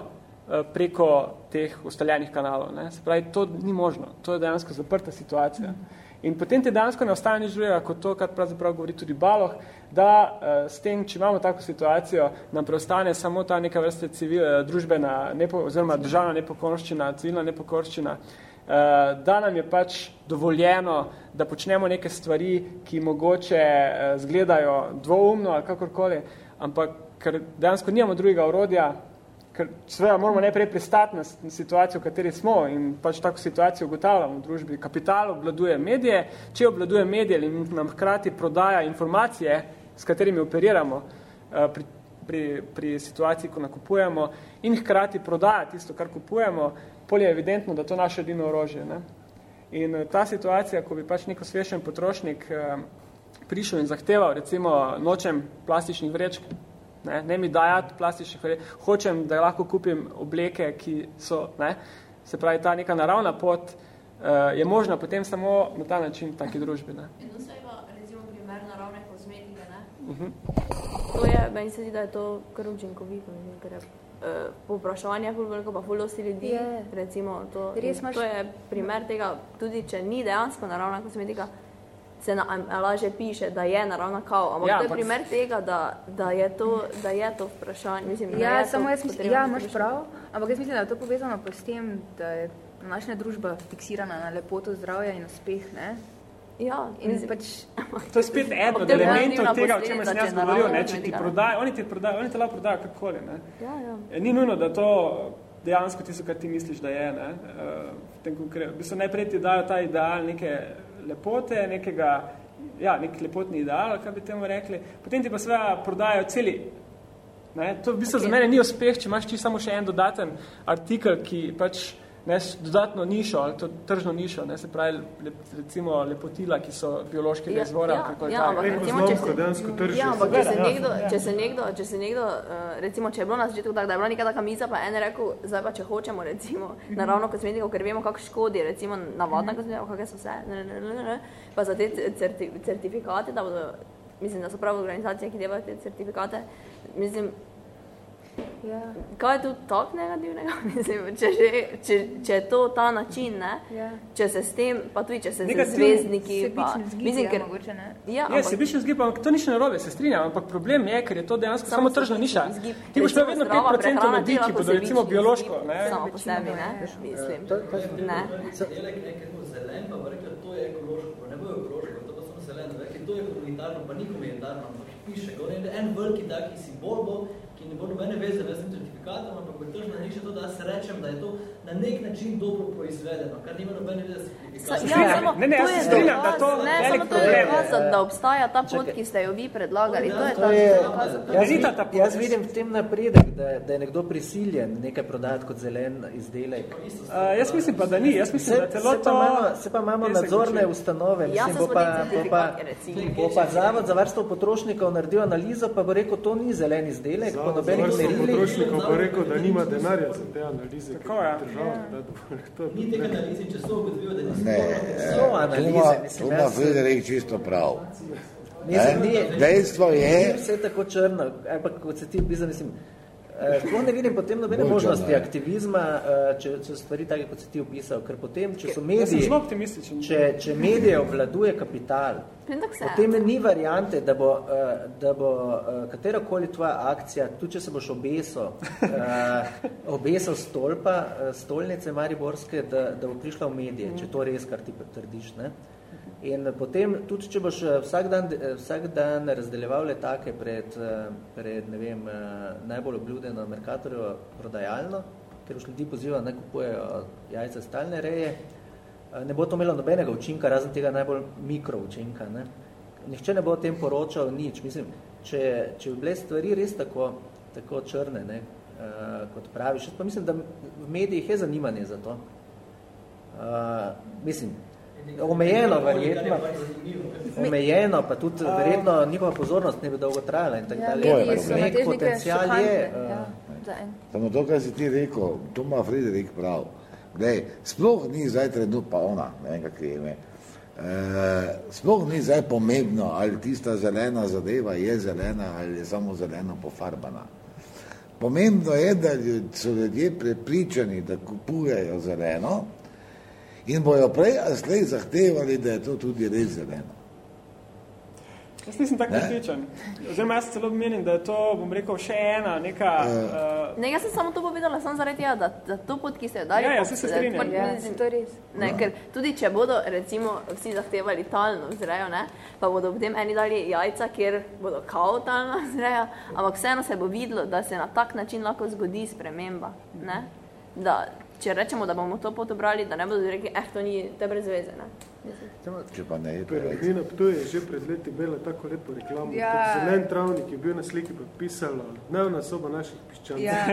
preko teh ustaljenih kanalov. Ne. Se pravi, to ni možno. To je dejansko zaprta situacija. In potem te dejansko ne ostane nič drugega, kot to, kar pravzaprav govori tudi Baloh, da uh, s tem, če imamo tako situacijo, nam preostane samo ta neka vrsta civil, družbena nepo, oziroma državna nepokorščina, civilna nepokorščina, uh, da nam je pač dovoljeno, da počnemo neke stvari, ki mogoče uh, zgledajo dvoumno ali kakorkoli, ampak ker dejansko nimamo drugega orodja, ker seveda moramo najprej pristati na situacijo, v kateri smo in pač tako situacijo ugotavljamo v družbi. Kapital obvladuje medije, če obvladuje medije in nam hkrati prodaja informacije, s katerimi operiramo pri, pri, pri situaciji, ko nakupujemo in hkrati prodaja tisto, kar kupujemo, pol je evidentno, da to naše edino orožje. Ne? In ta situacija, ko bi pač nek osvešen potrošnik prišel in zahteval, recimo, nočem plastičnih vrečk, Ne, ne mi dajati plastičnih vrečk, hočem, da lahko kupim obleke, ki so, ne, se pravi, ta neka naravna pot uh, je možna potem samo na ta način taki družbi. Ne. In vsega, recimo, primer naravne kozmetike, ne? Uh -huh. To je, meni se zdi, da je to kar učinkovito, ker je uh, povpraševanje ful veliko, pa ful dosti ljudi, Je. recimo, to, Res imaš- to je primer tega, tudi če ni dejansko naravna kozmetika, se na embalaže piše, da je naravna kava, ampak Ja, to je primer tega, da, da, je to, da je to vprašanje. Mislim, da Ja, je to samo jaz mislim, ja, imaš prav, ampak jaz mislim, da je to povezano pa s tem, da je današnja družba fiksirana na lepoto, zdravje in uspeh, ne? Ja, in mislim- pač... <laughs> To je spet eden od To elementov tega, o čemer sem jaz govoril, ne, če ti tega. prodajo, oni ti prodajo, oni te lahko prodajo kakorkoli, ne. Ja, ja. E, Ni nujno, da to dejansko tisto, kar ti misliš, da je, ne. eh, V tem konkretno. V bistvu najprej ti dajo ta ideal neke lepote, nekega, ja, nek lepotni ideal, kaj bi temu rekli, potem ti pa seveda prodajo celi Ne? To v bistvu okay. za mene ni uspeh, če imaš ti samo še en dodaten artikel, ki pač ne, dodatno nišo ali to tržno nišo, ne, se pravi le, recimo lepotila, ki so biološkega Ja, izvora. ja, kako je ja, ampak recimo, če se, ja, ampak če se nekdo, če se nekdo, če se nekdo uh, recimo, če je bilo na začetku tako, da je bila neka taka miza, pa en je rekel, zdaj pa če hočemo, recimo, naravno kozmetiko, ker vemo, kako škodi, recimo, navadna kozmetika, kakve so vse, ne, ne, ne, ne, pa za te certi, certifikate, da bodo, mislim, da so prav organizacije, ki delajo te certifikate, mislim, Ja. Kaj je tu tako negativnega? <laughs> Mislim, če, že, če, če je to ta način, ne? Ja. če se s tem, pa tudi če se z Negativ- zvezdniki, pa, Sebični vzgib mislim, je ker, mogoče, ne? Ja, Ja, ampak, sebični vzgib, ampak to ni še narobe, se strinjam, ampak problem je, ker je to dejansko samo, Samo tržna niša. vzgib. Ti boš Recimo vedno zdrava 5% prehrana ljudi, ki bodo recimo biološko, ne? Samo po sebi, ne? Mislim. Ne. Zelen, pa bo rekla, to je ekološko, pa ne bo ekološko, to pa samo rekel, to je humanitarno, pa ni humanitarno, ampak piše, en veliki taki simbol bo, ki ne bo nobene veze z tem certifikatom, ampak bo tržna niša to, da jaz rečem, da je to na nek način dobro proizvedeno, kar nima nobene veze s Sa, certifikatom. ja, samo, Ne, ne, jaz to se je strinjam, da to ne, velik samo to je problem. dokaz, da, da obstaja ta pot, ki ste jo vi predlagali. To je To je, to jaz, vid, ta ta jaz vidim v tem napredek, da, da je nekdo prisiljen nekaj prodajati kot zelen izdelek. Uh, jaz mislim pa, da ni, jaz mislim, Se, da celo se, pa to... imamo, se pa imamo se nadzorne vključujem. ustanove, Ja, mislim, se bo pa, bo pa, bo pa Zavod za varstvo potrošnikov naredil analizo, pa bo rekel, to ni zelen izdelek, po nobenih Varstvo merilih. Rekel, da nima denarja za te analize, Tako, ki ja. je država. da. To je Ni tega analize, če so ugotovijo, da niso Ne, So analize, ima, mislim, tu ima jaz- Frederik čisto prav. Mislim, ni, Dejstvo je, ni vse tako črno, ampak kot se ti mislim, eh, Tako ne vidim potem nobene Bolj možnosti je. aktivizma, eh, če so stvari take, kot si ti opisal, ker potem, če so mediji, optimističen. če, če medije obvladuje kapital, Potem ni variante, da bo, eh, da bo eh, katerakoli tvoja akcija, tudi če se boš obesil, eh, obesil stolpa, eh, stolnice Mariborske, da, da bo prišla v medije, če to res, kar ti trdiš. Ne? In potem, tudi če boš eh, vsak dan, eh, vsak dan razdeljeval letake pred, eh, pred ne vem, najbolj obljudeno Merkatorjo prodajalno, ker boš ljudi pozival, ne kupujejo jajca stalne reje, ne bo to imelo nobenega učinka, razen tega najbolj mikro učinka. Ne? Nihče ne bo o tem poročal nič. Mislim, če, če bi bile stvari res tako, tako črne, ne, kot praviš, pa mislim, da v medijih je zanimanje za to. Uh, mislim, omejeno verjetno, omejeno, pa tudi verjetno njihova pozornost ne bi dolgo trajala in tako Ja, dalje. mediji so Nek te neke potencial je. ja. Samo to, kar si ti rekel, to ima Friderik prav. Glej, sploh ni zdaj trenutno, pa ona, ne vem, kak je ime, e, sploh ni zdaj pomembno, ali tista zelena zadeva je zelena ali je samo zeleno pofarbana. Pomembno je, da so ljudje prepričani, da kupujejo zeleno in bojo prej ali slej zahtevali, da je to tudi res zeleno. Jaz nisem tako prepričan. Oziroma, jaz celo menim, da je to, bom rekel, še ena neka... Uh, Ne, jaz sem samo to povedala, samo zaradi tega, da, da to pot, ki ste jo dali, Ja, ja, saj se strinjam. pač Ja, mislim, to je res. Ne, ker tudi če bodo recimo vsi zahtevali talno vzrejo, ne, pa bodo potem eni dali jajca, kjer bodo kao talno <laughs> vzrejo, ampak vseeno se bo videlo, da se na tak način lahko zgodi sprememba. Ne? Da, če rečemo, da bomo to pot obrali, da ne bodo rekli, eh, to ni te brez veze. Ne? Mislim. Če pa ne, je Perutnina Ptuj je že pred leti imela tako lepo reklamo. Ja. Ja. Zelen travnik je bil na sliki podpisala dnevna soba naših piščancev. Ja.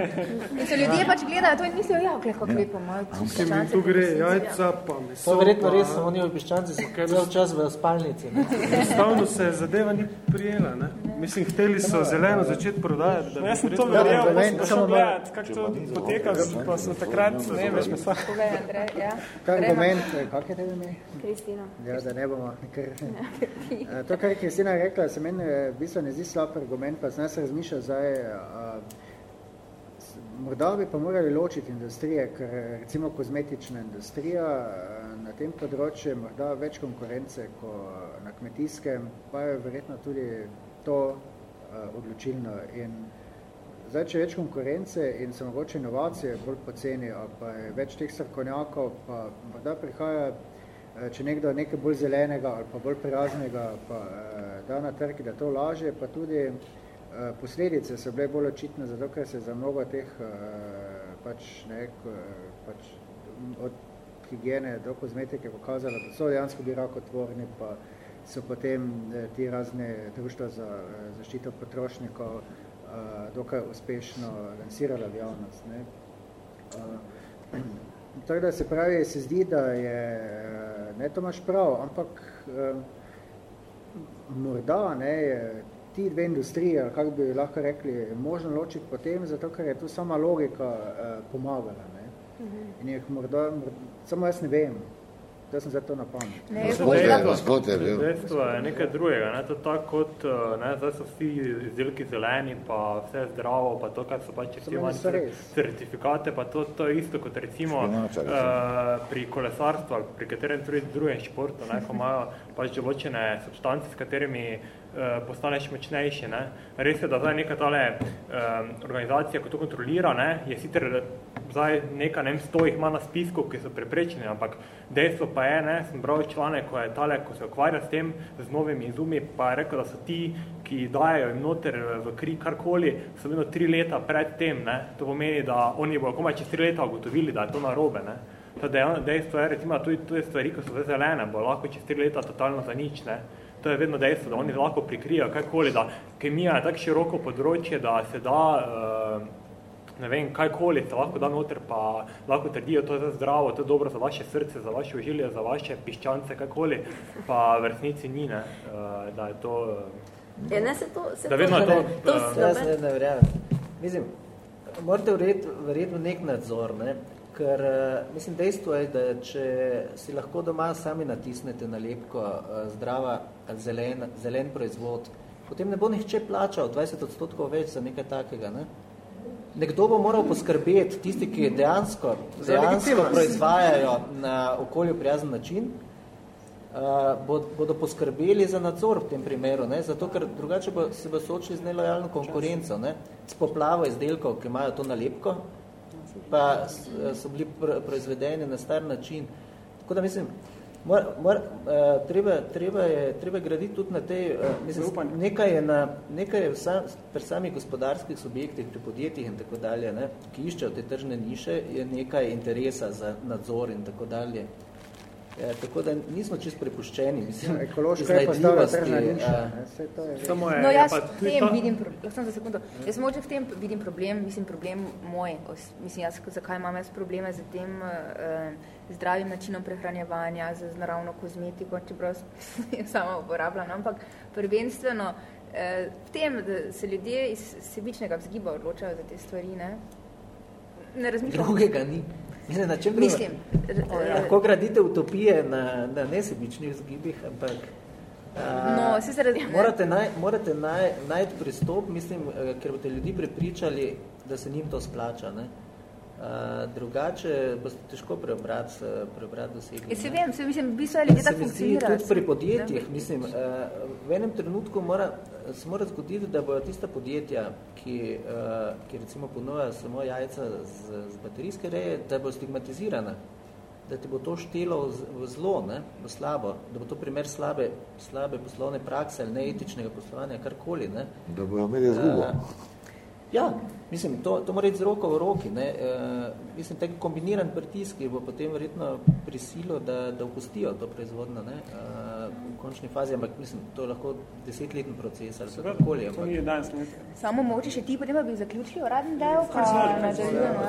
In se ljudje pač gledajo to in mislijo, ja, kako lepo, moj Mislim, in tu gre jajca, pa meso. To je verjetno pa- res, samo njihovi piščanci so cel čas v spalnici. Enostavno se zadeva ni prijela. Ne? Mislim, hteli so zeleno začeti prodajati. Da bi jaz sem to verjel, pa sem Samo prišel malo- gledati, kako to poteka, pa sem takrat, ne. Povej, Andrej, ja. Kaj argument, eh, kak je tebe ime? Kristina. Ja, da ne bomo. <laughs> Ker, <laughs> Eh, to, kar je Kristina rekla, se meni eh, v bistvu ne zdi slab argument, pa sem jaz razmišljal zdaj, uh, morda bi pa morali ločiti industrije, ker recimo kozmetična industrija na tem področju je morda več konkurence kot na kmetijskem, pa je verjetno tudi to odločilno. In zdaj, če več konkurence in se mogoče inovacije bolj poceni, pa je več teh srkonjakov, pa morda prihaja, če nekdo nekaj bolj zelenega ali pa bolj praznega, pa da na trg, da to laže, pa tudi posledice so bile bolj očitne, zato ker se za mnogo teh pač, ne, pač od higiene do kozmetike pokazalo, da so dejansko bili rakotvorni, pa so potem ti razne društva za zaščito potrošnikov dokaj uspešno lansirala v javnost. Ne. Tako da se pravi, se zdi, da je, ne, to imaš prav, ampak morda ne, ti dve industriji, ali kako bi lahko rekli, možno ločiti potem, zato ker je tu sama logika eh, pomagala. Ne. In je morda, morda, samo jaz ne vem, da sem zato na pamet. Dejstvo je nekaj drugega, ne, to tako kot, ne, zdaj so vsi izdelki zeleni, pa vse zdravo, pa to, kaj so pač vsi imali certifikate, pa to, to je isto kot recimo uh, pri kolesarstvu, pri katerem tudi drugem športu, ne, ko imajo pač določene substance, s katerimi uh, postaneš močnejši. Ne. Res je, da zdaj neka tale uh, organizacija, ko to kontrolira, ne, je sicer zdaj neka ne vem, sto jih ima na spisku, ki so preprečeni, ampak dejstvo pa je, ne, sem bral člane, ko je tale, ko se ukvarja s tem, z novimi izumi, pa je rekel, da so ti, ki dajo jim noter v kri karkoli, so vedno tri leta pred tem, ne, to pomeni, da oni bojo komaj čez tri leta ugotovili, da je to narobe, ne. To dejstvo je, recimo, tudi, tudi stvari, ko so zdaj zelene, bo lahko čez tri leta totalno za nič, ne. To je vedno dejstvo, da oni lahko prikrijajo kakoli, da kemija je tako široko področje, da se da uh, ne vem, kajkoli se lahko da noter, pa lahko trdijo, to je zdravo, to je dobro za vaše srce, za vaše ožilje, za vaše piščance, kakoli, pa v resnici ni, ne, da je to... Je, ne, se to... Se da vedno to... to, to jaz ne, ne verjamem. Mislim, morate verjeti nek nadzor, ne, ker, mislim, dejstvo je, da če si lahko doma sami natisnete nalepko zdrava zelen, zelen proizvod, potem ne bo nihče plačal 20 odstotkov več za nekaj takega, ne nekdo bo moral poskrbeti, tisti, ki dejansko, dejansko proizvajajo na okolju prijazen način, uh, bodo poskrbeli za nadzor v tem primeru, ne? zato ker drugače bo, se bo soočili z nelojalno konkurenco, ne? s poplavo izdelkov, ki imajo to nalepko, pa so bili proizvedeni na star način. Tako da mislim, Mor, mor, uh, treba, treba, je, treba graditi tudi na tej, uh, mislim, nekaj je, na, nekaj je vsa, pri samih gospodarskih subjektih, pri podjetjih in tako dalje, ne, ki iščejo te tržne niše, je nekaj interesa za nadzor in tako dalje. Ja, tako da nismo čist prepuščeni, mislim, ja, ekološko je postala tržna niša. Samo je, no, jaz v tem vidim, samo za sekundo, jaz moče v tem vidim problem, mislim, problem moj, mislim, jaz, zakaj imam jaz probleme z tem, uh, zdravim načinom prehranjevanja, z naravno kozmetiko, čeprav <laughs> sama uporabljam, ampak prvenstveno eh, v tem, da se ljudje iz sebičnega vzgiba odločajo za te stvari, ne, ne razmišljam. Drugega ni. Ne, na čem Mislim. Lahko gradite utopije na, na nesebičnih vzgibih, ampak A, no, se. Morate, naj, morate naj, najti pristop, mislim, eh, ker boste ljudi prepričali, da se njim to splača. Ne? Uh, drugače boste težko preobrati, preobrati dosegli. Ja, se vem, se mislim, v bistvu ljudje tako funkcionirajo. Tudi pri podjetjih, mislim, uh, v enem trenutku mora, se mora zgoditi, da bojo tista podjetja, ki, uh, ki recimo ponujajo samo jajca z, z baterijske reje, da bo stigmatizirana, da ti bo to štelo v zlo, ne, v slabo, da bo to primer slabe, slabe poslovne prakse ali neetičnega poslovanja, karkoli. Ne. Da bojo imeli zgubo. Uh, Ja, mislim, to, to mora iti z roko v roki. Ne? E, mislim, tak kombiniran pritisk bo potem verjetno prisilo, da, da opustijo to proizvodno ne? E, v končni fazi, ampak mislim, to je lahko desetletni proces ali kakorkoli. To ni danes Samo mogoče še ti, potem bi zaključili uradni del, pa nadaljujemo.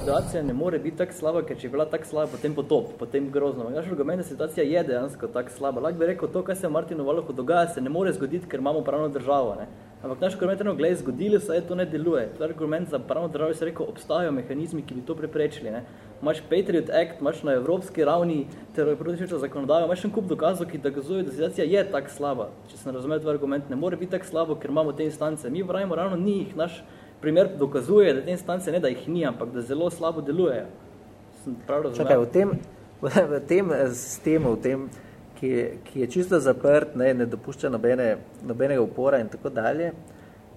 Situacija ne more biti tako slaba, ker če je bila tako slaba, potem potop, potem grozno. Naš argument, da situacija je dejansko tako slaba. Lahko bi rekel, to, kar se Martinu Valohу dogaja, se ne more zgoditi, ker imamo pravno državo. Ne? Ampak naš argument je, gled, zgodili se, to ne deluje. To je argument za pravno državo, se rekel, obstajajo mehanizmi, ki bi to preprečili. Ne? Imaš Patriot Act, imaš na evropski ravni teroristično zakonodajo, imaš en kup dokazov, ki dokazujejo, da situacija je tako slaba. Če se ne razume tvoj argument, ne more biti tako slabo, ker imamo te instance. Mi pravimo ravno ni jih, naš primer dokazuje, da te instance ne, da jih ni, ampak da zelo slabo delujejo. Sem prav Čakaj, v tem, v tem sistemu, v tem, ki, ki je čisto zaprt, ne, ne dopušča nobene, nobenega upora in tako dalje,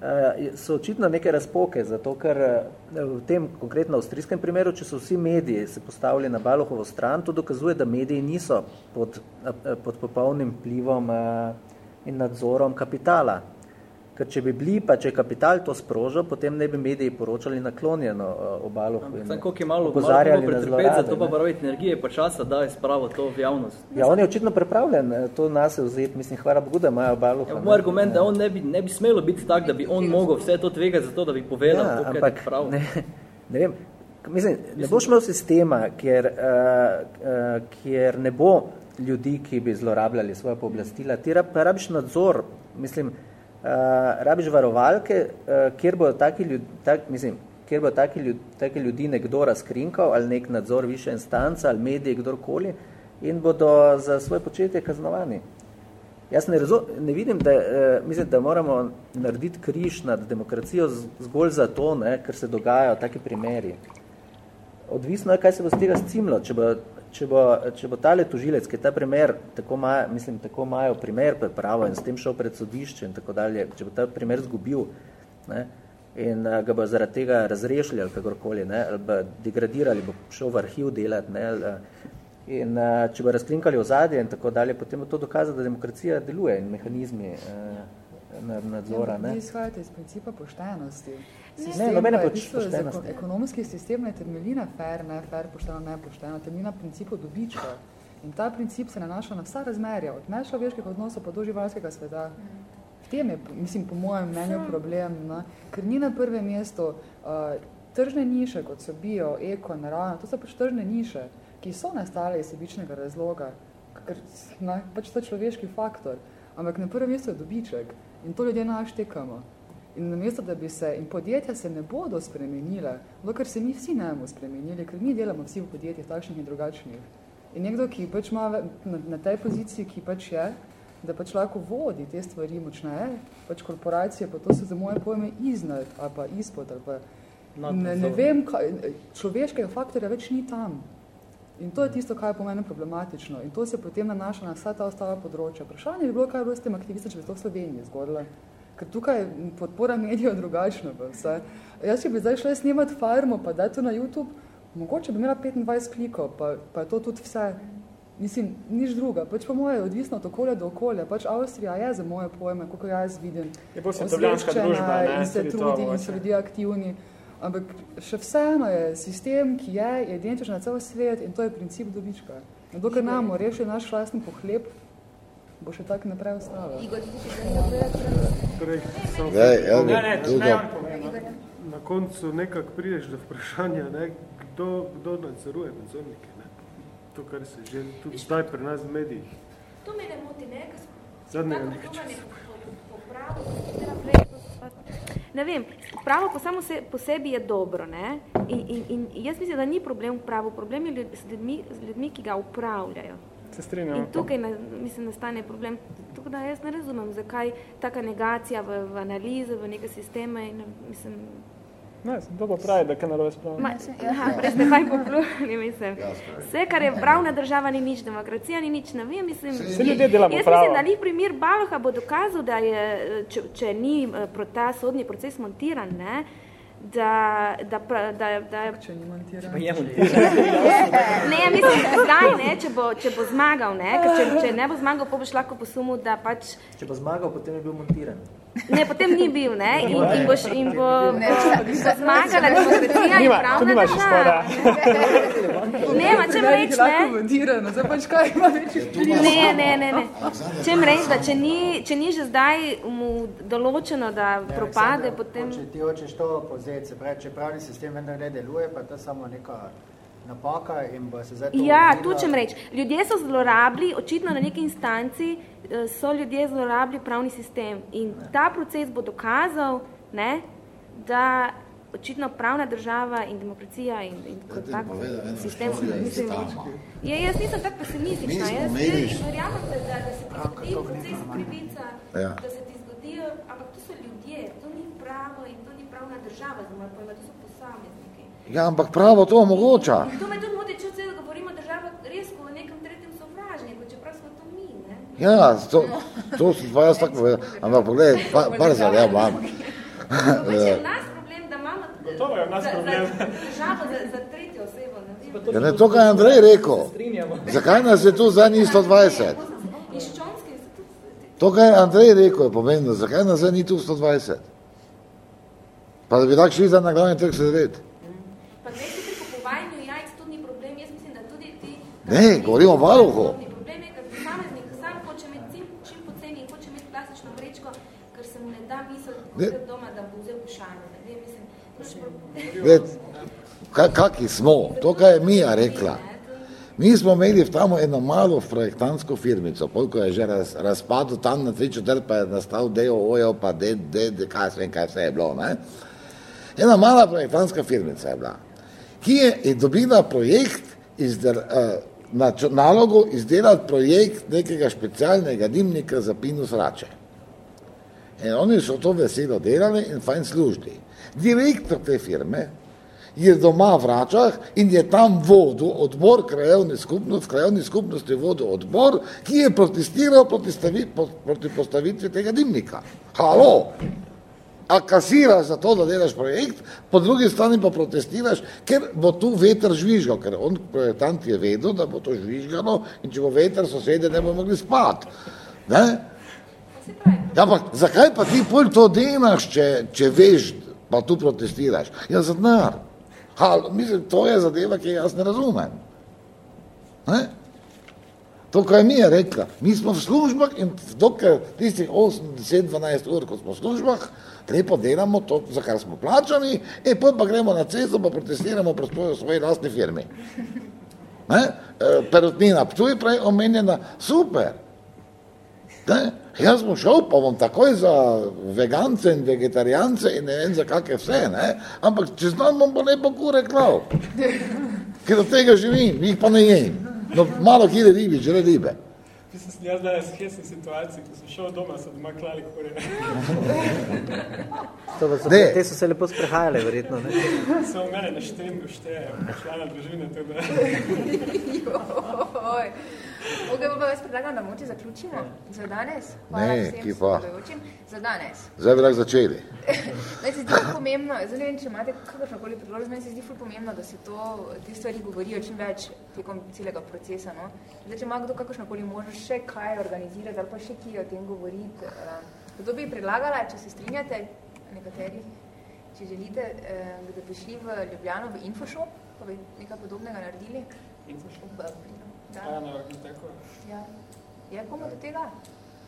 eh, so očitno neke razpoke, zato ker eh, v tem konkretno avstrijskem primeru, če so vsi mediji se postavili na Balohovo stran, to dokazuje, da mediji niso pod, eh, pod popolnim plivom in nadzorom kapitala. Ker če bi bili, pa če kapital to sprožil, potem ne bi mediji poročali naklonjeno obalo. Sam koliko je malo, malo pretrpeti, zato pa pravi energije pa časa, da je spravo to v javnost. Ja, on je očitno pripravljen to nas je vzeti, mislim, hvala Bogu, da imajo obalo. Ja, moj argument, da on ne bi, ne bi smelo biti tak, da bi on mogel vse to tvegati zato, da bi povedal ja, to, ampak, je prav. Ne, ne vem, mislim, ne boš imel sistema, kjer, uh, uh, kjer ne bo ljudi, ki bi zlorabljali svoje pooblastila, ti rabiš nadzor, mislim, uh, rabiš varovalke, uh, kjer bodo taki ljudi, tak, mislim, kjer bo taki, ljud, taki ljudi nekdo razkrinkal ali nek nadzor više instanca ali mediji, kdorkoli in bodo za svoje početje kaznovani. Jaz ne, razum, ne vidim, da, uh, mislim, da moramo narediti križ nad demokracijo zgolj zato, ne, ker se dogajajo taki primeri. Odvisno je, kaj se bo z tega scimlo. Če bo če bo, če bo tale tožilec, ki je ta primer, tako, ma, mislim, tako imajo primer pravo in s tem šel pred sodišče in tako dalje, če bo ta primer zgubil ne, in a, ga bo zaradi tega razrešili ali kakorkoli, ne, ali bo degradirali, bo šel v arhiv delati, ne, ali, in a, če bo razklinkali ozadje in tako dalje, potem bo to dokazal, da demokracija deluje in mehanizmi a, nadzora. Ja, vi izhajate iz principa poštenosti. Sistem ne, nobene poštenosti. Ekonomski sistem ne temelji na fair, ne fair, pošteno, ne pošteno, temelji na principu dobička. In ta princip se nanaša na vsa razmerja, od nečloveških odnosov pa do živalskega sveta. V tem je, mislim, po mojem mnenju problem, ne? ker ni na prvem mestu uh, tržne niše, kot so bio, eko, naravno, to so pač tržne niše, ki so nastale iz sebičnega razloga, ker ne, pač to človeški faktor, ampak na prvem mestu je dobiček in to ljudje naštekamo. In namesto, da bi se, in podjetja se ne bodo spremenile, dokler se mi vsi ne bomo spremenili, ker mi delamo vsi v podjetjih takšnih in drugačnih. In nekdo, ki pač ima na, na tej poziciji, ki pač je, da pač lahko vodi te stvari močneje, pač korporacije, pa to so za moje pojme iznad, ali pa izpod, ali pa ne, ne vem, kaj, človeškega faktorja več ni tam. In to je tisto, kaj je po meni problematično. In to se potem nanaša na vsa ta ostala področja. Vprašanje bi bilo, kaj je bilo s tem aktivistom, če bi to v Sloveniji zgodilo ker tukaj je podpora medijev drugačna. Pa vse. Jaz, če bi zdaj šla snemati farmo, pa daj to na YouTube, mogoče bi imela 25 klikov, pa, pa je to tudi vse. Mislim, nič druga. Pač pa moje je odvisno od okolja do okolja. Pač Avstrija je za moje pojme, kako jaz vidim. Je pa svetovljanska družba, ne? In se trudi in so ljudje aktivni. Ampak še vseeno je sistem, ki je, je identičen na cel svet in to je princip dobička. Dokaj nam rešili naš vlastni pohleb, bo še tako naprej ostalo. Torej, ja, ne, ne, ne, na koncu nekako prideš do vprašanja, ne, kdo, kdo nadzoruje nadzornike. Ne? To, kar se že tudi zdaj pri nas v medijih. To me ne moti, ne? Zadnjega nekaj časa. Ne vem, pravo po samo se, po sebi je dobro, ne? In, in, in jaz mislim, da ni problem v pravu, problem je ljud, z, ljudmi, z ljudmi, ki ga upravljajo. Se strinjam. In tukaj, na, mislim, nastane problem. Tako da jaz ne razumem, zakaj taka negacija v, v analize, v neke sisteme in mislim... Ne, to pa pravi, da kaj narobe spravim. Ja, brez ne faj popluvni, mislim. Vse, kar je pravna država, ni nič, demokracija ni nič, ne vem, mislim... Vse ljudje delamo jaz pravo. mislim, da njih primer Baloha bo dokazal, da je, če, če ni eh, ta sodni proces montiran, ne, da, da, da, da če ni montiran. Je montiran. ne, mislim, zdaj, ne, če bo, če bo zmagal, ne, ker če, če ne bo zmagal, pa boš lahko posumil, da pač... Če bo zmagal, potem je bil montiran. Ne, potem ni bil, ne, in, in boš, in bo, bo, bo zmagala demokracija in pravna država. Ne, ma čem reč, ne? Pač. Ne, ne, ne, ne. Čem reč, da če ni, če ni že zdaj mu določeno, da propade, potem... Če ti hočeš to povzeti, se pravi, če pravni sistem vendar ne deluje, pa to samo neka napaka in bo se zdaj to Ja, uredilo. tu čem reč. Ljudje so zlorabili, očitno na neki instanci eh, so ljudje zlorabili pravni sistem in ta proces bo dokazal, ne, da očitno pravna država in demokracija in, in kot tak sistem, mislim, ja, jaz nisem tako pesimistična, jaz jaz verjamem, da, da, da se ti zgodi proces krivica, Ja. da se ti zgodijo, ampak to so ljudje, to ni pravo in to ni pravna država, za moje pojme, to so posamezniki. Ja, ampak pravo to omogoča. To me tudi moti, če se govorimo država res v nekem tretjem sovražniku, čeprav smo to mi, ne? Ja, to, to sem pa jaz tako povedal. Ampak pogledaj, pa, barzal, ja, imam. <laughs> To je nas problem, da imamo Gotovo je nas za, problem. za državo za, za tretjo osebo, ne vem. Ja, ne, to, kar je Andrej rekel. Zakaj nas je tu zdaj ni 120? In ščonski so tudi To, kar je Andrej rekel, je pomembno. Zakaj nas zdaj ni tu 120? Pa da bi tako šli zdaj na glavni trg sedeti. Pa gledaj, pri kupovanju jajc tudi ni problem, jaz mislim, da tudi ti... Ne, govorimo o varuhu. Problem je, ker posameznik sam hoče imeti čim, čim poceni in hoče imeti plastično vrečko, ker se mu ne da misel Ne. doma, da bo vzel košarno. Ne mislim. Gled, kak, kaki smo, to, kar je Mija rekla. Mi smo imeli tamo eno malo projektantsko firmico, koliko je že raz, razpadlo tam na tri četrt, pa je nastal DOO, pa D, D, D, kaj se vem, kaj vse je bilo. Ne? Ena mala projektantska firmica je bila, ki je, je dobila projekt, izdel, uh, na nalogo izdelati projekt nekega specialnega dimnika za pinus rače. In oni so to veselo delali in fajn služili. Direktor te firme je doma v Račah in je tam vodil odbor krajevne skupnosti, v krajevni skupnosti vodil odbor, ki je protestiral proti, stavi, proti postavitvi tega dimnika. Halo! A kasiraš za to, da delaš projekt, po drugi strani pa protestiraš, ker bo tu veter žvižgal, ker on, projektant je vedel, da bo to žvižgalo in če bo veter, sosede ne bo mogli spati. Ne? Ja, ampak zakaj pa ti pol to delaš, če, če veš, pa tu protestiraš? Ja, za denar. Halo, mislim, to je zadeva, ki jaz ne razumem. Ne? To, kar je mi je rekla, mi smo v službah in dokler tistih 8, 10, 12 ur, ko smo v službah, lepo delamo to, za kar smo plačani, in potem pa gremo na cesto, pa protestiramo v svoji lastni firmi. Ne? E, Perutnina, tu je prej omenjena, super. Ne? Jaz bom šel, pa bom takoj za vegance in vegetarijance in ne vem za kakve vse, ne? ampak čez dan bom pa lepo kure klav, ker od tega živim, jih pa ne jem. No, malo kire ribi, žele ribe. Mislim, sem jaz danes v situaciji, ko sem šel doma, so doma klali kore. <laughs> So, Ne. te so se lepo sprehajale, verjetno. Ne? So v mene na štringu šteje, člana družine tudi. <laughs> Ok, pa jaz predlagam, da moče zaključimo za danes. Hvala Ne, vsem ki pa. sodelujočim. Za danes. Zdaj bi lahko začeli. <laughs> Meni se zdi pomembno, zdaj ne vem, če imate kakršnokoli priložnost, meni se zdi ful pomembno, da se to, te stvari govorijo čim več tekom celega procesa. No? Zdaj, če ima kdo kakršnokoli možnost še kaj organizirati ali pa še kje o tem govoriti, uh, kdo bi predlagala, če se strinjate, nekateri, če želite, uh, da bi šli v Ljubljano v Infoshop, pa bi nekaj podobnega naredili. Infoshop? V aprilu. Da. A, na tako. Ja. Je komu do tega?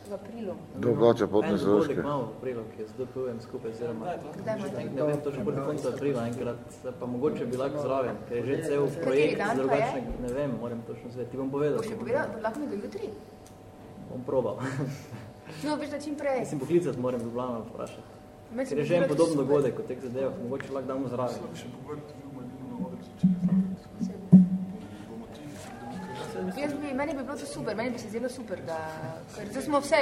V aprilu. Drugače potne En stroške. dogodek imamo v aprilu, ki je z DPU-jem skupaj, oziroma Kdaj imate? ne vem, točno proti koncu aprila enkrat, pa mogoče bi lahko zraven, ker je že cel projekt dan pa je? drugačne, ne vem, moram točno zdaj, ti bom povedal. Boš povedal, lahko mi do jutri? Bom probal. No, veš, da čim prej. Mislim, poklicati moram Ljubljano vprašati. Ker je že en da to podoben super. dogodek o teh zadevah, mogoče lahko damo zraven. Jaz bi, meni bi bilo to super, meni bi se zdelo super, da, ker smo vse,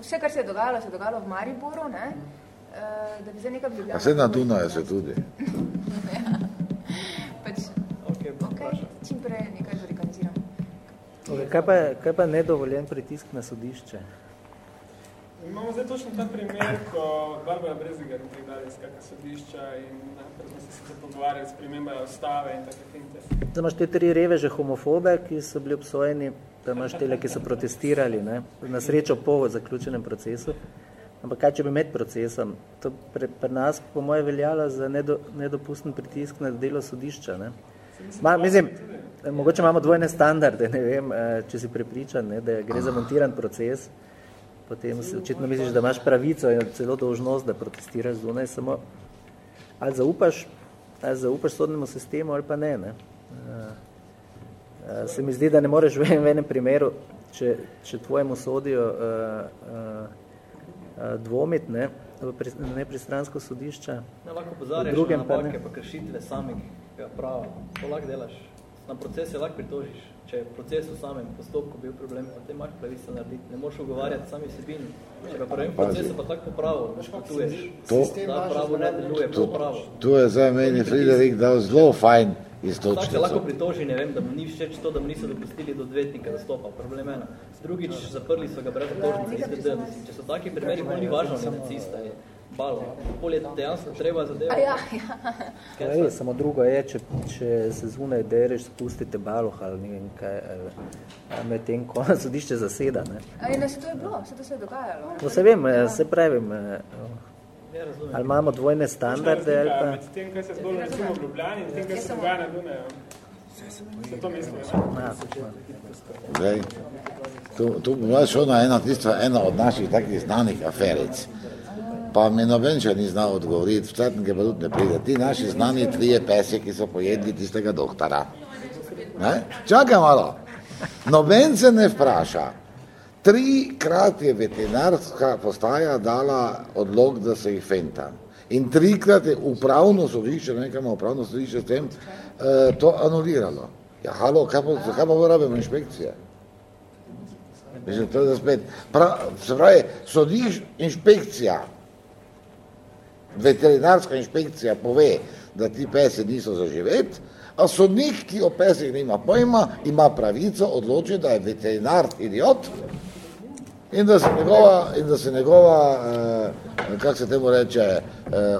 vse, kar se je dogajalo, se je dogajalo v Mariboru, ne? Eh, da bi zdaj nekaj v Ljubljano. A se na Dunaju se tudi. <laughs> pač, okay, okay, čim prej nekaj zorganiziramo. Okay, kaj, pa, kaj pa je nedovoljen pritisk na sodišče? Imamo zdaj točno ta primer, ko Barbara Breziger in tako dalje skaka sodišča in najprej smo se sicer pogovarjali s premembajo ustave in take finte. Zdaj imaš te tri reveže homofobe, ki so bili obsojeni, da imaš tele, ki so protestirali, ne? na srečo po zaključenem procesu. Ampak kaj, če bi med procesom? To pri, pri nas, po moje, veljalo za nedo, nedopusten pritisk na delo sodišča. Ne? Ma, mislim, mogoče imamo dvojne standarde, ne vem, eh, če si prepričan, ne, da gre za montiran proces, potem si očitno misliš, da imaš pravico in celo dolžnost, da protestiraš zunaj, samo ali zaupaš, ali zaupaš sodnemu sistemu ali pa ne. ne. Eh, eh, Se mi zdi, da ne moreš v enem- v enem primeru, če, če tvojemu sodijo uh, uh, uh, dvomiti ne, v pri- nepristransko sodišče. Ne, lahko pozarjaš na pa napake, pa kršitve samih prava. To lahko delaš. Na proces se lahko pritožiš. Če je proces v samem postopku bil problem, pa te imaš pravice narediti. Ne moreš ugovarjati sami sebini. Če pa prvem procesu pa tako popravo, da špotuješ. To, da pravo ne deluje, to, pravo. Tu je zdaj meni Friderik dal zelo fajn istočnico. Tako se lahko pritoži, ne vem, da mu ni všeč to, da mu niso dopustili do odvetnika, da stopa. Problem ena. Drugič, zaprli so ga brez obtožnice. Če so taki primeri, bolj ni važno, da nacista je balo. Pol je dejansko treba zadeva. Ja, ja. Je, samo drugo je, če, če se zunaj dereš, spustite baloh ali ne vem kaj, med tem, ko <laughs> sodišče zaseda. Ne. A je, ne, se to je bilo, se to se je dogajalo. No, se vem, ja. se pravim, Ja, ali imamo dvojne standarde? Ali pa... Med tem, kaj se zgodilo recimo v Ljubljani in tem, kaj se dogaja na Dunaju. Se to mislijo? Zdaj, tu, tu bi bila šla ena, tistva, ena od naših takih znanih aferic. Pa mi noben še ni znal odgovoriti, v Cetnike pa tudi ne pride. Ti naši znani trije pesi, ki so pojedli tistega doktora. Ne? Čakaj malo. Noben se ne vpraša. Trikrat je veterinarska postaja dala odlog, da se jih fenta. In trikrat je upravno sodišče, nekaj upravno sodišče s tem, eh, to anuliralo. Ja, halo, kaj pa, kaj pa rabimo inšpekcije? Mislim, to je spet. Pra, se pravi, sodiš inšpekcija, veterinarska inšpekcija pove, da ti pesi niso zaživeti, a sodnik, ki o pesih nima pojma, ima pravico odločiti, da je veterinar idiot in da se njegova, in da se njegova eh, kako se temu reče, eh,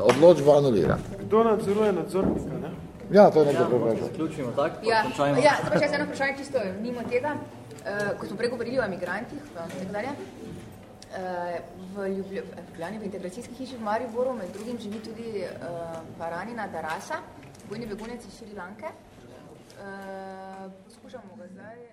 odločba anulira. Kdo nadzoruje nadzornika, ne? Ja, to je nekaj ja, preveč. Zaključimo tak, pa Ja, končajmo. ja, zdaj pa še eno vprašanje čisto mimo tega. Uh, ko smo prej govorili o emigrantih, tako dalje, v Ljublj v Ljubljani, v integracijski hiši v Mariboru, med drugim živi tudi uh, Paranina Darasa, bojni begunec iz Šri Lanke. Uh, poskušamo ga zdaj